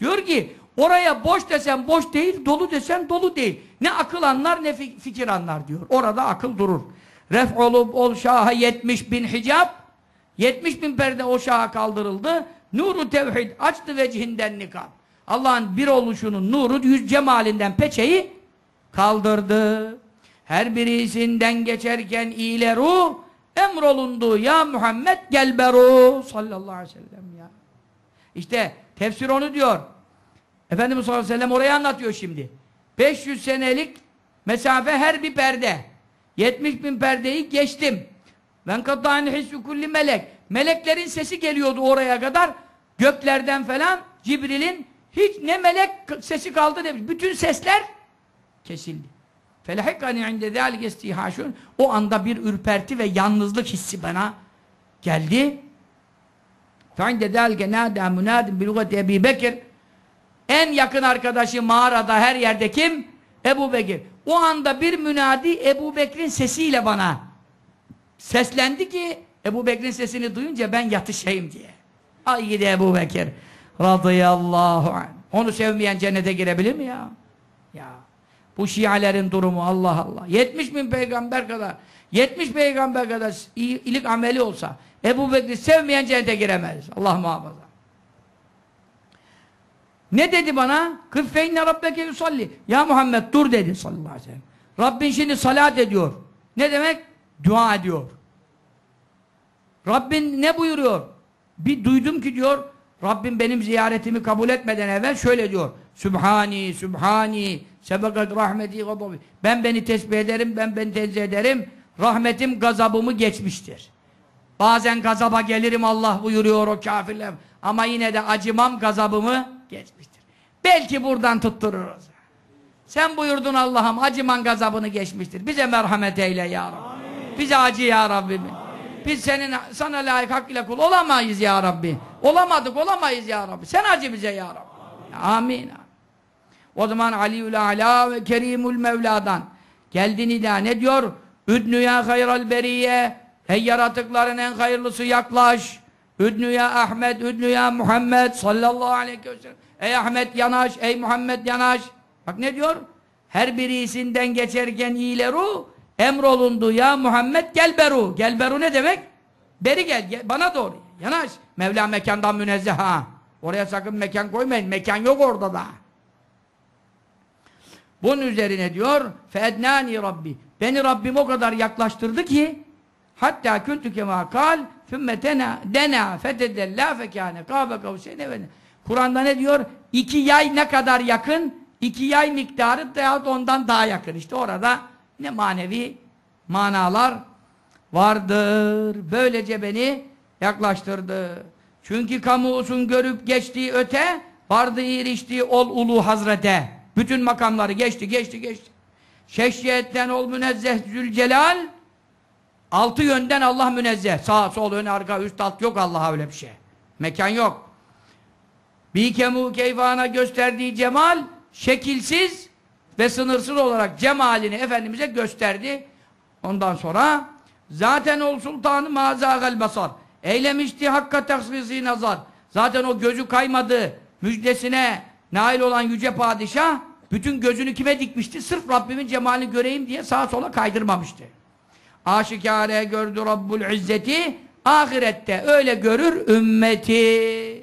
Diyor ki oraya boş desen boş değil, dolu desen dolu değil. Ne akıl anlar ne fikir anlar diyor. Orada akıl durur. Ref olup ol şaha 70 bin hicap 70 bin perde o şaha kaldırıldı. Nuru tevhid açtı vecihinden nikab. Allah'ın bir oluşunun nuru yüz cemalinden peçeyi kaldırdı. Her birisinden geçerken ile ruh emrolundu ya Muhammed gel beru sallallahu aleyhi ve sellem ya. İşte tefsir onu diyor. Efendimiz sallallahu aleyhi ve sellem orayı anlatıyor şimdi. 500 senelik mesafe her bir perde. 70 bin perdeyi geçtim. Ben kattani hissu kulli melek. Meleklerin sesi geliyordu oraya kadar. Göklerden falan Cibril'in hiç ne melek sesi kaldı ne bütün sesler kesildi. Felahikani inde zâlike istihaşun o anda bir ürperti ve yalnızlık hissi bana geldi. Fe'inde zâlike nâdâ münâdim bilugati Ebi Bekir en yakın arkadaşı mağarada her yerde kim? Ebu Bekir. O anda bir münadi Ebu Bekir'in sesiyle bana seslendi ki Ebu Bekir'in sesini duyunca ben yatışayım diye. Ay gidi Ebu Bekir radıyallahu anh. Onu sevmeyen cennete girebilir mi ya? Ya. Bu şialerin durumu Allah Allah. 70 bin peygamber kadar 70 peygamber kadar iyilik ameli olsa Ebu Bekir'i sevmeyen cennete giremez. Allah muhafaza. Ne dedi bana? Kıffeyne rabbeke yusalli. Ya Muhammed dur dedi sallallahu aleyhi ve sellem. Rabbin şimdi salat ediyor. Ne demek? Dua ediyor. Rabbin ne buyuruyor? Bir duydum ki diyor Rabbim benim ziyaretimi kabul etmeden evvel şöyle diyor. Sübhani, Sübhani, sebekat rahmeti gadabi. Ben beni tesbih ederim, ben beni tenzih ederim. Rahmetim gazabımı geçmiştir. Bazen gazaba gelirim Allah buyuruyor o kafirler. Ama yine de acımam gazabımı geçmiştir. Belki buradan tuttururuz. Sen buyurdun Allah'ım acıman gazabını geçmiştir. Bize merhamet eyle ya Rabbi. Bize acı ya Rabbim. Biz senin sana layık hakkıyla kul olamayız ya Rabbi. Olamadık olamayız ya Rabbi. Sen acı bize ya Rabbi. Amin. O zaman Aliül Ala ve Kerimül Mevla'dan geldi nida ne diyor? Üdnü ya hayral beriye Ey yaratıkların en hayırlısı yaklaş. Üdnü ya Ahmet, üdnü ya Muhammed sallallahu aleyhi ve sellem. Ey Ahmet yanaş, ey Muhammed yanaş. Bak ne diyor? Her birisinden geçerken iyileru emrolundu ya Muhammed gel beru. Gel beru ne demek? Beri gel, gel bana doğru. Yanaş. Mevla mekandan münezzeh ha. Oraya sakın mekan koymayın. Mekan yok orada da. Bunun üzerine diyor fednani Rabbi. Beni Rabbim o kadar yaklaştırdı ki hatta kuntu kema kal tena dena fetedella fekâne kâbe kavseyne ve Kur'an'da ne diyor? İki yay ne kadar yakın? İki yay miktarı yahut ondan daha yakın. İşte orada ne manevi manalar vardır. Böylece beni yaklaştırdı. Çünkü kamusun görüp geçtiği öte, vardı eriştiği ol ulu hazrete. Bütün makamları geçti, geçti, geçti. Şeşiyetten ol münezzeh zülcelal, altı yönden Allah münezzeh. Sağ, sol, ön, arka, üst, alt yok Allah'a öyle bir şey. Mekan yok. Bir kemu keyfana gösterdiği cemal, şekilsiz ve sınırsız olarak cemalini Efendimiz'e gösterdi. Ondan sonra zaten ol sultanı mazâgel basar. Eylemişti hakka taksisi nazar. Zaten o gözü kaymadı müjdesine nail olan yüce padişah bütün gözünü kime dikmişti? Sırf Rabbimin cemalini göreyim diye sağa sola kaydırmamıştı. Aşikare gördü Rabbul İzzeti ahirette öyle görür ümmeti.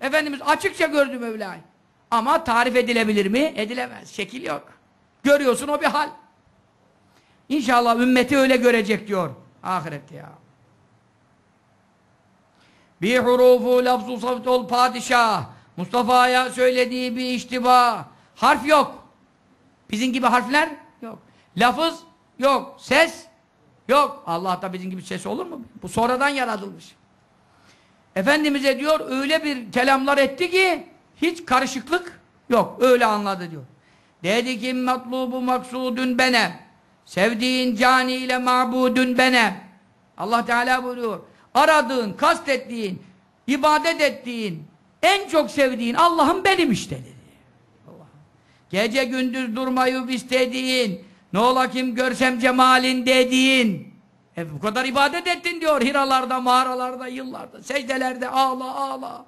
Efendimiz açıkça gördü Mevla'yı. Ama tarif edilebilir mi? Edilemez. Şekil yok. Görüyorsun o bir hal. İnşallah ümmeti öyle görecek diyor. Ahirette ya. Bir hurufu lafzu saft ol padişah. Mustafa'ya söylediği bir iştiba. Harf yok. Bizim gibi harfler yok. Lafız yok. Ses yok. Allah'ta bizim gibi ses olur mu? Bu sonradan yaratılmış. Efendimiz'e diyor öyle bir kelamlar etti ki hiç karışıklık yok. Öyle anladı diyor. Dedi ki matlubu maksudun benem. Sevdiğin cani ile mabudun benem. Allah Teala buyuruyor. Aradığın, kastettiğin, ibadet ettiğin, en çok sevdiğin Allah'ım benim işte dedi. Allah. Gece gündüz durmayı istediğin, ne ola kim görsem cemalin dediğin. E bu kadar ibadet ettin diyor hiralarda, mağaralarda, yıllarda, secdelerde ağla ağla.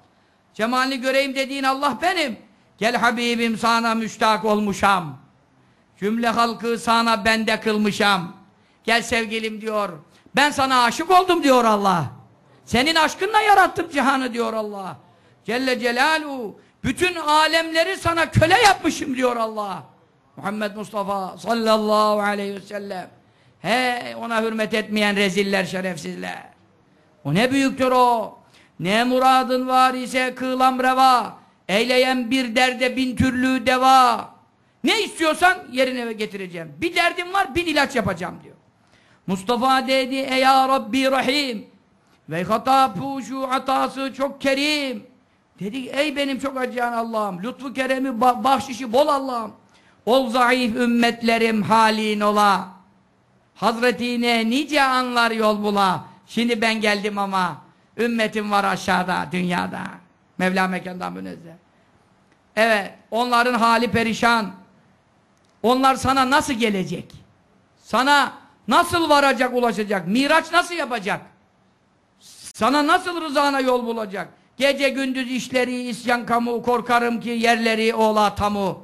Cemalini göreyim dediğin Allah benim. Gel Habibim sana müştak olmuşam. Cümle halkı sana bende kılmışam. Gel sevgilim diyor. Ben sana aşık oldum diyor Allah. Senin aşkınla yarattım cihanı diyor Allah. Celle Celaluhu. Bütün alemleri sana köle yapmışım diyor Allah. Muhammed Mustafa sallallahu aleyhi ve sellem. He ona hürmet etmeyen reziller şerefsizler. O ne büyüktür o. Ne muradın var ise kılam reva. Eyleyen bir derde bin türlü deva. Ne istiyorsan yerine getireceğim. Bir derdim var bin ilaç yapacağım diyor. Mustafa dedi ey ya Rabbi Rahim ve hata puşu hatası çok kerim. Dedi ey benim çok acıyan Allah'ım lütfu keremi bahşişi bol Allah'ım. Ol zayıf ümmetlerim halin ola. Hazretine nice anlar yol bula. Şimdi ben geldim ama ümmetim var aşağıda dünyada. Mevla mekandan münezzeh. Evet onların hali perişan. Onlar sana nasıl gelecek? Sana nasıl varacak, ulaşacak? Miraç nasıl yapacak? Sana nasıl rızana yol bulacak? Gece gündüz işleri isyan kamu, korkarım ki yerleri ola tamu.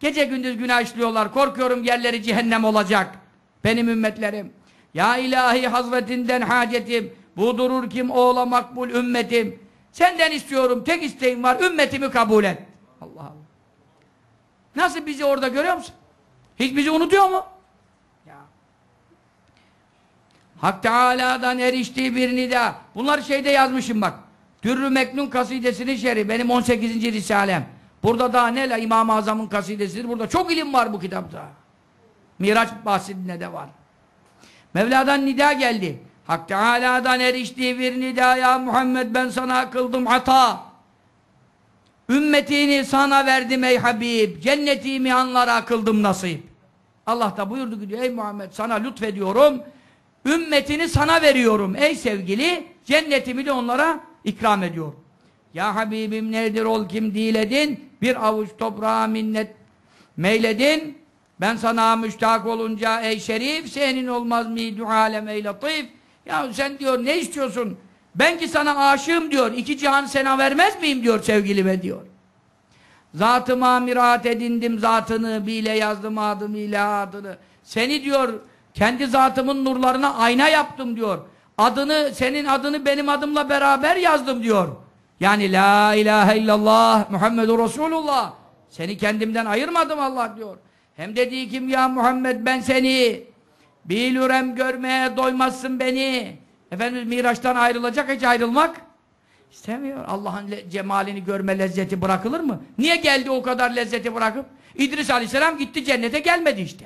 Gece gündüz günah işliyorlar, korkuyorum yerleri cehennem olacak. Benim ümmetlerim. Ya ilahi hazretinden hacetim, bu durur kim oğla makbul ümmetim. Senden istiyorum, tek isteğim var, ümmetimi kabul et. Allah Allah. Nasıl bizi orada görüyor musun? Hiç bizi unutuyor mu? Ya. Hak Teala'dan eriştiği bir nida. Bunları şeyde yazmışım bak. Dürrü Meknun kasidesinin şerhi. Benim 18. Risalem. Burada daha ne la İmam-ı Azam'ın kasidesidir. Burada çok ilim var bu kitapta. Miraç bahsinde de var. Mevla'dan nida geldi. Hak Teala'dan eriştiği bir nida ya Muhammed ben sana kıldım hata. Ümmetini sana verdim ey Habib. Cennetimi anlara kıldım nasip. Allah da buyurdu ki ey Muhammed sana lütfediyorum. Ümmetini sana veriyorum ey sevgili. Cennetimi de onlara ikram ediyorum. Ya Habibim nedir ol kim diledin? Bir avuç toprağa minnet meyledin. Ben sana müştak olunca ey şerif senin olmaz mıydı alem ey latif. Ya sen diyor ne istiyorsun? Ben ki sana aşığım diyor. İki cihan sana vermez miyim diyor sevgilime diyor. Zatıma mirat edindim zatını, bile yazdım adım ile adını. Seni diyor kendi zatımın nurlarına ayna yaptım diyor. Adını, senin adını benim adımla beraber yazdım diyor. Yani la ilahe illallah Muhammedur Resulullah. Seni kendimden ayırmadım Allah diyor. Hem dediği kim ya Muhammed ben seni bilürem görmeye doymazsın beni. Efendimiz Miraç'tan ayrılacak hiç ayrılmak istemiyor. Allah'ın cemalini görme lezzeti bırakılır mı? Niye geldi o kadar lezzeti bırakıp? İdris Aleyhisselam gitti cennete gelmedi işte.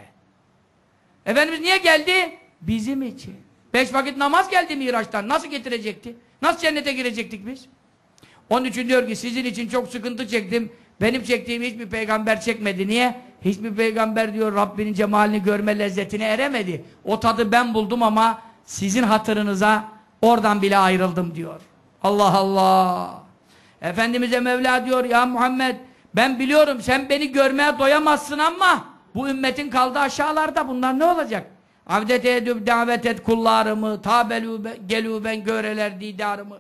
Efendimiz niye geldi? Bizim için. Beş vakit namaz geldi Miraç'tan. Nasıl getirecekti? Nasıl cennete girecektik biz? Onun için diyor ki sizin için çok sıkıntı çektim. Benim çektiğim hiçbir peygamber çekmedi. Niye? Hiçbir peygamber diyor Rabbinin cemalini görme lezzetine eremedi. O tadı ben buldum ama sizin hatırınıza oradan bile ayrıldım diyor. Allah Allah. Efendimiz'e Mevla diyor ya Muhammed ben biliyorum sen beni görmeye doyamazsın ama Bu ümmetin kaldı aşağılarda. Bunlar ne olacak? Avdet edüb davet et kullarımı, tabelü gelü ben göreler didarımı.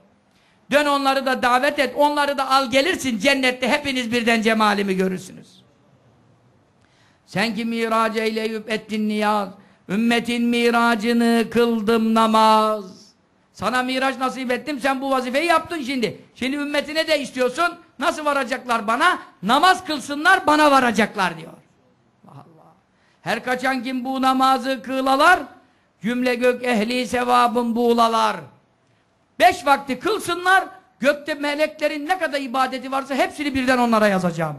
Dön onları da davet et, onları da al gelirsin cennette hepiniz birden cemalimi görürsünüz. Sen ki mirac eyleyüp ettin niyaz, ümmetin miracını kıldım namaz. Sana miraç nasip ettim, sen bu vazifeyi yaptın şimdi. Şimdi ümmetine de istiyorsun, nasıl varacaklar bana? Namaz kılsınlar, bana varacaklar diyor. Allah. Her kaçan kim bu namazı kılalar, cümle gök ehli sevabın buğlalar. Beş vakti kılsınlar, gökte meleklerin ne kadar ibadeti varsa hepsini birden onlara yazacağım.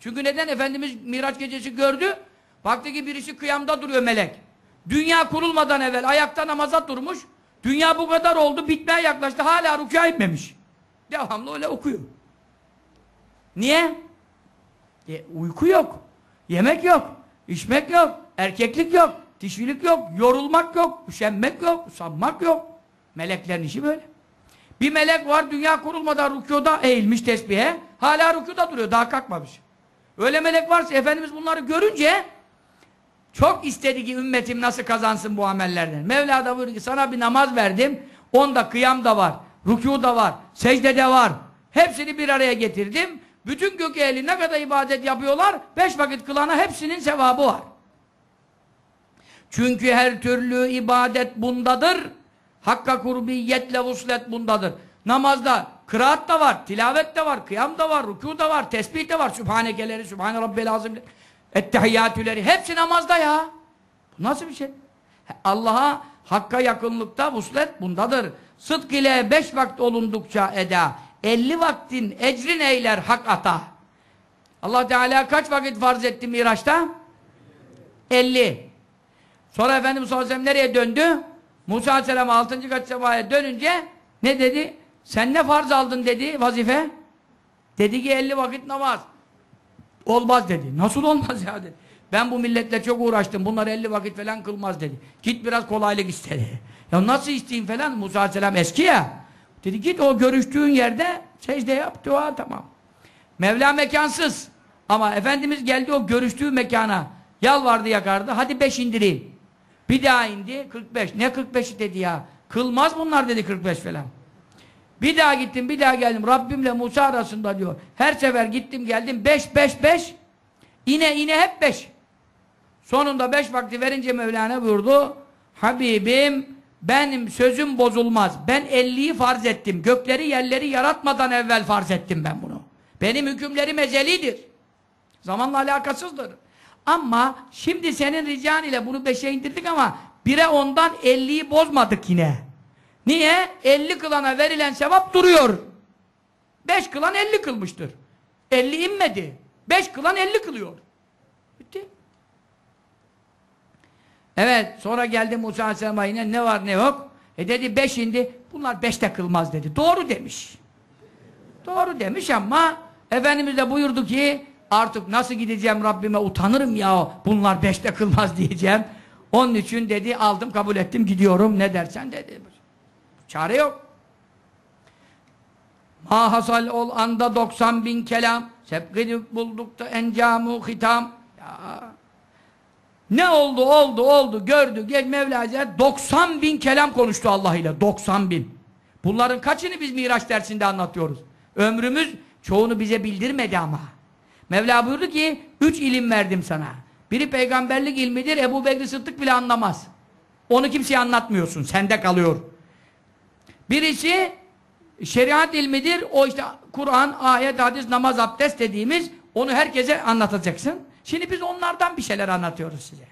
Çünkü neden? Efendimiz Miraç gecesi gördü, baktı ki birisi kıyamda duruyor melek. Dünya kurulmadan evvel ayakta namaza durmuş, dünya bu kadar oldu, bitmeye yaklaştı, hala rükûa etmemiş. Devamlı öyle okuyor. Niye? E, uyku yok, yemek yok, içmek yok, erkeklik yok, dişilik yok, yorulmak yok, üşenmek yok, usanmak yok. Meleklerin işi böyle. Bir melek var dünya kurulmadan rükuda eğilmiş tesbihe. Hala rükuda duruyor daha kalkmamış. Öyle melek varsa Efendimiz bunları görünce çok istedi ki ümmetim nasıl kazansın bu amellerden. Mevla da buyurdu ki sana bir namaz verdim. Onda kıyam da var, rükû da var, secde de var. Hepsini bir araya getirdim. Bütün gök ehli ne kadar ibadet yapıyorlar, beş vakit kılana hepsinin sevabı var. Çünkü her türlü ibadet bundadır. Hakka kurbiyetle vuslet bundadır. Namazda kıraat da var, tilavet de var, kıyam da var, rükû da var, tesbih de var. Sübhanekeleri, Sübhane Rabbel Azim, ettehiyyatüleri hepsi namazda ya. Bu nasıl bir şey? Allah'a hakka yakınlıkta vuslet bundadır. Sıdk ile beş vakit olundukça eda. Elli vaktin ecrin eyler hak ata. Allah Teala kaç vakit farz etti Miraç'ta? Elli. Sonra Efendimiz sallallahu nereye döndü? Musa aleyhisselam 6. kat semaya dönünce ne dedi? Sen ne farz aldın dedi vazife? Dedi ki 50 vakit namaz. Olmaz dedi. Nasıl olmaz ya dedi. Ben bu milletle çok uğraştım. Bunlar 50 vakit falan kılmaz dedi. Git biraz kolaylık istedi. Ya nasıl isteyeyim falan? Musa aleyhisselam eski ya. Dedi git o görüştüğün yerde secde yap, dua tamam. Mevla mekansız. Ama Efendimiz geldi o görüştüğü mekana. Yalvardı yakardı. Hadi beş indireyim. Bir daha indi 45. Ne 45 dedi ya? Kılmaz bunlar dedi 45 falan. Bir daha gittim bir daha geldim. Rabbimle Musa arasında diyor. Her sefer gittim geldim 5 5 5. İne ine hep 5. Sonunda 5 vakti verince Mevlana buyurdu. Habibim benim sözüm bozulmaz. Ben 50'yi farz ettim. Gökleri yerleri yaratmadan evvel farz ettim ben bunu. Benim hükümlerim ecelidir. Zamanla alakasızdır. Ama şimdi senin rican ile bunu beşe indirdik ama bire ondan elliyi bozmadık yine. Niye? Elli kılana verilen sevap duruyor. Beş kılan elli kılmıştır. Elli inmedi. Beş kılan elli kılıyor. Bitti. Evet, sonra geldi Musa Aleyhisselam'a yine ne var ne yok. E dedi beş indi, bunlar beşte kılmaz dedi. Doğru demiş. Doğru demiş ama Efendimiz de buyurdu ki artık nasıl gideceğim Rabbime utanırım ya bunlar beşte kılmaz diyeceğim. Onun için dedi aldım kabul ettim gidiyorum ne dersen dedi. Çare yok. Ma hasal ol anda 90 bin kelam sebgidip bulduk da encamu hitam ya. Ne oldu oldu oldu gördü gel Mevla 90 bin kelam konuştu Allah ile 90 bin. Bunların kaçını biz Miraç dersinde anlatıyoruz. Ömrümüz çoğunu bize bildirmedi ama. Mevla buyurdu ki üç ilim verdim sana. Biri peygamberlik ilmidir. Ebu Bekir Sıddık bile anlamaz. Onu kimseye anlatmıyorsun. Sende kalıyor. Birisi şeriat ilmidir. O işte Kur'an, ayet, hadis, namaz, abdest dediğimiz onu herkese anlatacaksın. Şimdi biz onlardan bir şeyler anlatıyoruz size.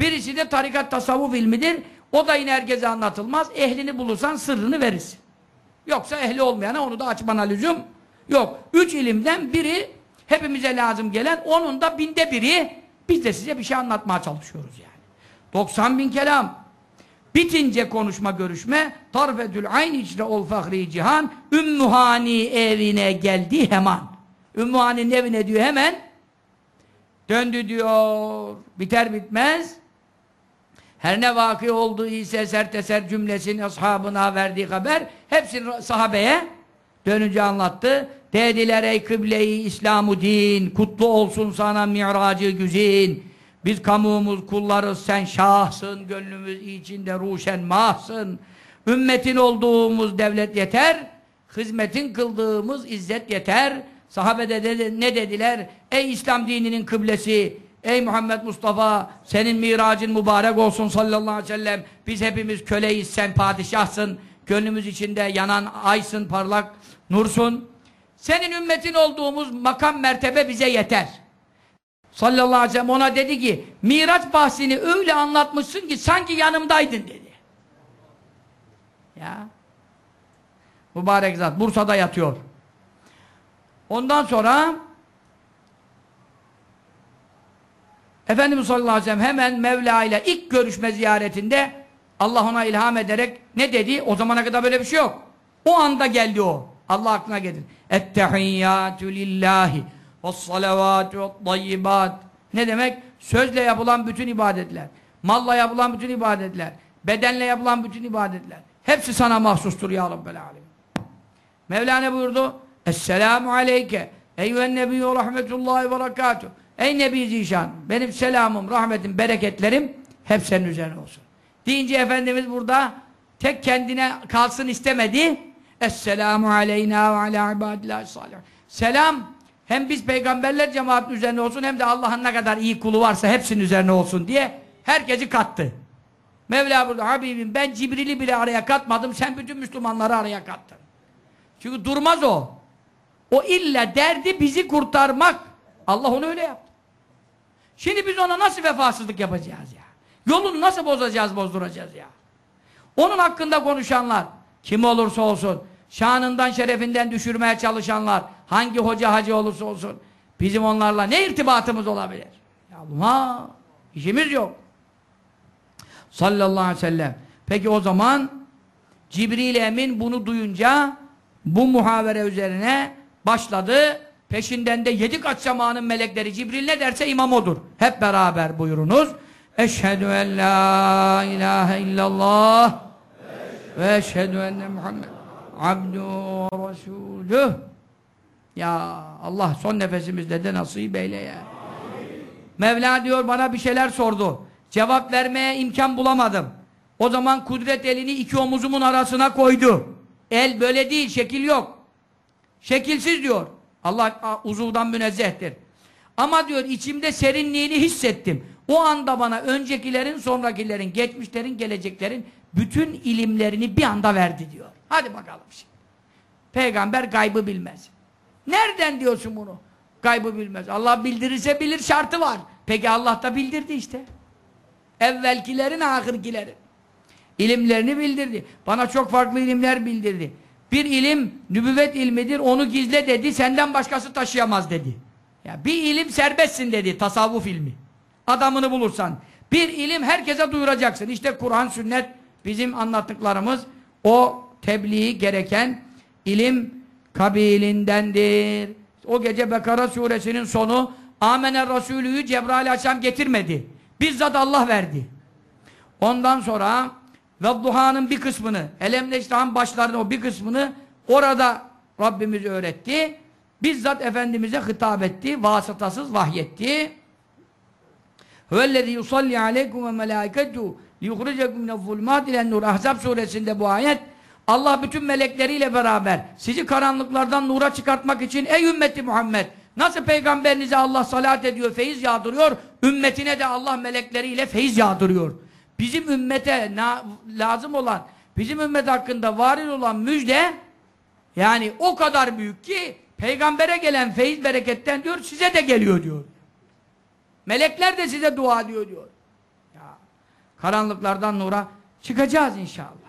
Birisi de tarikat tasavvuf ilmidir. O da yine herkese anlatılmaz. Ehlini bulursan sırrını verirsin. Yoksa ehli olmayana onu da açmana lüzum yok. Üç ilimden biri hepimize lazım gelen onun da binde biri. Biz de size bir şey anlatmaya çalışıyoruz yani. 90 bin kelam. Bitince konuşma görüşme. Tarfetül ayn içre ol fahri cihan. Ümmühani evine geldi hemen. Ümmühani'nin evine diyor hemen. Döndü diyor. Biter bitmez. Her ne vakı oldu ise serteser cümlesini ashabına verdiği haber hepsini sahabeye dönünce anlattı Dediler ey kıble-i İslam-ı din, kutlu olsun sana mi'racı güzin. Biz kamuğumuz, kullarız, sen şahsın, gönlümüz içinde ruşen mahsın. Ümmetin olduğumuz devlet yeter, hizmetin kıldığımız izzet yeter. Sahabe de ne dediler? Ey İslam dininin kıblesi, ey Muhammed Mustafa, senin miracın mübarek olsun sallallahu aleyhi ve sellem. Biz hepimiz köleyiz, sen padişahsın. Gönlümüz içinde yanan aysın, parlak nursun. Senin ümmetin olduğumuz makam mertebe bize yeter. Sallallahu aleyhi ve sellem ona dedi ki Miraç bahsini öyle anlatmışsın ki sanki yanımdaydın dedi. Ya. Mübarek zat Bursa'da yatıyor. Ondan sonra Efendimiz sallallahu aleyhi ve sellem hemen Mevla ile ilk görüşme ziyaretinde Allah ona ilham ederek ne dedi? O zamana kadar böyle bir şey yok. O anda geldi o. Allah aklına gelir. Ettehiyyatü lillahi ve's-salavatü ve't-tayyibat. Ne demek? Sözle yapılan bütün ibadetler, malla yapılan bütün ibadetler, bedenle yapılan bütün ibadetler. Hepsi sana mahsustur ya Rabbel Alemin. Mevla ne buyurdu? Esselamu aleyke eyyühen nebiyyü rahmetullahi ve berekatuhu. Ey Nebi Zişan, benim selamım, rahmetim, bereketlerim hep senin üzerine olsun. Deyince Efendimiz burada tek kendine kalsın istemedi. Esselamu aleyna ve ala ibadillahi salih. Selam hem biz peygamberler cemaatinin üzerine olsun hem de Allah'ın ne kadar iyi kulu varsa hepsinin üzerine olsun diye herkesi kattı. Mevla burada Habibim ben Cibril'i bile araya katmadım sen bütün Müslümanları araya kattın. Çünkü durmaz o. O illa derdi bizi kurtarmak. Allah onu öyle yaptı. Şimdi biz ona nasıl vefasızlık yapacağız ya? Yolunu nasıl bozacağız, bozduracağız ya? Onun hakkında konuşanlar, kim olursa olsun, şanından, şerefinden düşürmeye çalışanlar, hangi hoca hacı olursa olsun, bizim onlarla ne irtibatımız olabilir? Ya Allah, işimiz yok. Sallallahu aleyhi ve sellem. Peki o zaman Cibril Emin bunu duyunca bu muhavere üzerine başladı. Peşinden de yedi kat zamanın melekleri Cibril ne derse imam odur. Hep beraber buyurunuz. Eşhedü en la ilahe illallah ve eşhedü enne Muhammed abdu ve. Ya Allah son nefesimizde de nasip eyle ya. Mevla diyor bana bir şeyler sordu. Cevap vermeye imkan bulamadım. O zaman kudret elini iki omuzumun arasına koydu. El böyle değil, şekil yok. Şekilsiz diyor. Allah uzuvdan münezzehtir. Ama diyor içimde serinliğini hissettim. O anda bana öncekilerin, sonrakilerin, geçmişlerin, geleceklerin bütün ilimlerini bir anda verdi diyor. Hadi bakalım şimdi. Peygamber gaybı bilmez. Nereden diyorsun bunu? Gaybı bilmez. Allah bildirirse bilir şartı var. Peki Allah da bildirdi işte. Evvelkilerin, ahirkilerin. İlimlerini bildirdi. Bana çok farklı ilimler bildirdi. Bir ilim nübüvvet ilmidir, onu gizle dedi, senden başkası taşıyamaz dedi. Ya bir ilim serbestsin dedi, tasavvuf ilmi. Adamını bulursan. Bir ilim herkese duyuracaksın. İşte Kur'an, sünnet, bizim anlattıklarımız o tebliği gereken ilim kabilindendir. O gece Bekara suresinin sonu Amener Resulü'yü Cebrail Aleyhisselam getirmedi. Bizzat Allah verdi. Ondan sonra ve duhanın bir kısmını, Elem Neşrah'ın başlarının o bir kısmını orada Rabbimiz öğretti. Bizzat Efendimiz'e hitap etti. Vasıtasız vahyetti. Hüvellezî yusalli aleykum ve liyukhricekum minezzulmâti ilen-nur. Ahzab suresinde bu ayet Allah bütün melekleriyle beraber sizi karanlıklardan nura çıkartmak için ey ümmeti Muhammed nasıl peygamberinize Allah salat ediyor, feyiz yağdırıyor, ümmetine de Allah melekleriyle feyiz yağdırıyor. Bizim ümmete lazım olan, bizim ümmet hakkında varil olan müjde yani o kadar büyük ki peygambere gelen feyiz bereketten diyor size de geliyor diyor. Melekler de size dua ediyor diyor. Karanlıklardan nura çıkacağız inşallah.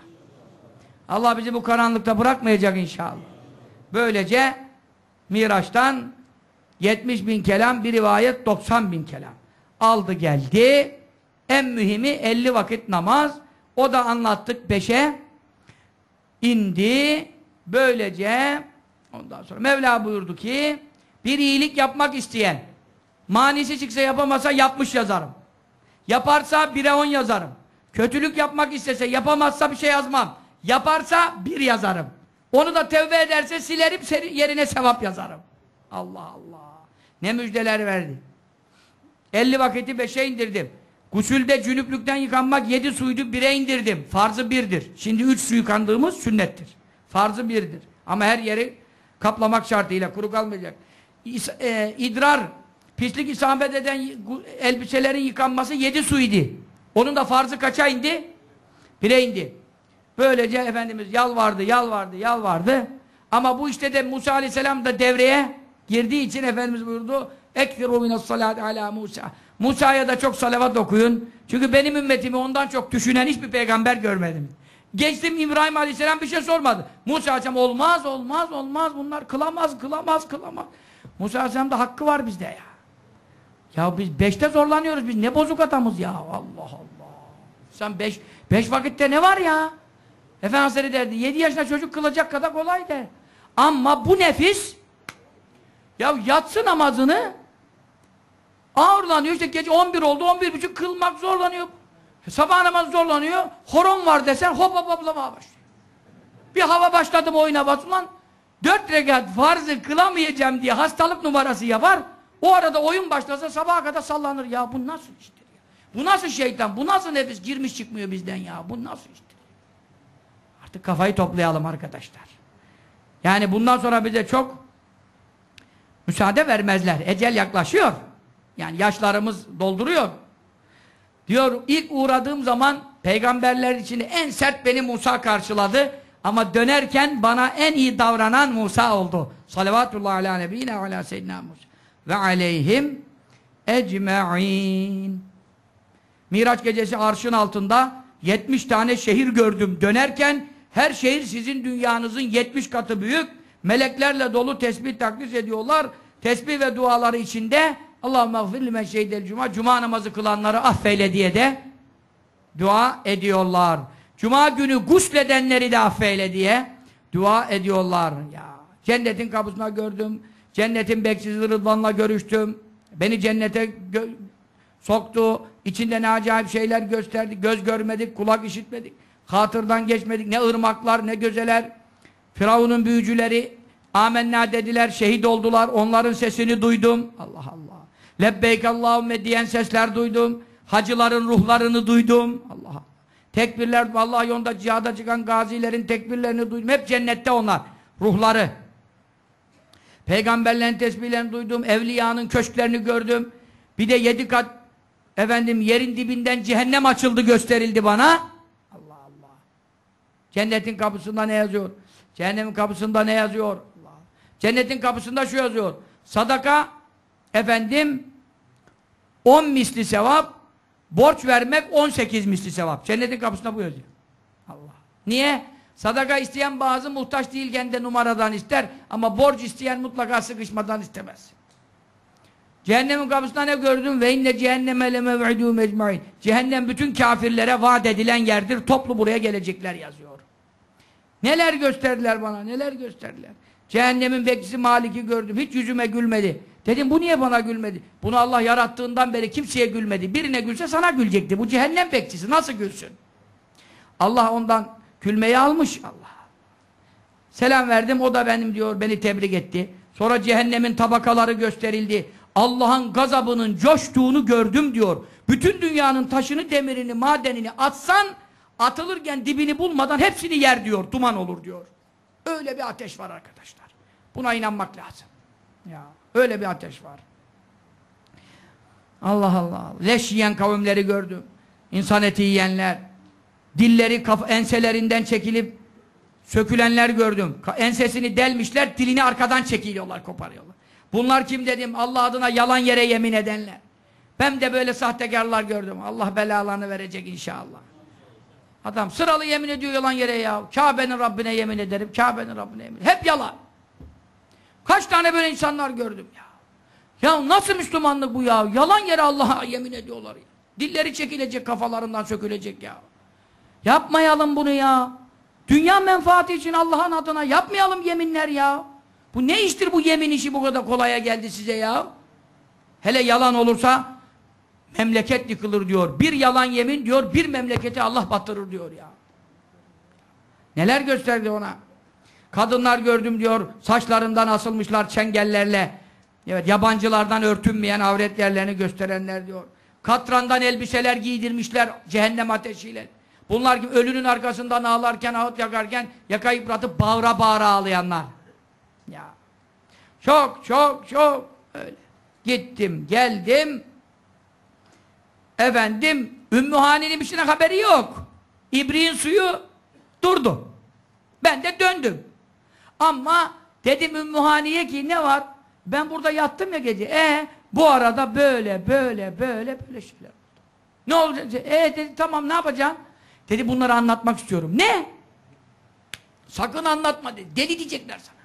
Allah bizi bu karanlıkta bırakmayacak inşallah. Böylece Miraç'tan 70 bin kelam, bir rivayet 90 bin kelam. Aldı geldi. En mühimi 50 vakit namaz. O da anlattık 5'e indi. Böylece ondan sonra Mevla buyurdu ki bir iyilik yapmak isteyen manisi çıksa yapamasa yapmış yazarım. Yaparsa 1'e 10 yazarım. Kötülük yapmak istese yapamazsa bir şey yazmam. Yaparsa bir yazarım. Onu da tevbe ederse silerim yerine sevap yazarım. Allah Allah. Ne müjdeler verdi. 50 vakiti beşe indirdim. Gusülde cünüplükten yıkanmak yedi suydu bire indirdim. Farzı birdir. Şimdi üç su yıkandığımız sünnettir. Farzı birdir. Ama her yeri kaplamak şartıyla kuru kalmayacak. İs, e, idrar, pislik isabet eden elbiselerin yıkanması yedi suydu. Onun da farzı kaça indi? Bire indi. Böylece Efendimiz yalvardı, yalvardı, yalvardı. Ama bu işte de Musa Aleyhisselam da devreye girdiği için Efendimiz buyurdu ekfiru minas salati ala Musa. Musa'ya da çok salavat okuyun. Çünkü benim ümmetimi ondan çok düşünen hiçbir peygamber görmedim. Geçtim İbrahim Aleyhisselam bir şey sormadı. Musa Aleyhisselam olmaz, olmaz, olmaz bunlar kılamaz, kılamaz, kılamaz. Musa Aleyhisselam da hakkı var bizde ya. Ya biz beşte zorlanıyoruz biz ne bozuk adamız ya Allah Allah. Sen beş, beş vakitte ne var ya? Efendimiz Hazretleri derdi, yedi yaşında çocuk kılacak kadar kolay der. Ama bu nefis, ya yatsı namazını ağırlanıyor, işte gece 11 oldu, 11 buçuk kılmak zorlanıyor. Sabah namazı zorlanıyor, horon var desen hop hop hoplamaya başlıyor. Bir hava başladım oyuna bas ulan, dört rekat farzı kılamayacağım diye hastalık numarası yapar, o arada oyun başlasa sabaha kadar sallanır. Ya bu nasıl iştir ya? Bu nasıl şeytan, bu nasıl nefis girmiş çıkmıyor bizden ya, bu nasıl iştir? Artık kafayı toplayalım arkadaşlar. Yani bundan sonra bize çok müsaade vermezler. Ecel yaklaşıyor. Yani yaşlarımız dolduruyor. Diyor ilk uğradığım zaman peygamberler içinde en sert beni Musa karşıladı. Ama dönerken bana en iyi davranan Musa oldu. Salavatullah ala nebine ala seyyidina Musa. Ve aleyhim ecma'in. Miraç gecesi arşın altında 70 tane şehir gördüm. Dönerken her şehir sizin dünyanızın 70 katı büyük. Meleklerle dolu tesbih takdis ediyorlar. Tesbih ve duaları içinde Allahümme gfir limen şeydel cuma Cuma namazı kılanları affeyle diye de dua ediyorlar. Cuma günü gusledenleri de affeyle diye dua ediyorlar. Ya cennetin kapısına gördüm. Cennetin bekçisi Rıdvan'la görüştüm. Beni cennete gö- soktu. İçinde ne acayip şeyler gösterdi. Göz görmedik, kulak işitmedik. Hatırdan geçmedik. Ne ırmaklar, ne gözeler. Firavun'un büyücüleri amenna dediler, şehit oldular. Onların sesini duydum. Allah Allah. Lebbeyk Allahümme diyen sesler duydum. Hacıların ruhlarını duydum. Allah Allah. Tekbirler, Allah yolunda cihada çıkan gazilerin tekbirlerini duydum. Hep cennette onlar. Ruhları. Peygamberlerin tesbihlerini duydum. Evliyanın köşklerini gördüm. Bir de yedi kat efendim yerin dibinden cehennem açıldı gösterildi bana. Allah Allah. Cennetin kapısında ne yazıyor? Cehennemin kapısında ne yazıyor? Allah. Cennetin kapısında şu yazıyor. Sadaka efendim 10 misli sevap, borç vermek 18 misli sevap. Cennetin kapısında bu yazıyor. Allah. Niye? Sadaka isteyen bazı muhtaç değilken de numaradan ister ama borç isteyen mutlaka sıkışmadan istemez. Cehennemin kapısında ne gördüm? Ve inne cehenneme lemev'idû mecmain. Cehennem bütün kafirlere vaat edilen yerdir. Toplu buraya gelecekler yazıyor. Neler gösterdiler bana, neler gösterdiler. Cehennemin bekçisi Malik'i gördüm. Hiç yüzüme gülmedi. Dedim bu niye bana gülmedi? Bunu Allah yarattığından beri kimseye gülmedi. Birine gülse sana gülecekti. Bu cehennem bekçisi nasıl gülsün? Allah ondan gülmeyi almış. Allah. Selam verdim o da benim diyor beni tebrik etti. Sonra cehennemin tabakaları gösterildi. Allah'ın gazabının coştuğunu gördüm diyor. Bütün dünyanın taşını, demirini, madenini atsan atılırken dibini bulmadan hepsini yer diyor. Duman olur diyor. Öyle bir ateş var arkadaşlar. Buna inanmak lazım. Ya öyle bir ateş var. Allah Allah. Leş yiyen kavimleri gördüm. İnsan eti yiyenler. Dilleri enselerinden çekilip sökülenler gördüm. Ensesini delmişler, dilini arkadan çekiliyorlar, koparıyorlar. Bunlar kim dedim? Allah adına yalan yere yemin edenler. Ben de böyle sahtekarlar gördüm. Allah belalarını verecek inşallah. Adam sıralı yemin ediyor yalan yere ya. Kabe'nin Rabbine yemin ederim. Kabe'nin Rabbine yemin Hep yalan. Kaç tane böyle insanlar gördüm ya. Ya nasıl Müslümanlık bu ya? Yalan yere Allah'a yemin ediyorlar ya. Dilleri çekilecek, kafalarından sökülecek ya. Yapmayalım bunu ya. Dünya menfaati için Allah'ın adına yapmayalım yeminler ya. Bu ne iştir bu yemin işi bu kadar kolaya geldi size ya? Hele yalan olursa memleket yıkılır diyor. Bir yalan yemin diyor, bir memleketi Allah batırır diyor ya. Neler gösterdi ona? Kadınlar gördüm diyor, saçlarından asılmışlar çengellerle. Evet, yabancılardan örtünmeyen avret yerlerini gösterenler diyor. Katrandan elbiseler giydirmişler cehennem ateşiyle. Bunlar gibi ölünün arkasından ağlarken, ağıt yakarken yaka yıpratıp bağıra bağıra ağlayanlar. Ya. Çok çok çok öyle. Gittim, geldim. Efendim, Ümmühani'nin bir şeyine haberi yok. İbriğin suyu durdu. Ben de döndüm. Ama dedim Ümmühani'ye ki ne var? Ben burada yattım ya gece. E bu arada böyle böyle böyle böyle şeyler oldu. Ne olacak? E dedi tamam ne yapacağım? Dedi bunları anlatmak istiyorum. Ne? Sakın anlatma dedi. Deli diyecekler sana.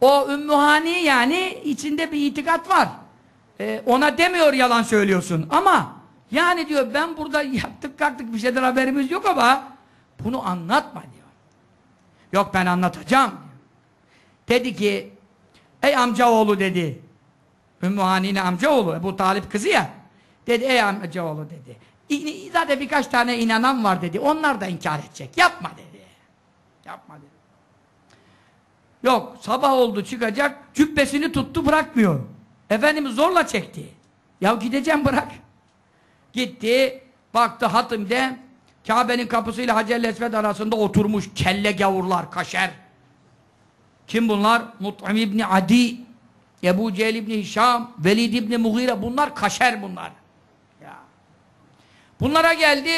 O Ümmühani yani içinde bir itikat var. Ee, ona demiyor yalan söylüyorsun ama yani diyor ben burada yattık kalktık bir şeyden haberimiz yok ama bunu anlatma diyor. Yok ben anlatacağım. Dedi ki ey amcaoğlu dedi. Ümmühani'nin amcaoğlu bu Talip kızı ya. Dedi ey amcaoğlu dedi. Zaten birkaç tane inanan var dedi. Onlar da inkar edecek. Yapma dedi. Yapma dedi. Yok sabah oldu çıkacak cübbesini tuttu bırakmıyor. Efendimiz zorla çekti. Ya gideceğim bırak. Gitti baktı hatimde Kabe'nin kapısıyla Hacer-i arasında oturmuş kelle gavurlar kaşer. Kim bunlar? Mut'im İbni Adi, Ebu Cehil İbni Hişam, Velid İbni Mughire bunlar kaşer bunlar. Bunlara geldi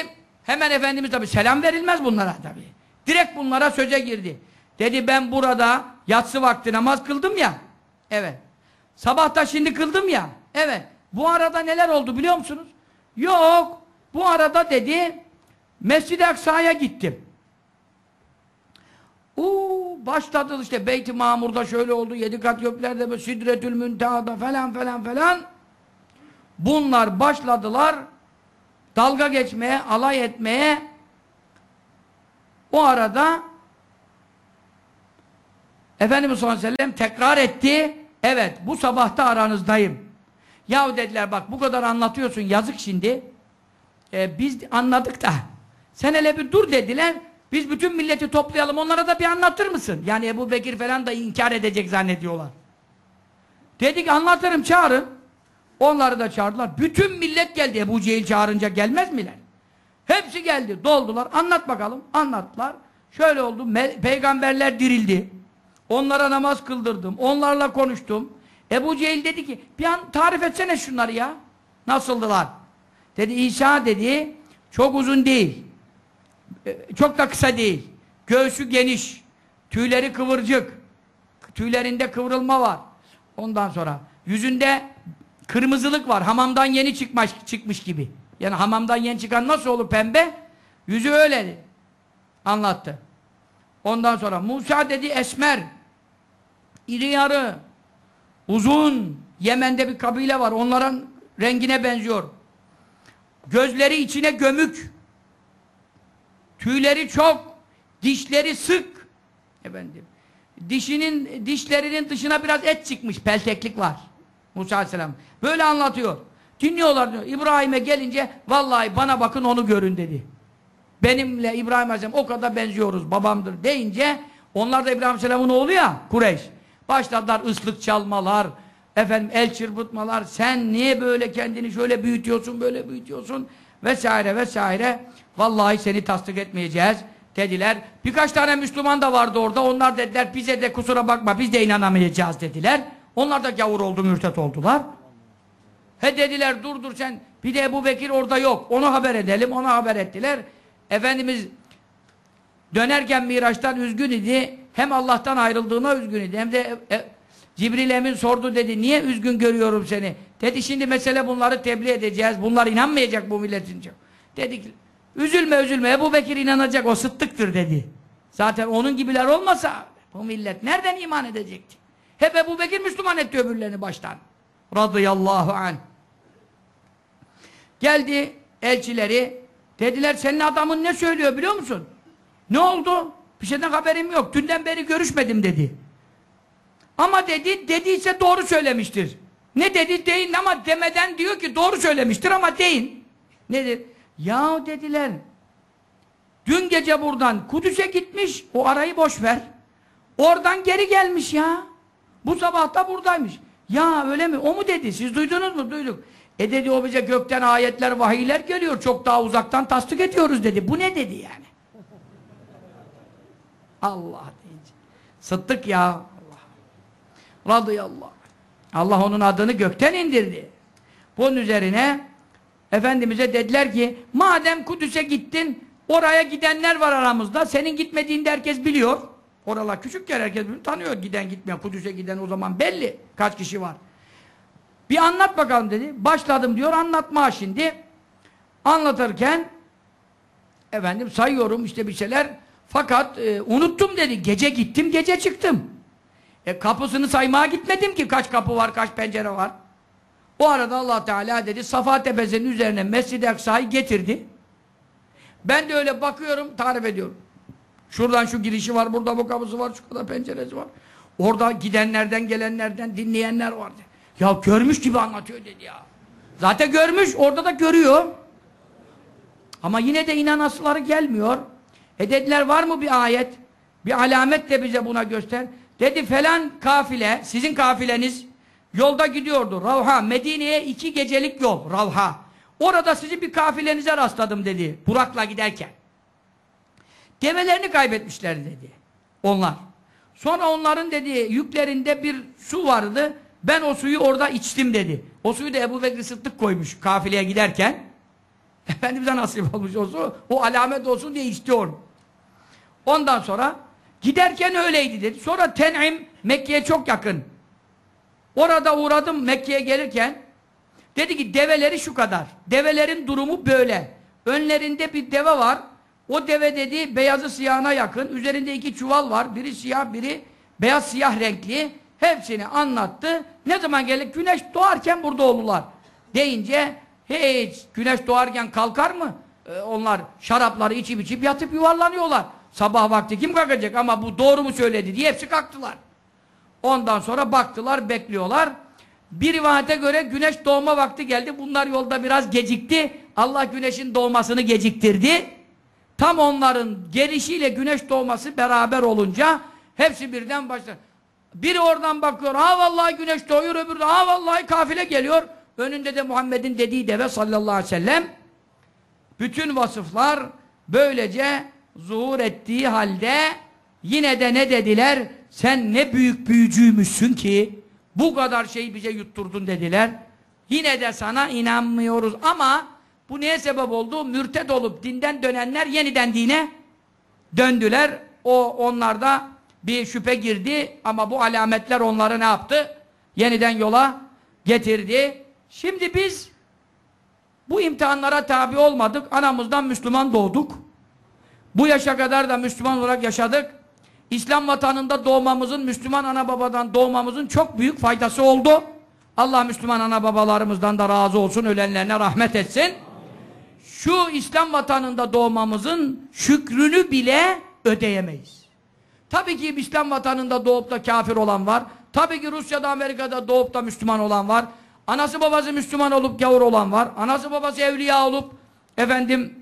hemen Efendimiz tabi selam verilmez bunlara tabi. Direkt bunlara söze girdi. Dedi ben burada yatsı vakti namaz kıldım ya. Evet. Sabahta şimdi kıldım ya. Evet. Bu arada neler oldu biliyor musunuz? Yok. Bu arada dedi Mescid-i Aksa'ya gittim. Uuu başladı işte Beyt-i Mamur'da şöyle oldu, yedi kat göklerde Sidretül Münteha'da falan falan falan. Bunlar başladılar dalga geçmeye, alay etmeye. O arada Efendimiz sallallahu aleyhi ve sellem tekrar etti. Evet bu sabahta aranızdayım. Yahu dediler bak bu kadar anlatıyorsun yazık şimdi. Ee, biz anladık da sen hele bir dur dediler. Biz bütün milleti toplayalım onlara da bir anlatır mısın? Yani Ebu Bekir falan da inkar edecek zannediyorlar. Dedik anlatırım çağırın. Onları da çağırdılar. Bütün millet geldi Ebu Cehil çağırınca gelmez miler? Hepsi geldi doldular. Anlat bakalım. Anlattılar. Şöyle oldu. Peygamberler dirildi. Onlara namaz kıldırdım. Onlarla konuştum. Ebu Cehil dedi ki bir an tarif etsene şunları ya. Nasıldılar? Dedi İsa dedi çok uzun değil. E, Çok da kısa değil. Göğsü geniş. Tüyleri kıvırcık. Tüylerinde kıvrılma var. Ondan sonra yüzünde kırmızılık var. Hamamdan yeni çıkmış, çıkmış gibi. Yani hamamdan yeni çıkan nasıl olur pembe? Yüzü öyle. Anlattı. Ondan sonra Musa dedi esmer. İri yarı. Uzun. Yemen'de bir kabile var. Onların rengine benziyor. Gözleri içine gömük. Tüyleri çok. Dişleri sık. Efendim. Dişinin, dişlerinin dışına biraz et çıkmış. Pelteklik var. Musa Aleyhisselam. Böyle anlatıyor. Dinliyorlar diyor. İbrahim'e gelince vallahi bana bakın onu görün dedi. Benimle İbrahim Aleyhisselam o kadar benziyoruz babamdır deyince onlar da İbrahim Aleyhisselam'ın oğlu ya Kureyş. Başladılar ıslık çalmalar, efendim el çırpıtmalar. Sen niye böyle kendini şöyle büyütüyorsun, böyle büyütüyorsun vesaire vesaire. Vallahi seni tasdik etmeyeceğiz dediler. Birkaç tane Müslüman da vardı orada. Onlar dediler bize de kusura bakma biz de inanamayacağız dediler. Onlar da gavur oldu, mürtet oldular. He dediler dur dur sen bir de Ebu Bekir orada yok. Onu haber edelim. Ona haber ettiler. Efendimiz dönerken Miraç'tan üzgün idi. Hem Allah'tan ayrıldığına üzgün idi. Hem de e, e, Cibril Emin sordu dedi. Niye üzgün görüyorum seni? Dedi şimdi mesele bunları tebliğ edeceğiz. Bunlar inanmayacak bu milletin. Dedik üzülme üzülme Ebu Bekir inanacak o sıddıktır dedi. Zaten onun gibiler olmasa bu millet nereden iman edecekti? Hep Ebu Bekir Müslüman etti öbürlerini baştan. Radıyallahu anh. Geldi elçileri. Dediler senin adamın ne söylüyor biliyor musun? Ne oldu? Bir şeyden haberim yok. Dünden beri görüşmedim dedi. Ama dedi, dediyse doğru söylemiştir. Ne dedi deyin ama demeden diyor ki doğru söylemiştir ama deyin. Nedir? Ya dediler. Dün gece buradan Kudüs'e gitmiş. O arayı boş ver. Oradan geri gelmiş ya. Bu sabah da buradaymış. Ya öyle mi? O mu dedi? Siz duydunuz mu? Duyduk. E dedi o bize gökten ayetler, vahiyler geliyor. Çok daha uzaktan tasdik ediyoruz dedi. Bu ne dedi yani? Allah deyince. Sıddık ya. Allah. Radıyallahu. Allah onun adını gökten indirdi. Bunun üzerine Efendimiz'e dediler ki madem Kudüs'e gittin oraya gidenler var aramızda. Senin gitmediğini de herkes biliyor. Oralar küçük yer herkes birbirini tanıyor. Giden gitmeyen Kudüs'e giden o zaman belli kaç kişi var. Bir anlat bakalım dedi. Başladım diyor anlatma şimdi. Anlatırken efendim sayıyorum işte bir şeyler fakat e, unuttum dedi. Gece gittim gece çıktım. E, kapısını saymaya gitmedim ki kaç kapı var kaç pencere var. O arada Allah Teala dedi Safa Tepesi'nin üzerine Mescid-i Aksa'yı getirdi. Ben de öyle bakıyorum tarif ediyorum. Şuradan şu girişi var, burada bu kapısı var, şu kadar penceresi var. Orada gidenlerden, gelenlerden, dinleyenler vardı. Ya görmüş gibi anlatıyor dedi ya. Zaten görmüş, orada da görüyor. Ama yine de inanasıları gelmiyor. E dediler var mı bir ayet? Bir alamet de bize buna göster. Dedi falan kafile, sizin kafileniz yolda gidiyordu. Ravha, Medine'ye iki gecelik yol. Ravha. Orada sizin bir kafilenize rastladım dedi. Burak'la giderken. Develerini kaybetmişler dedi. Onlar. Sonra onların dedi yüklerinde bir su vardı. Ben o suyu orada içtim dedi. O suyu da Ebu Bekir Sıddık koymuş kafileye giderken. Efendimiz'e nasip olmuş o su. O alamet olsun diye içti onu. Ondan sonra giderken öyleydi dedi. Sonra Ten'im Mekke'ye çok yakın. Orada uğradım Mekke'ye gelirken dedi ki develeri şu kadar. Develerin durumu böyle. Önlerinde bir deve var. O deve dedi beyazı siyahına yakın. Üzerinde iki çuval var. Biri siyah biri beyaz siyah renkli. Hepsini anlattı. Ne zaman geldik? Güneş doğarken burada olurlar. Deyince hiç güneş doğarken kalkar mı? Ee, onlar şarapları içip içip yatıp yuvarlanıyorlar. Sabah vakti kim kalkacak ama bu doğru mu söyledi diye hepsi kalktılar. Ondan sonra baktılar, bekliyorlar. Bir rivayete göre güneş doğma vakti geldi. Bunlar yolda biraz gecikti. Allah güneşin doğmasını geciktirdi. Tam onların gelişiyle güneş doğması beraber olunca hepsi birden başlar. Biri oradan bakıyor, ha vallahi güneş doğuyor, öbürü de ha vallahi kafile geliyor. Önünde de Muhammed'in dediği deve sallallahu aleyhi ve sellem. Bütün vasıflar böylece zuhur ettiği halde yine de ne dediler? Sen ne büyük büyücüymüşsün ki bu kadar şeyi bize yutturdun dediler. Yine de sana inanmıyoruz ama bu neye sebep oldu? Mürted olup dinden dönenler yeniden dine döndüler. O onlarda bir şüphe girdi ama bu alametler onları ne yaptı? Yeniden yola getirdi. Şimdi biz bu imtihanlara tabi olmadık. Anamızdan Müslüman doğduk. Bu yaşa kadar da Müslüman olarak yaşadık. İslam vatanında doğmamızın, Müslüman ana babadan doğmamızın çok büyük faydası oldu. Allah Müslüman ana babalarımızdan da razı olsun, ölenlerine rahmet etsin. Şu İslam vatanında doğmamızın şükrünü bile ödeyemeyiz. Tabii ki İslam vatanında doğup da kafir olan var. Tabii ki Rusya'da, Amerika'da doğup da Müslüman olan var. Anası babası Müslüman olup gavur olan var. Anası babası evliya olup efendim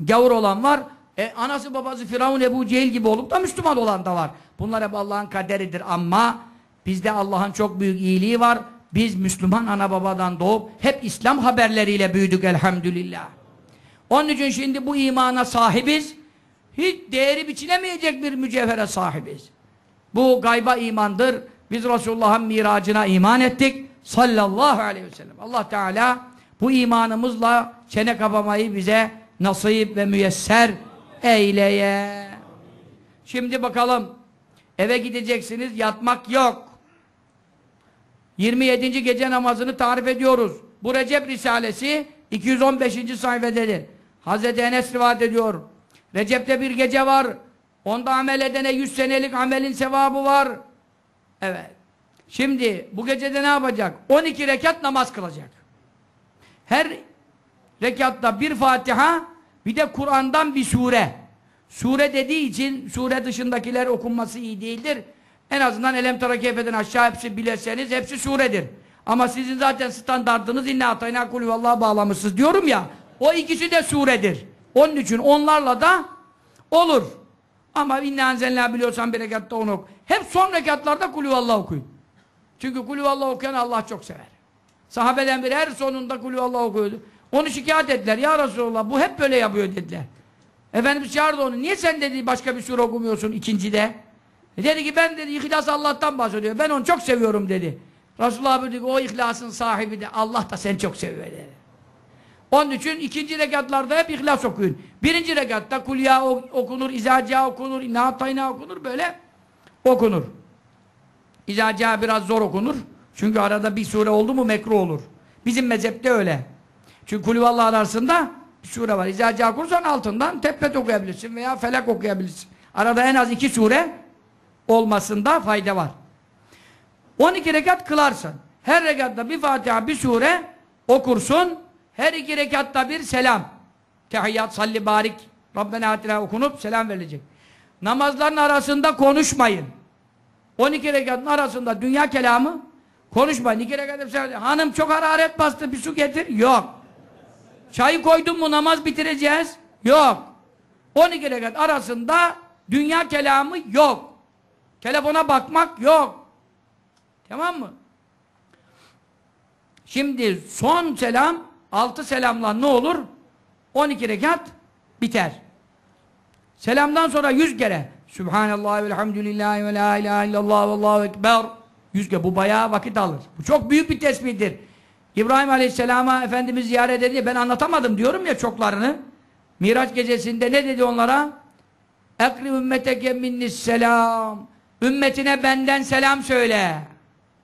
gavur olan var. E, anası babası Firavun Ebu Cehil gibi olup da Müslüman olan da var. Bunlar hep Allah'ın kaderidir ama bizde Allah'ın çok büyük iyiliği var. Biz Müslüman ana babadan doğup hep İslam haberleriyle büyüdük elhamdülillah. Onun için şimdi bu imana sahibiz. Hiç değeri biçilemeyecek bir mücevhere sahibiz. Bu gayba imandır. Biz Resulullah'ın miracına iman ettik. Sallallahu aleyhi ve sellem. Allah Teala bu imanımızla çene kapamayı bize nasip ve müyesser eyleye. Şimdi bakalım. Eve gideceksiniz, yatmak yok. 27. gece namazını tarif ediyoruz. Bu Recep Risalesi 215. sayfededir. Hazreti Enes rivayet ediyor. Recep'te bir gece var. Onda amel edene 100 senelik amelin sevabı var. Evet. Şimdi bu gecede ne yapacak? 12 rekat namaz kılacak. Her rekatta bir Fatiha bir de Kur'an'dan bir sure. Sure dediği için sure dışındakiler okunması iyi değildir. En azından Elem Tara Keyfe'den aşağı hepsi bileseniz hepsi suredir. Ama sizin zaten standartınız inne atayna kulü vallaha bağlamışsınız diyorum ya. O ikisi de suredir. Onun için onlarla da olur. Ama inne anzelna biliyorsan bir rekatta onu oku. Hep son rekatlarda kulü vallaha okuyun. Çünkü kulü Allah okuyan Allah çok sever. Sahabeden biri her sonunda kulü Allah okuyordu. Onu şikayet ettiler. Ya Resulallah bu hep böyle yapıyor dediler. Efendimiz çağırdı onu. Niye sen dedi başka bir sure okumuyorsun ikincide? E dedi ki ben dedi ihlas Allah'tan bahsediyor. Ben onu çok seviyorum dedi. Resulullah dedi ki o ihlasın sahibi de Allah da seni çok seviyor dedi. Onun için ikinci rekatlarda hep ihlas okuyun. Birinci rekatta kulya okunur, izaca okunur, inatayna okunur böyle okunur. İzaca biraz zor okunur. Çünkü arada bir sure oldu mu mekruh olur. Bizim mezhepte öyle. Çünkü kulüvallah arasında bir sure var. İzaca okursan altından tebbet okuyabilirsin veya felak okuyabilirsin. Arada en az iki sure olmasında fayda var. 12 rekat kılarsın. Her rekatta bir Fatiha, bir sure okursun. Her iki rekatta bir selam. Tehiyyat, salli, barik, Rabbena atina okunup selam verilecek. Namazların arasında konuşmayın. 12 rekatın arasında dünya kelamı konuşmayın. 2 rekat hanım çok hararet bastı bir su getir. Yok. Çayı koydun mu namaz bitireceğiz. Yok. 12 rekat arasında dünya kelamı yok. Telefona bakmak yok. Tamam mı? Şimdi son selam, altı selamla ne olur? 12 rekat biter. Selamdan sonra yüz kere Sübhanallah ve elhamdülillahi ve la ilahe illallah ve allahu ekber yüz kere. Bu bayağı vakit alır. Bu çok büyük bir tesbihdir. İbrahim Aleyhisselam'a Efendimiz ziyaret edince ben anlatamadım diyorum ya çoklarını. Miraç gecesinde ne dedi onlara? Ekri ümmeteke minnis selam. Ümmetine benden selam söyle.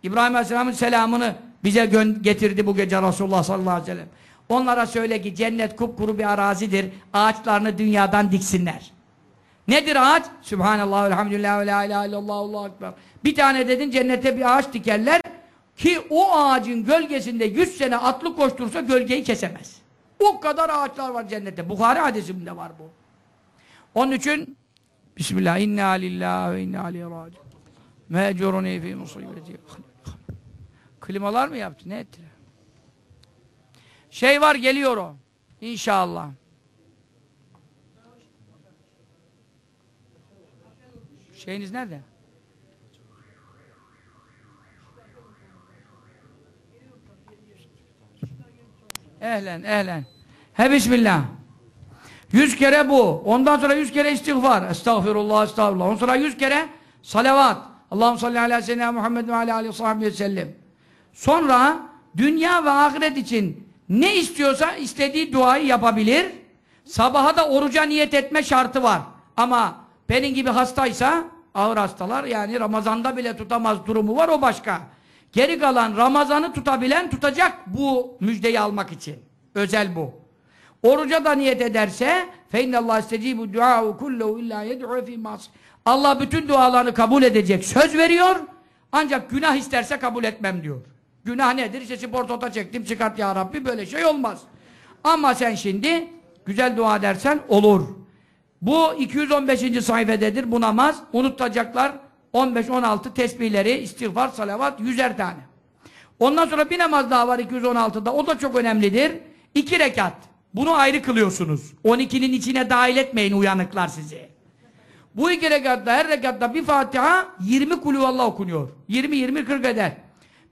İbrahim Aleyhisselam'ın selamını bize getirdi bu gece Resulullah sallallahu aleyhi ve sellem. Onlara söyle ki cennet kupkuru bir arazidir. Ağaçlarını dünyadan diksinler. Nedir ağaç? Sübhanallah, elhamdülillah, ve la ilahe illallah, Allahu ekber. Bir tane dedin cennete bir ağaç dikerler ki o ağacın gölgesinde 100 sene atlı koştursa gölgeyi kesemez. O kadar ağaçlar var cennette. Bukhari hadisinde var bu. Onun için Bismillah, inna lillahi ve inna aleyhi raci. Mecuruni fi musibeti. Klimalar mı yaptı? Ne ettiler? Şey var geliyor o. İnşallah. Şeyiniz nerede? Ehlen, ehlen. He bismillah. Yüz kere bu. Ondan sonra yüz kere istiğfar. Estağfirullah, estağfirullah. Ondan sonra yüz kere salavat. Allahümme salli ala seyyidina Muhammed ve ala aleyhi ve sellem. Sonra dünya ve ahiret için ne istiyorsa istediği duayı yapabilir. Sabaha da oruca niyet etme şartı var. Ama benim gibi hastaysa ağır hastalar yani Ramazan'da bile tutamaz durumu var o başka. Geri kalan Ramazan'ı tutabilen tutacak bu müjdeyi almak için. Özel bu. Oruca da niyet ederse فَاِنَّ اللّٰهِ اسْتَجِيبُ دُعَاهُ كُلَّهُ اِلَّا يَدْعُوا فِي مَعْصِ Allah bütün dualarını kabul edecek. Söz veriyor. Ancak günah isterse kabul etmem diyor. Günah nedir? İşte sportota çektim çıkart ya Rabbi böyle şey olmaz. Ama sen şimdi güzel dua dersen olur. Bu 215. sayfededir bu namaz. Unutacaklar 15-16 tesbihleri, istiğfar, salavat, yüzer tane. Ondan sonra bir namaz daha var 216'da. O da çok önemlidir. İki rekat. Bunu ayrı kılıyorsunuz. 12'nin içine dahil etmeyin uyanıklar sizi. Bu iki rekatta, her rekatta bir Fatiha 20 kulüvallah okunuyor. 20-20-40 eder.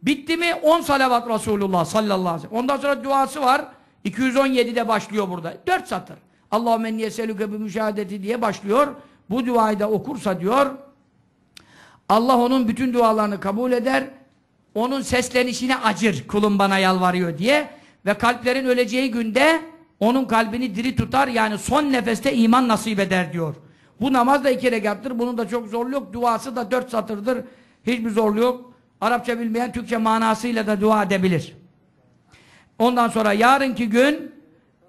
Bitti mi 10 salavat Resulullah sallallahu aleyhi ve sellem. Ondan sonra duası var. 217'de başlıyor burada. 4 satır. Allahümme niyeselüke bi müşahadeti diye başlıyor. Bu duayı da okursa diyor Allah onun bütün dualarını kabul eder. Onun seslenişine acır kulum bana yalvarıyor diye. Ve kalplerin öleceği günde onun kalbini diri tutar. Yani son nefeste iman nasip eder diyor. Bu namaz da iki rekattır. Bunun da çok zorluğu yok. Duası da dört satırdır. Hiçbir zorluğu yok. Arapça bilmeyen Türkçe manasıyla da dua edebilir. Ondan sonra yarınki gün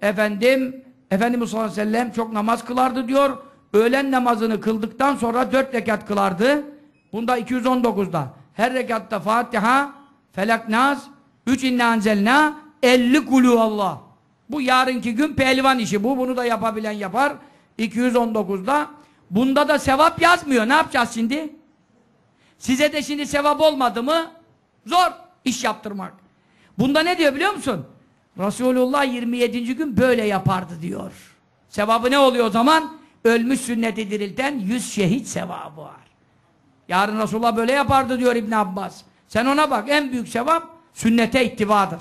efendim Efendimiz sallallahu aleyhi ve sellem çok namaz kılardı diyor. Öğlen namazını kıldıktan sonra dört rekat kılardı. Bunda 219'da. Her rekatta Fatiha, Felak Naz, 3 inna anzelna, 50 kulu Allah. Bu yarınki gün pehlivan işi. Bu bunu da yapabilen yapar. 219'da. Bunda da sevap yazmıyor. Ne yapacağız şimdi? Size de şimdi sevap olmadı mı? Zor iş yaptırmak. Bunda ne diyor biliyor musun? Resulullah 27. gün böyle yapardı diyor. Sevabı ne oluyor o zaman? Ölmüş sünneti dirilten 100 şehit sevabı var. Yarın Resulullah böyle yapardı diyor İbn Abbas. Sen ona bak en büyük sevap sünnete ittibadır.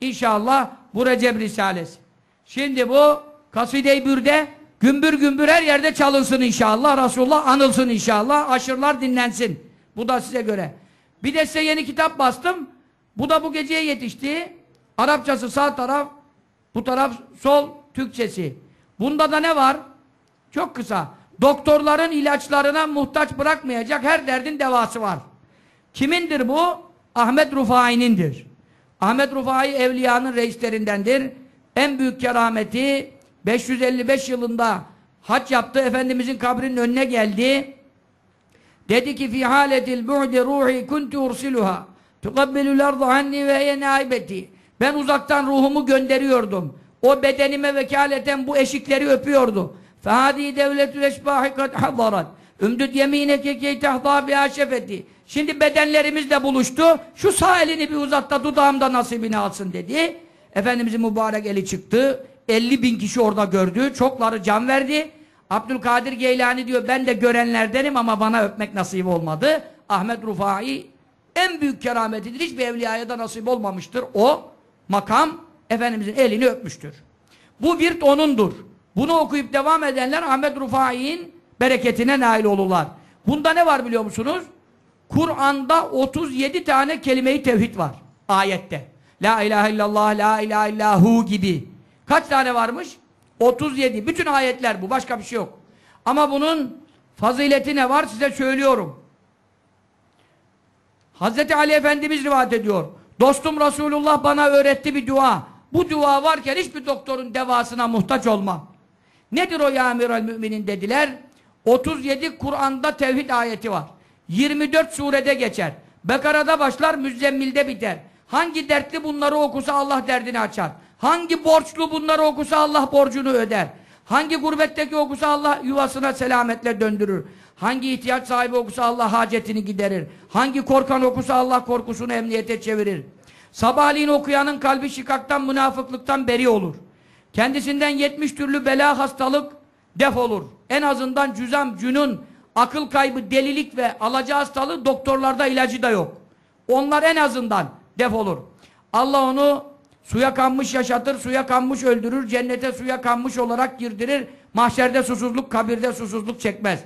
İnşallah bu Recep Risalesi. Şimdi bu Kaside-i Bürde gümbür gümbür her yerde çalınsın inşallah. Resulullah anılsın inşallah. Aşırılar dinlensin. Bu da size göre. Bir de size yeni kitap bastım. Bu da bu geceye yetişti. Arapçası sağ taraf, bu taraf sol Türkçesi. Bunda da ne var? Çok kısa. Doktorların ilaçlarına muhtaç bırakmayacak her derdin devası var. Kimindir bu? Ahmet Rufai'nindir. Ahmet Rufai evliyanın reislerindendir. En büyük kerameti 555 yılında hac yaptı. Efendimizin kabrinin önüne geldi. Dedi ki fi haletil bu'di ruhi kuntu ursiluha tuqabbelul ardı anni ve hiye. Ben uzaktan ruhumu gönderiyordum. O bedenime vekaleten bu eşikleri öpüyordu. Fehadi devletül eşbahi kad hadarat. Ümdüt yemineke key tahda biha şefeti. Şimdi bedenlerimiz de buluştu. Şu sağ elini bir uzat da dudağımda nasibini alsın dedi. Efendimizin mübarek eli çıktı. 50 bin kişi orada gördü. Çokları can verdi. Abdülkadir Geylani diyor ben de görenlerdenim ama bana öpmek nasip olmadı. Ahmet Rufai en büyük kerametidir. Hiçbir evliyaya da nasip olmamıştır. O makam Efendimizin elini öpmüştür. Bu bir onundur. Bunu okuyup devam edenler Ahmet Rufai'nin bereketine nail olurlar. Bunda ne var biliyor musunuz? Kur'an'da 37 tane kelime-i tevhid var. Ayette. La ilahe illallah, la ilahe illahu gibi. Kaç tane varmış? 37. Bütün ayetler bu. Başka bir şey yok. Ama bunun fazileti ne var size söylüyorum. Hazreti Ali Efendimiz rivayet ediyor. Dostum Resulullah bana öğretti bir dua. Bu dua varken hiçbir doktorun devasına muhtaç olmam. Nedir o ya emiral müminin dediler. 37 Kur'an'da tevhid ayeti var. 24 surede geçer. Bekara'da başlar, Müzzemmil'de biter. Hangi dertli bunları okusa Allah derdini açar. Hangi borçlu bunları okusa Allah borcunu öder. Hangi gurbetteki okusa Allah yuvasına selametle döndürür. Hangi ihtiyaç sahibi okusa Allah hacetini giderir. Hangi korkan okusa Allah korkusunu emniyete çevirir. Sabahleyin okuyanın kalbi şikaktan, münafıklıktan beri olur. Kendisinden 70 türlü bela hastalık def olur. En azından cüzam, cünun, akıl kaybı, delilik ve alaca hastalığı doktorlarda ilacı da yok. Onlar en azından def olur. Allah onu suya kanmış yaşatır, suya kanmış öldürür, cennete suya kanmış olarak girdirir. Mahşerde susuzluk, kabirde susuzluk çekmez.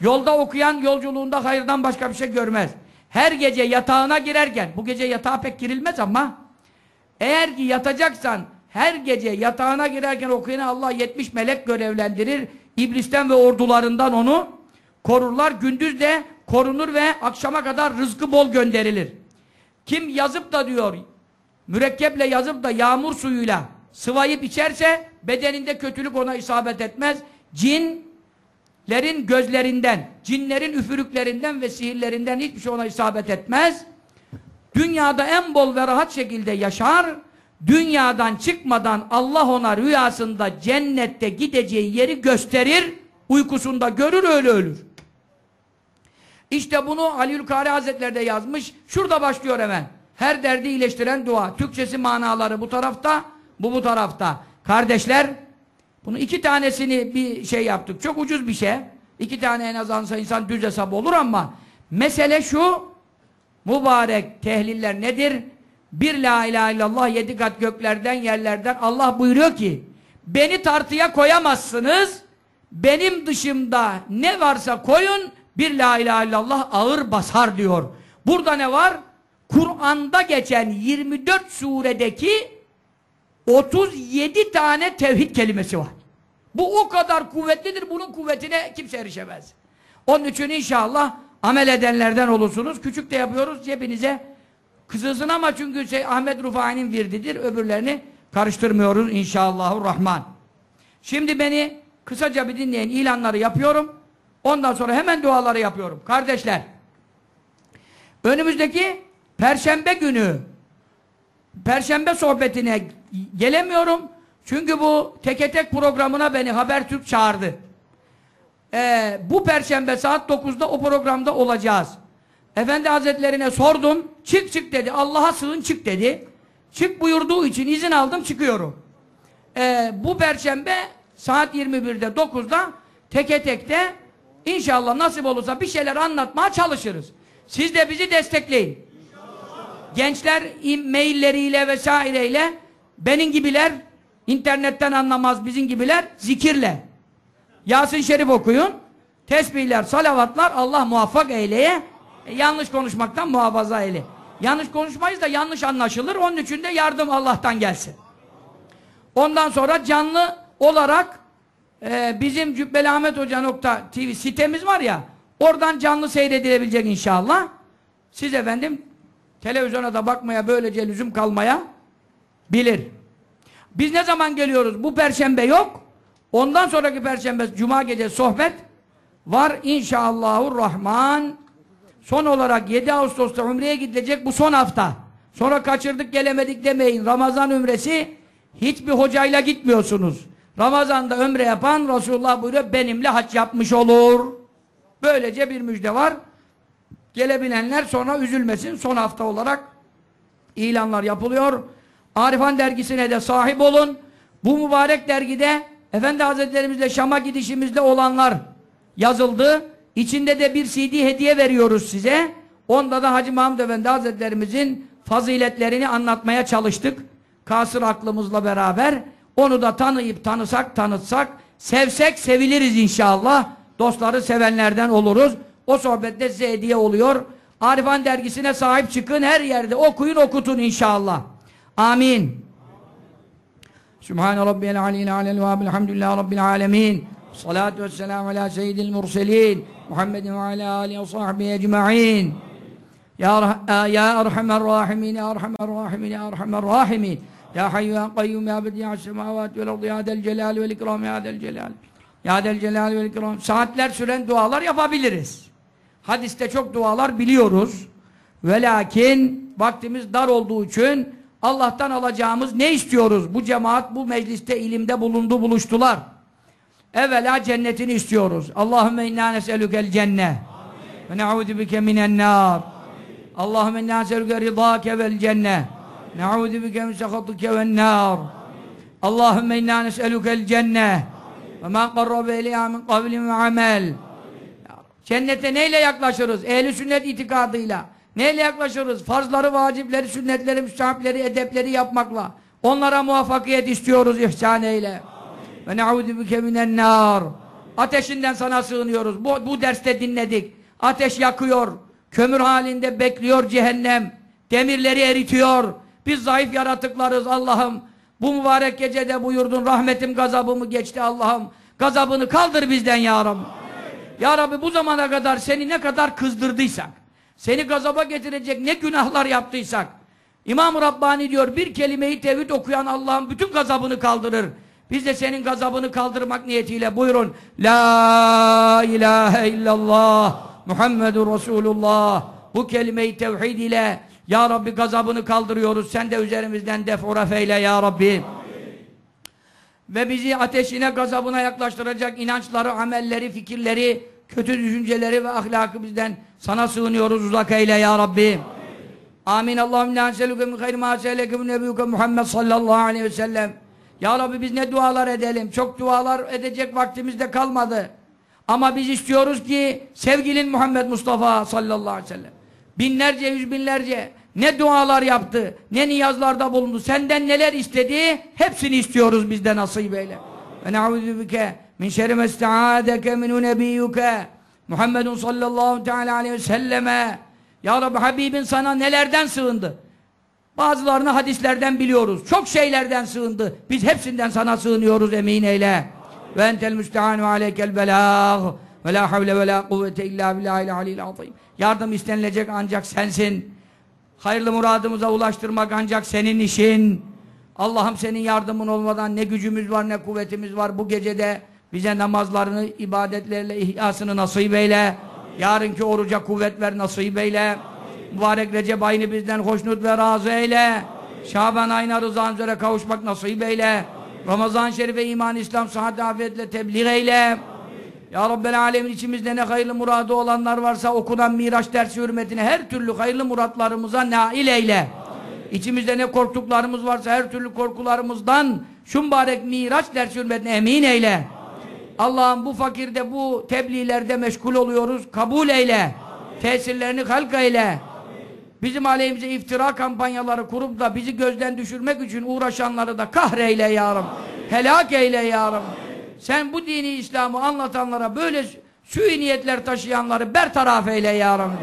Yolda okuyan yolculuğunda hayırdan başka bir şey görmez. Her gece yatağına girerken, bu gece yatağa pek girilmez ama eğer ki yatacaksan her gece yatağına girerken okuyana Allah 70 melek görevlendirir. İblisten ve ordularından onu korurlar. Gündüz de korunur ve akşama kadar rızkı bol gönderilir. Kim yazıp da diyor mürekkeple yazıp da yağmur suyuyla sıvayıp içerse bedeninde kötülük ona isabet etmez. Cinlerin gözlerinden, cinlerin üfürüklerinden ve sihirlerinden hiçbir şey ona isabet etmez. Dünyada en bol ve rahat şekilde yaşar. Dünyadan çıkmadan Allah ona rüyasında cennette gideceği yeri gösterir. Uykusunda görür öyle ölür. İşte bunu Aliülkari Hazretleri de yazmış. Şurada başlıyor hemen. Her derdi iyileştiren dua. Türkçesi manaları bu tarafta, bu bu tarafta. Kardeşler, bunu iki tanesini bir şey yaptık. Çok ucuz bir şey. İki tane en azansa insan düz hesap olur ama mesele şu mübarek tehliller nedir? Bir la ilahe illallah yedi kat göklerden yerlerden Allah buyuruyor ki beni tartıya koyamazsınız benim dışımda ne varsa koyun bir la ilahe illallah ağır basar diyor. Burada ne var? Kur'an'da geçen 24 suredeki 37 tane tevhid kelimesi var. Bu o kadar kuvvetlidir. Bunun kuvvetine kimse erişemez. Onun için inşallah amel edenlerden olursunuz. Küçük de yapıyoruz cebinize kızılsın ama çünkü şey Ahmet Rufai'nin virdidir. Öbürlerini karıştırmıyoruz inşallahurrahman. Şimdi beni kısaca bir dinleyin. ilanları yapıyorum. Ondan sonra hemen duaları yapıyorum. Kardeşler önümüzdeki Perşembe günü Perşembe sohbetine gelemiyorum. Çünkü bu teke tek programına beni Habertürk çağırdı. Ee, bu perşembe saat 9'da o programda olacağız. Efendi Hazretlerine sordum. Çık çık dedi. Allah'a sığın çık dedi. Çık buyurduğu için izin aldım çıkıyorum. Ee, bu perşembe saat 21'de 9'da teke tekte inşallah nasip olursa bir şeyler anlatmaya çalışırız. Siz de bizi destekleyin. Gençler mailleriyle vesaireyle benim gibiler internetten anlamaz bizim gibiler zikirle. Yasin Şerif okuyun. Tesbihler, salavatlar Allah muvaffak eyleye. E, yanlış konuşmaktan muhafaza eyle. Yanlış konuşmayız da yanlış anlaşılır. Onun için de yardım Allah'tan gelsin. Ondan sonra canlı olarak e, bizim Cübbeli Ahmet Hoca nokta TV sitemiz var ya oradan canlı seyredilebilecek inşallah. Siz efendim televizyona da bakmaya böylece lüzum kalmaya bilir. Biz ne zaman geliyoruz? Bu perşembe yok. Ondan sonraki perşembe cuma gece sohbet var inşallahurrahman. Son olarak 7 Ağustos'ta Umre'ye gidilecek bu son hafta. Sonra kaçırdık gelemedik demeyin. Ramazan Ümresi hiçbir hocayla gitmiyorsunuz. Ramazan'da ömre yapan Resulullah buyuruyor benimle hac yapmış olur. Böylece bir müjde var. Gelebilenler sonra üzülmesin. Son hafta olarak ilanlar yapılıyor. Arifan dergisine de sahip olun. Bu mübarek dergide Efendi Hazretlerimizle Şam'a gidişimizde olanlar yazıldı. İçinde de bir CD hediye veriyoruz size. Onda da Hacı Mahmud Efendi Hazretlerimizin faziletlerini anlatmaya çalıştık. Kasır aklımızla beraber. Onu da tanıyıp tanısak tanıtsak, sevsek seviliriz inşallah. Dostları sevenlerden oluruz. O sohbette size hediye oluyor. Arifan dergisine sahip çıkın her yerde okuyun okutun inşallah. Amin. Sübhane Rabbiyel Aliyyil Alel ve Elhamdülillahi Rabbil Alemin. Salatu ve selamu ala seyyidil murselin. Muhammedin ve ala alihi ve sahbihi ecma'in. Ya, Rah- ya Erhamer Rahimin, Ya Erhamer Rahimin, Ya Erhamer Rahimin. Ya Hayyu Ya Kayyum Ya Bedi'as Semavati vel Ardı Ya Del Celal vel İkram Ya Del Celal. Ya Del Celal vel İkram. Saatler süren dualar yapabiliriz. Hadiste çok dualar biliyoruz. Ve lakin vaktimiz dar olduğu için Allah'tan alacağımız ne istiyoruz? Bu cemaat bu mecliste ilimde bulundu buluştular. Evvela cennetini istiyoruz. Allahümme inna nes'elükel cenne. Ve ne'udu minen nar. Allahümme inna nes'elüke rıdâke vel cenne. Ne'udu bike min sehatike vel nar. Allahümme inna nes'elükel cenne. Ve ma qarrabe ileyha min kavlin ve amel. Cennete neyle yaklaşırız? Ehli sünnet itikadıyla. Neyle yaklaşırız? Farzları, vacipleri, sünnetleri, müstahapleri, edepleri yapmakla. Onlara muvaffakiyet istiyoruz ihsan eyle. Ve ne'udu bike minen nar. Ateşinden sana sığınıyoruz. Bu, bu derste dinledik. Ateş yakıyor. Kömür halinde bekliyor cehennem. Demirleri eritiyor. Biz zayıf yaratıklarız Allah'ım. Bu mübarek gecede buyurdun rahmetim gazabımı geçti Allah'ım. Gazabını kaldır bizden ya Rabbi. Ya Rabbi bu zamana kadar seni ne kadar kızdırdıysak, seni gazaba getirecek ne günahlar yaptıysak, İmam-ı Rabbani diyor bir kelimeyi tevhid okuyan Allah'ın bütün gazabını kaldırır. Biz de senin gazabını kaldırmak niyetiyle buyurun. La ilahe illallah Muhammedur Resulullah bu kelimeyi tevhid ile Ya Rabbi gazabını kaldırıyoruz. Sen de üzerimizden defura feyle Ya Rabbi ve bizi ateşine, gazabına yaklaştıracak inançları, amelleri, fikirleri, kötü düşünceleri ve ahlakı bizden sana sığınıyoruz uzak eyle ya Rabbi. Amin. Allahümme la enselüke min hayri ma seyleke min nebiyuke Muhammed sallallahu aleyhi ve sellem. Ya Rabbi biz ne dualar edelim. Çok dualar edecek vaktimiz de kalmadı. Ama biz istiyoruz ki sevgilin Muhammed Mustafa sallallahu aleyhi ve sellem binlerce, yüz binlerce ne dualar yaptı, ne niyazlarda bulundu, senden neler istedi, hepsini istiyoruz bizden nasip eyle. Ve ne'udhu bike min şerri mesta'adeke minu nebiyyuke Muhammedun sallallahu teala aleyhi ve selleme Ya Rabbi Habibin sana nelerden sığındı? Bazılarını hadislerden biliyoruz. Çok şeylerden sığındı. Biz hepsinden sana sığınıyoruz emin eyle. Ve entel müstehan aleykel belâh. Ve la havle ve la kuvvete illa billahil alil azim. Yardım istenilecek ancak sensin. Hayırlı muradımıza ulaştırmak ancak senin işin. Allah'ım senin yardımın olmadan ne gücümüz var ne kuvvetimiz var. Bu gecede bize namazlarını, ibadetlerle ihyasını nasip eyle. Yarınki oruca kuvvet ver nasip eyle. Mübarek Recep ayını bizden hoşnut ve razı eyle. Şaban ayına rızan üzere kavuşmak nasip eyle. Ramazan-ı Şerife iman, İslam, sıhhat, afiyetle tebliğ eyle. Ya Rabbel Alemin içimizde ne hayırlı muradı olanlar varsa okunan Miraç dersi hürmetine her türlü hayırlı muratlarımıza nail eyle. İçimizde ne korktuklarımız varsa her türlü korkularımızdan şu mübarek Miraç dersi hürmetine emin eyle. Allah'ım bu fakirde bu tebliğlerde meşgul oluyoruz. Kabul eyle. Tesirlerini halk eyle. Bizim aleyhimize iftira kampanyaları kurup da bizi gözden düşürmek için uğraşanları da kahreyle ya. Helak eyle ya Rabbi. Sen bu dini İslam'ı anlatanlara böyle sui niyetler taşıyanları bertaraf eyle ya Rabbi.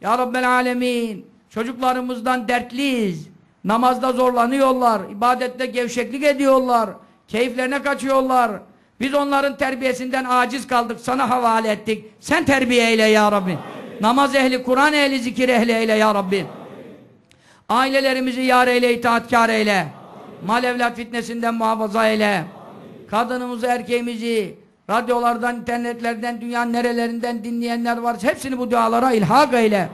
Ya Rabbel Alemin. Çocuklarımızdan dertliyiz. Namazda zorlanıyorlar. ibadette gevşeklik ediyorlar. Keyiflerine kaçıyorlar. Biz onların terbiyesinden aciz kaldık. Sana havale ettik. Sen terbiye eyle ya Rabbi. Namaz ehli, Kur'an ehli, zikir ehli eyle ya Rabbi. Ailelerimizi yar eyle, itaatkar eyle. Mal evlat fitnesinden muhafaza eyle. Kadınımızı, erkeğimizi, radyolardan, internetlerden, dünyanın nerelerinden dinleyenler var. Hepsini bu dualara ilhak eyle.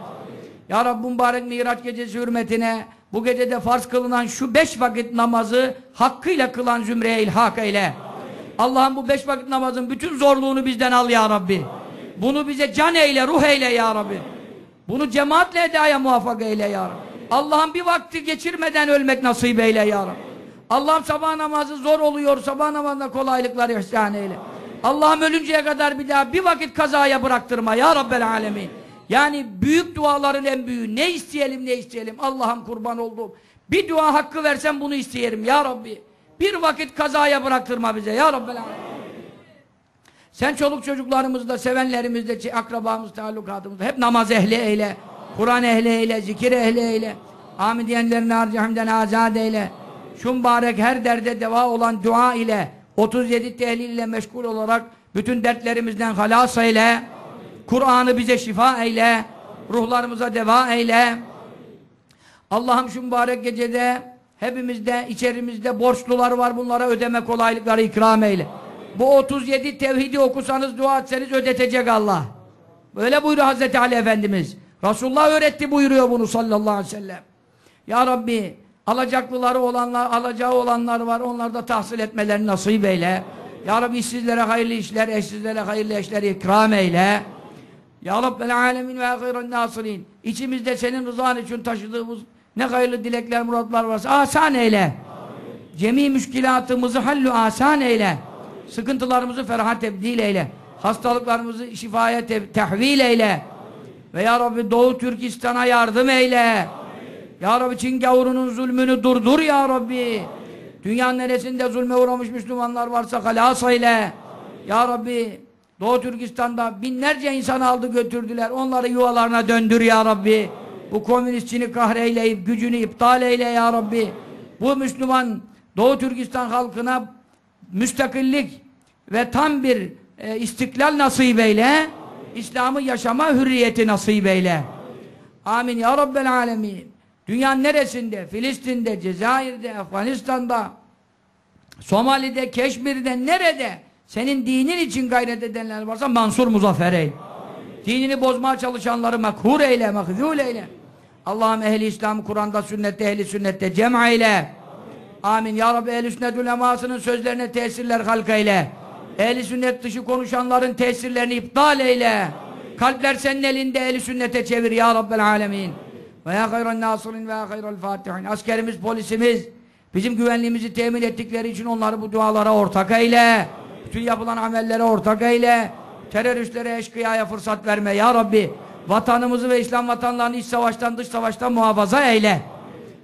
Ya Rabbi mübarek Miraç gecesi hürmetine bu gecede farz kılınan şu beş vakit namazı hakkıyla kılan zümreye ilhak eyle. Allah'ım bu beş vakit namazın bütün zorluğunu bizden al ya Rabbi. Bunu bize can eyle, ruh eyle ya Rabbi. Bunu cemaatle edaya muvaffak eyle ya Rabbi. Allah'ım bir vakti geçirmeden ölmek nasip eyle ya Rabbi. Allah'ım sabah namazı zor oluyor, sabah namazında kolaylıklar ihsan eyle. Allah'ım ölünceye kadar bir daha bir vakit kazaya bıraktırma ya Rabbel Alemin. Yani büyük duaların en büyüğü. Ne isteyelim ne isteyelim. Allah'ım kurban olduğum. Bir dua hakkı versen bunu isteyelim ya Rabbi. Bir vakit kazaya bıraktırma bize ya Rabbel Alemin. Sen çoluk çocuklarımızda, sevenlerimizde, akrabamız, talukatımızda hep namaz ehli eyle. Kur'an ehli eyle, zikir ehli eyle. Amin diyenlerini harcihimden azad eyle. Şu mübarek her derde deva olan dua ile 37 tehlil ile meşgul olarak bütün dertlerimizden halas eyle. Kur'an'ı bize şifa eyle. Ruhlarımıza deva eyle. Allah'ım şu mübarek gecede hepimizde, içerimizde borçlular var. Bunlara ödeme kolaylıkları ikram eyle. Bu 37 tevhidi okusanız, dua etseniz ödetecek Allah. Böyle buyuruyor Hazreti Ali Efendimiz. Resulullah öğretti buyuruyor bunu sallallahu aleyhi ve sellem. Ya Rabbi alacaklıları olanlar, alacağı olanlar var. Onlar da tahsil etmelerini nasip eyle. Ya Rabbi işsizlere hayırlı işler, eşsizlere hayırlı eşler ikram eyle. Ya Rabbel alemin ve hayran nasirin. İçimizde senin rızan için taşıdığımız ne hayırlı dilekler, muratlar varsa asan eyle. Cemi müşkilatımızı hallü asan eyle. Sıkıntılarımızı feraha tebdil eyle. Hastalıklarımızı şifaya te tehvil eyle. Ve Ya Rabbi Doğu Türkistan'a yardım eyle. Ya Rabbi Çin gavurunun zulmünü durdur Ya Rabbi. Dünyanın neresinde zulme uğramış Müslümanlar varsa halas eyle. Ya Rabbi Doğu Türkistan'da binlerce insan aldı götürdüler. Onları yuvalarına döndür Ya Rabbi. Bu komünistçini kahreyleyip gücünü iptal eyle Ya Rabbi. Bu Müslüman Doğu Türkistan halkına müstakillik ve tam bir e, istiklal nasip eyle. İslam'ı yaşama hürriyeti nasip eyle. Amin ya Rabbel alemin. Dünyanın neresinde? Filistin'de, Cezayir'de, Afganistan'da, Somali'de, Keşmir'de, nerede? Senin dinin için gayret edenler varsa mansur muzaffer eyle. Dinini bozmaya çalışanları mekhur eyle, mehzul eyle. Allah'ım ehli İslam Kur'an'da, sünnette, ehli sünnette cem eyle. Amin. Ya Rabbi ehl-i sünnet ulemasının sözlerine tesirler halk eyle. Ehl-i sünnet dışı konuşanların tesirlerini iptal eyle. Kalpler senin elinde ehl-i sünnete çevir ya Rabbel alemin. Ve ya hayran nasirin ve ya hayral fatihin. Askerimiz, polisimiz bizim güvenliğimizi temin ettikleri için onları bu dualara ortak eyle. Bütün yapılan amellere ortak eyle. Teröristlere, eşkıyaya fırsat verme ya Rabbi. Vatanımızı ve İslam vatanlarını iç savaştan, dış savaştan muhafaza eyle.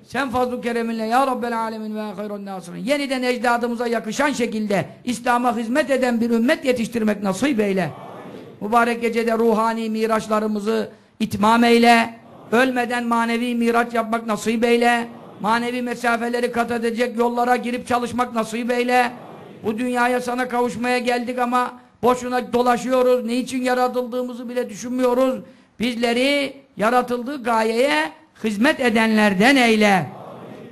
Sen fazl-ı kereminle ya Rabbel alemin ve hayran nasirin. Yeniden ecdadımıza yakışan şekilde İslam'a hizmet eden bir ümmet yetiştirmek nasip eyle. Mübarek gecede ruhani miraçlarımızı itmam eyle. Ölmeden manevi miraç yapmak nasip eyle. Manevi mesafeleri kat edecek yollara girip çalışmak nasip eyle. Bu dünyaya sana kavuşmaya geldik ama boşuna dolaşıyoruz. Ne için yaratıldığımızı bile düşünmüyoruz. Bizleri yaratıldığı gayeye hizmet edenlerden eyle.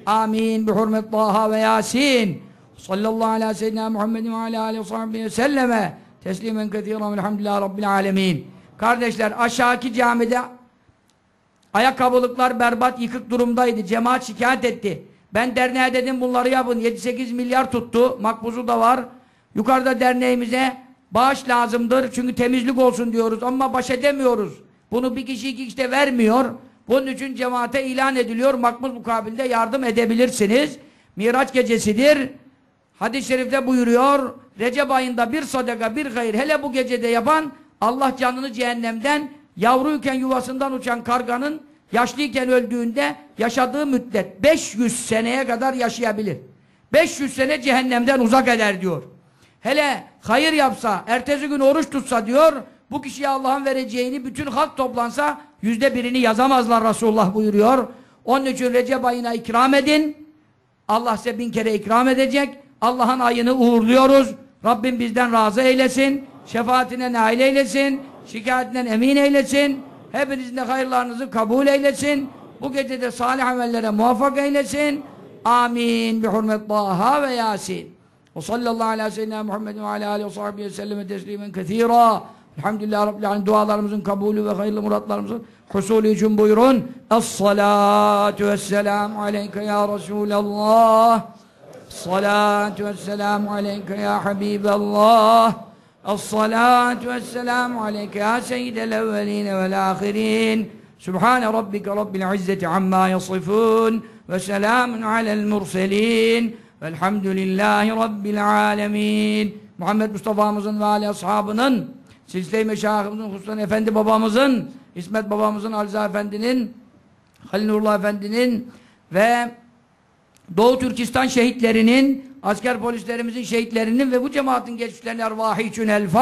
Amin. Bi hurmet Taha ve Yasin. Sallallahu ve seyyidina Muhammedin ve aleyhi aleyhi ve sahbihi ve selleme. Teslimen kethiren velhamdülillahi rabbil alemin. Kardeşler aşağıki camide ayakkabılıklar berbat yıkık durumdaydı. Cemaat şikayet etti. Ben derneğe dedim bunları yapın. 7-8 milyar tuttu. Makbuzu da var. Yukarıda derneğimize bağış lazımdır. Çünkü temizlik olsun diyoruz ama baş edemiyoruz. Bunu bir kişi iki kişi de vermiyor. Bunun için cemaate ilan ediliyor. Makbuz mukabilde yardım edebilirsiniz. Miraç gecesidir. Hadis-i şerifte buyuruyor. Recep ayında bir sadaka bir hayır hele bu gecede yapan Allah canını cehennemden yavruyken yuvasından uçan karganın yaşlıyken öldüğünde yaşadığı müddet 500 seneye kadar yaşayabilir. 500 sene cehennemden uzak eder diyor. Hele hayır yapsa, ertesi gün oruç tutsa diyor, bu kişiye Allah'ın vereceğini bütün halk toplansa yüzde birini yazamazlar Resulullah buyuruyor. Onun için Recep ayına ikram edin. Allah size bin kere ikram edecek. Allah'ın ayını uğurluyoruz. Rabbim bizden razı eylesin. Şefaatine nail eylesin. Şikayetinden emin eylesin. Hepinizin de hayırlarınızı kabul eylesin. Bu gece de salih amellere muvaffak eylesin. Amin. Bi hurmet Taha ve Yasin. Ve sallallahu ve sellem Muhammedin ve aleyhi ve sahbihi ve selleme teslimen kethira. Elhamdülillah Rabbil Alemin. Dualarımızın kabulü ve hayırlı muratlarımızın husulü için buyurun. Es-salatu vesselamu aleyke ya Resulallah. Es-salatu vesselamu aleyke ya Habiballah. Vesselamu aleyke ya seyyidel evveline vel ahirin. Sübhane rabbike rabbil izzeti amma yasifun. Ve selamun alel murselin. Velhamdülillahi rabbil alemin. Muhammed Mustafa'mızın ve Ali ashabının, Silsile-i Meşahımızın, Husran Efendi babamızın, İsmet babamızın, Alza Efendi'nin, Halil Nurullah Efendi'nin ve Doğu Türkistan şehitlerinin, asker polislerimizin şehitlerinin ve bu cemaatin geçmişlerinin ervahı için el